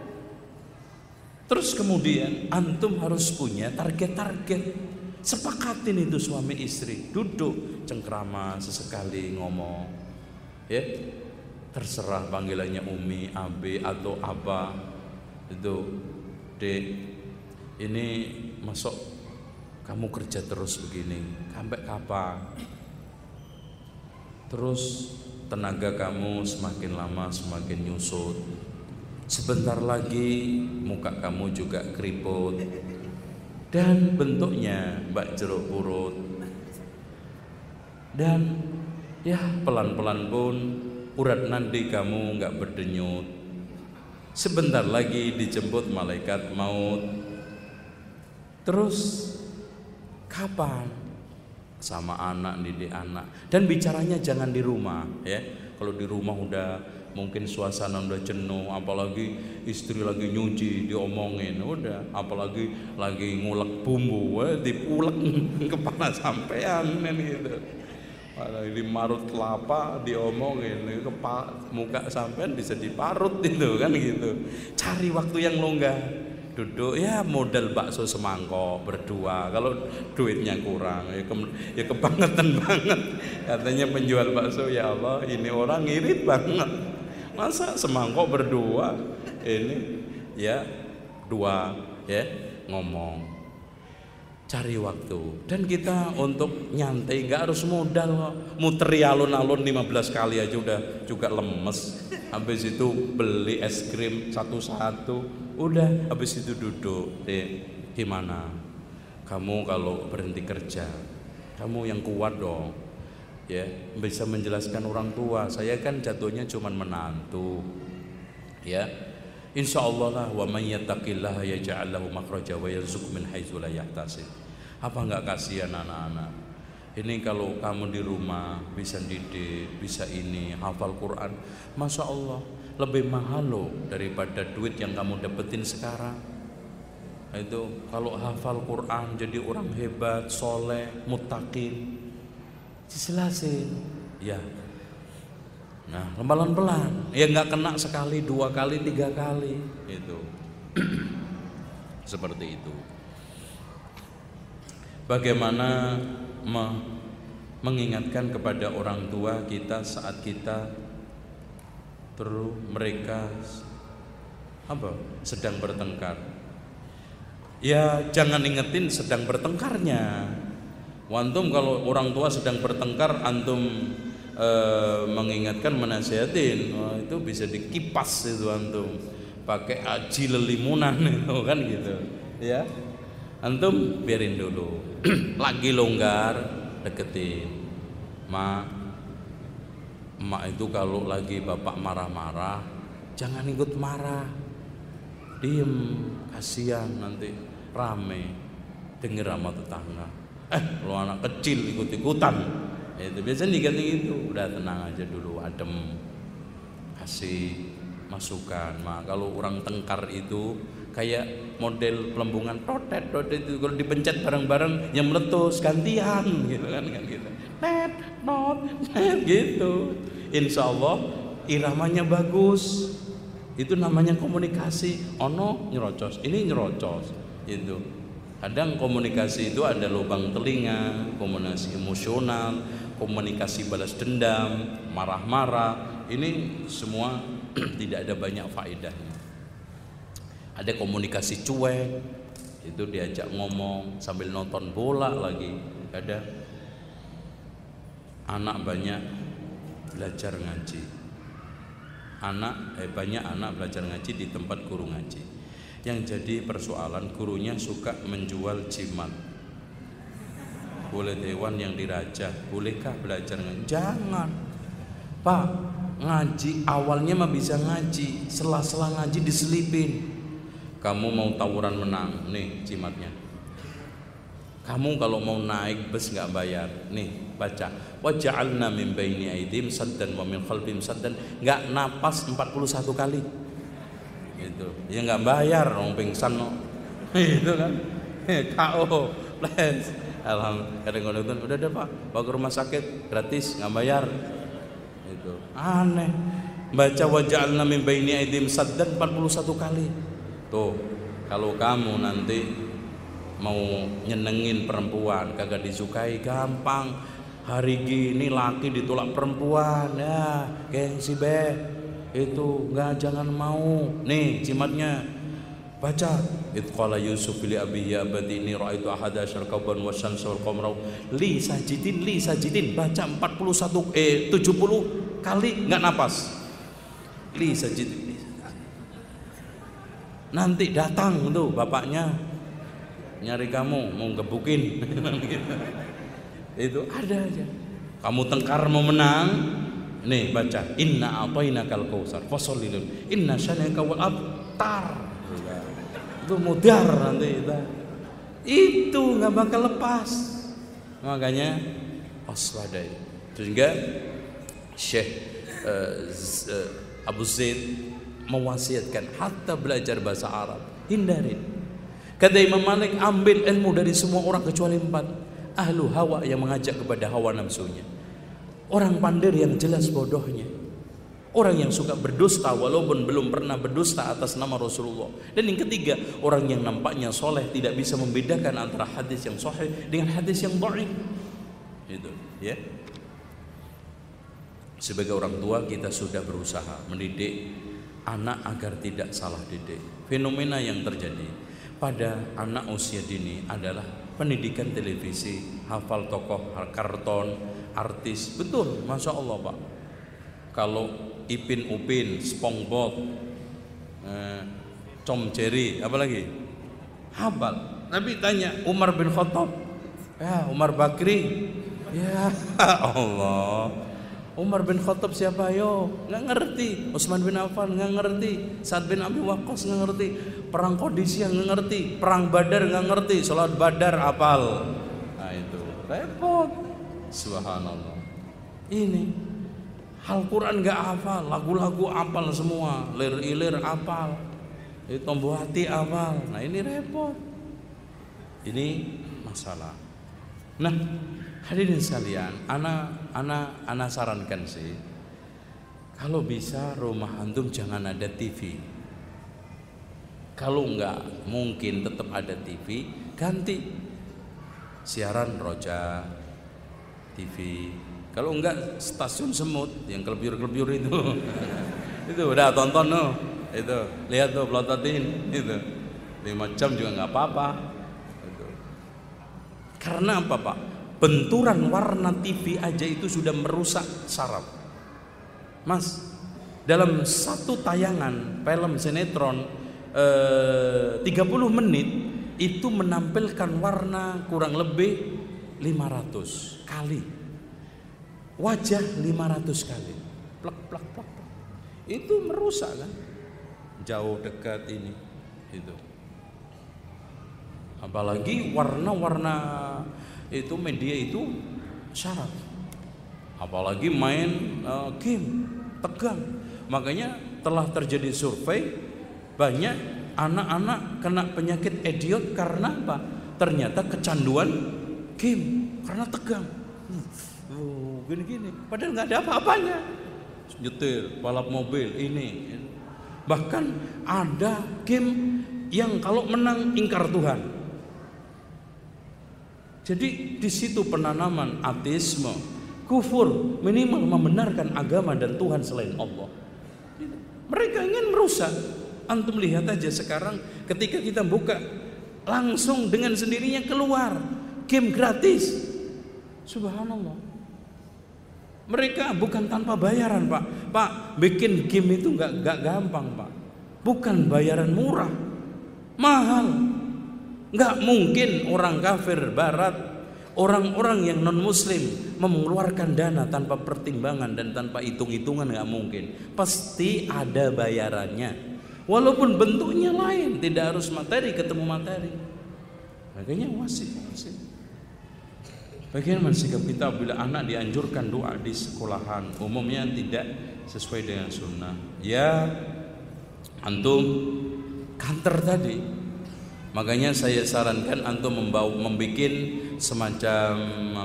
Terus kemudian antum harus punya target-target. Sepakatin itu suami istri, duduk cengkrama sesekali ngomong. Ya, terserah panggilannya Umi, Abi atau apa itu dek ini masuk kamu kerja terus begini. Sampai kapan? Terus tenaga kamu semakin lama semakin nyusut sebentar lagi muka kamu juga keriput dan bentuknya bak jeruk purut dan ya pelan-pelan pun urat nanti kamu nggak berdenyut Sebentar lagi dijemput malaikat maut. Terus kapan? Sama anak didik anak. Dan bicaranya jangan di rumah ya. Kalau di rumah udah mungkin suasana udah jenuh apalagi istri lagi nyuci diomongin. Udah apalagi lagi ngulek bumbu eh, dipulek kepala sampean gitu. Di marut kelapa diomongin ke muka sampean bisa diparut itu kan gitu. Cari waktu yang longgar. Duduk ya modal bakso semangkok berdua. Kalau duitnya kurang ya, ke, ya kebangetan banget. Katanya penjual bakso ya Allah ini orang ngirit banget masa semangkok berdua? Ini ya dua ya ngomong. Cari waktu. Dan kita untuk nyantai nggak harus modal muteri alun-alun 15 kali aja udah juga lemes. Habis itu beli es krim satu-satu. Udah habis itu duduk. Deh gimana? Kamu kalau berhenti kerja kamu yang kuat dong ya bisa menjelaskan orang tua saya kan jatuhnya cuman menantu ya Insya Allah lah wa man yattaqillah yaj'al lahu makhraja wa yarzuq min haitsu la yahtasib. Apa enggak kasihan anak-anak? Ini kalau kamu di rumah bisa didik, bisa ini, hafal Quran, masya Allah lebih mahal loh daripada duit yang kamu dapetin sekarang. Itu kalau hafal Quran jadi orang hebat, soleh, mutakin, jelasin, ya Nah, pelan-pelan. Ya nggak kena sekali, dua kali, tiga kali. Itu. Seperti itu. Bagaimana me mengingatkan kepada orang tua kita saat kita terus mereka apa sedang bertengkar. Ya jangan ingetin sedang bertengkarnya. Wantum kalau orang tua sedang bertengkar, antum e, mengingatkan menasihatin oh, itu bisa dikipas itu antum. Pakai aji lelimunan itu kan gitu. Ya. Antum biarin dulu. Lagi longgar deketin. Ma mak itu kalau lagi bapak marah-marah jangan ikut marah. Diem kasihan nanti rame. Denger sama tetangga eh lo anak kecil ikut-ikutan. Itu biasanya diganti itu udah tenang aja dulu adem kasih masukan. Nah, kalau orang tengkar itu kayak model pelembungan totet totet itu. Kalau dipencet bareng-bareng yang meletus gantian gitu kan kan gitu. Net not net gitu. Insya Allah iramanya bagus. Itu namanya komunikasi. Ono nyerocos ini nyerocos itu kadang komunikasi itu ada lubang telinga komunikasi emosional komunikasi balas dendam, marah-marah, ini semua tidak ada banyak faedahnya. Ada komunikasi cuek, itu diajak ngomong sambil nonton bola lagi. Ada anak banyak belajar ngaji. Anak eh, banyak anak belajar ngaji di tempat guru ngaji. Yang jadi persoalan gurunya suka menjual jimat. Boleh dewan yang dirajah, bolehkah belajar? Jangan. Pak, ngaji awalnya mah bisa ngaji, selah-selah ngaji diselipin. Kamu mau tawuran menang, nih jimatnya. Kamu kalau mau naik bus nggak bayar, nih baca. Waja'alna min baini aidim saddan wa min khalfihim saddan. Nggak napas 41 kali. Gitu. Ya nggak bayar, orang pingsan no. Itu kan. KO, les. Alhamdulillah. Kadang-kadang udah deh pak, bawa ke rumah sakit gratis nggak bayar itu aneh baca waja'alna min baini aidim saddan 41 kali tuh kalau kamu nanti mau nyenengin perempuan kagak disukai gampang hari gini laki ditolak perempuan ya gengsi be itu nggak jangan mau. Nih jimatnya. Baca. Itqala yusuf li abi ya abadi ini ra'aitu ahada asyar kauban wa syamsa wal qamara. Li sajidin li sajidin. Baca 41 eh 70 kali nggak napas. Li sajidin nanti datang tuh bapaknya. Nyari kamu mau gebukin itu ada aja. Kamu tengkar mau menang nih baca. Inna atainakal kausar. Fasolilun. Inna syanaka wal abtar itu mudar nanti itu itu nggak bakal lepas. Makanya waspadai. Sehingga Syekh uh, uh, Abu Zaid mewasiatkan hatta belajar bahasa Arab hindarin. Kata Imam Malik ambil ilmu dari semua orang kecuali empat. Ahlu hawa yang mengajak kepada hawa nafsunya orang pandir yang jelas bodohnya Orang yang suka berdusta walaupun belum pernah berdusta atas nama Rasulullah. Dan yang ketiga, orang yang nampaknya soleh tidak bisa membedakan antara hadis yang sahih dengan hadis yang dhaif. Itu, ya. Sebagai orang tua kita sudah berusaha mendidik anak agar tidak salah didik. Fenomena yang terjadi pada anak usia dini adalah pendidikan televisi, hafal tokoh, karton, artis. Betul, masya Allah pak. Kalau Ipin Upin, SpongeBob, eh, Tom Jerry, apa lagi? Habal. Nabi tanya Umar bin Khattab, ya Umar Bakri, ya Allah. Umar bin Khattab siapa yo? Nggak ngerti. Utsman bin Affan nggak ngerti. Sa'ad bin Abi Waqqas nggak ngerti. Perang Qadisiyah nggak ngerti. Perang Badar nggak ngerti. Salat Badar apal. Nah itu repot. Subhanallah. Ini Al-Quran gak hafal, lagu-lagu apal semua, lir-ilir apal, itu tombuh hati apal. Nah ini repot. Ini masalah. Nah, hadirin sekalian, anak anak anak sarankan sih, kalau bisa rumah antum jangan ada TV. Kalau enggak mungkin tetap ada TV, ganti siaran roja TV kalau enggak stasiun semut yang kelebiur-kelebiur itu. itu udah tonton no. Itu lihat tuh pelototin itu. lima jam juga nggak apa-apa. Karena apa pak? Benturan warna TV aja itu sudah merusak saraf. Mas, dalam satu tayangan film sinetron eh, 30 menit itu menampilkan warna kurang lebih 500 kali. Wajah 500 kali. Plak plak plak, plak. itu merusak kan? Jauh dekat ini itu. Apalagi warna-warna itu media itu syarat. Apalagi main uh, game tegang. Makanya telah terjadi survei banyak anak-anak kena penyakit idiot karena apa? Ternyata kecanduan game karena tegang gini-gini. Padahal nggak ada apa-apanya. Nyetir, balap mobil, ini. Bahkan ada game yang kalau menang ingkar Tuhan. Jadi di situ penanaman ateisme, kufur, minimal membenarkan agama dan Tuhan selain Allah. Mereka ingin merusak. Antum lihat aja sekarang ketika kita buka langsung dengan sendirinya keluar game gratis. Subhanallah. Mereka bukan tanpa bayaran, Pak. Pak, bikin game itu nggak nggak gampang, Pak. Bukan bayaran murah, mahal. Nggak mungkin orang kafir Barat, orang-orang yang non Muslim mengeluarkan dana tanpa pertimbangan dan tanpa hitung-hitungan nggak mungkin. Pasti ada bayarannya. Walaupun bentuknya lain, tidak harus materi ketemu materi. Makanya wasit, wasit. Bagaimana sikap kita bila anak dianjurkan doa di sekolahan umumnya tidak sesuai dengan sunnah. Ya, antum kantor tadi. Makanya saya sarankan antum membawa membuat semacam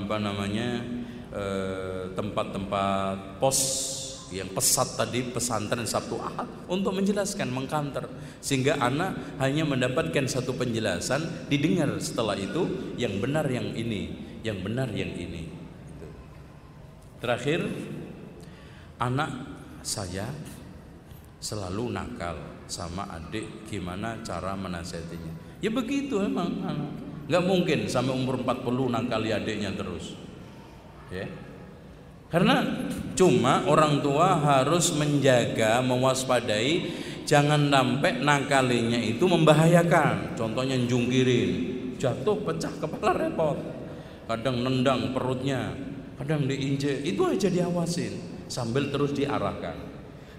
apa namanya eh, tempat-tempat pos yang pesat tadi pesantren Sabtu Ahad untuk menjelaskan mengkanter sehingga anak hanya mendapatkan satu penjelasan didengar setelah itu yang benar yang ini yang benar yang ini. Terakhir anak saya selalu nakal sama adik gimana cara menasihatinya ya begitu emang anak. Nggak mungkin sampai umur 40 nakali adiknya terus. Ya. Karena cuma orang tua harus menjaga, mewaspadai jangan sampai nakalinya itu membahayakan. Contohnya jungkirin, jatuh pecah kepala repot. Kadang nendang perutnya, kadang diinjek. Itu aja diawasin sambil terus diarahkan.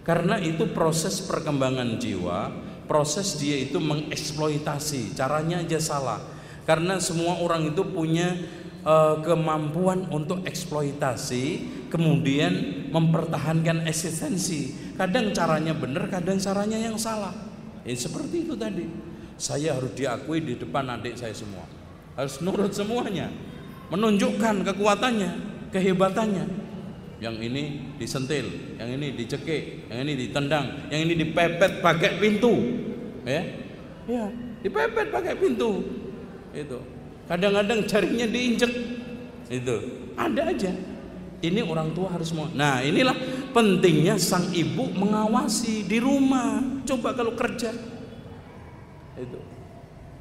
Karena itu proses perkembangan jiwa, proses dia itu mengeksploitasi, caranya aja salah. Karena semua orang itu punya uh, kemampuan untuk eksploitasi, kemudian mempertahankan eksistensi. Kadang caranya benar, kadang caranya yang salah. Ya, seperti itu tadi. Saya harus diakui di depan adik saya semua. Harus nurut semuanya. Menunjukkan kekuatannya, kehebatannya. Yang ini disentil, yang ini dicekik, yang ini ditendang, yang ini dipepet pakai pintu. Ya. Ya, dipepet pakai pintu. Itu. Kadang-kadang jarinya diinjek. Itu. Ada aja. Ini orang tua harus mau. Nah, inilah pentingnya sang ibu mengawasi di rumah. Coba kalau kerja. Itu.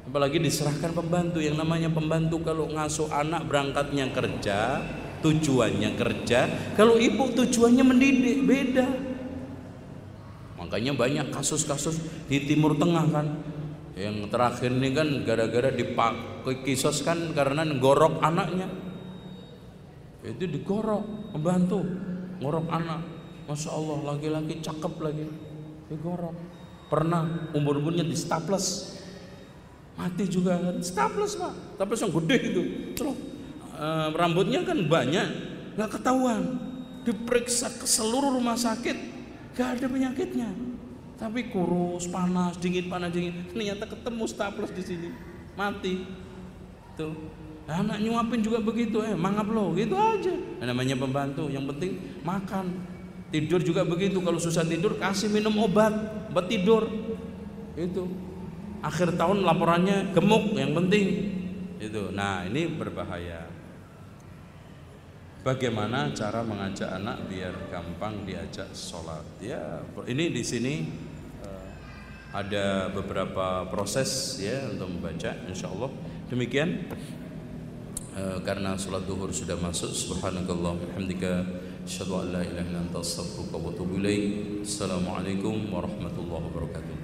Apalagi diserahkan pembantu yang namanya pembantu kalau ngasuh anak berangkatnya kerja, tujuannya kerja, kalau ibu tujuannya mendidik, beda. Makanya banyak kasus-kasus di Timur Tengah kan yang terakhir ini kan gara-gara dipakai kisos kan karena ngorok anaknya. Itu digorok, membantu ngorok anak. Masya Allah laki-laki cakep lagi digorok. Pernah umur-umurnya di staples. Mati juga kan staples pak. Tapi yang gede itu. Celok. E, rambutnya kan banyak, nggak ketahuan. Diperiksa ke seluruh rumah sakit, gak ada penyakitnya tapi kurus, panas, dingin, panas, dingin. Ternyata ketemu staples di sini. Mati. Tuh. Anak nyuapin juga begitu, eh mangap lo, gitu aja. Nah, namanya pembantu, yang penting makan. Tidur juga begitu, kalau susah tidur kasih minum obat, obat tidur. Itu. Akhir tahun laporannya gemuk, yang penting. Itu. Nah, ini berbahaya. Bagaimana cara mengajak anak biar gampang diajak sholat? Ya, ini di sini uh, ada beberapa proses ya untuk membaca, insya Allah. Demikian uh, karena sholat duhur sudah masuk. Subhanakallah, hamdika, syadu an la ilaha illa anta astaghfiruka wa. Assalamualaikum warahmatullahi wabarakatuh.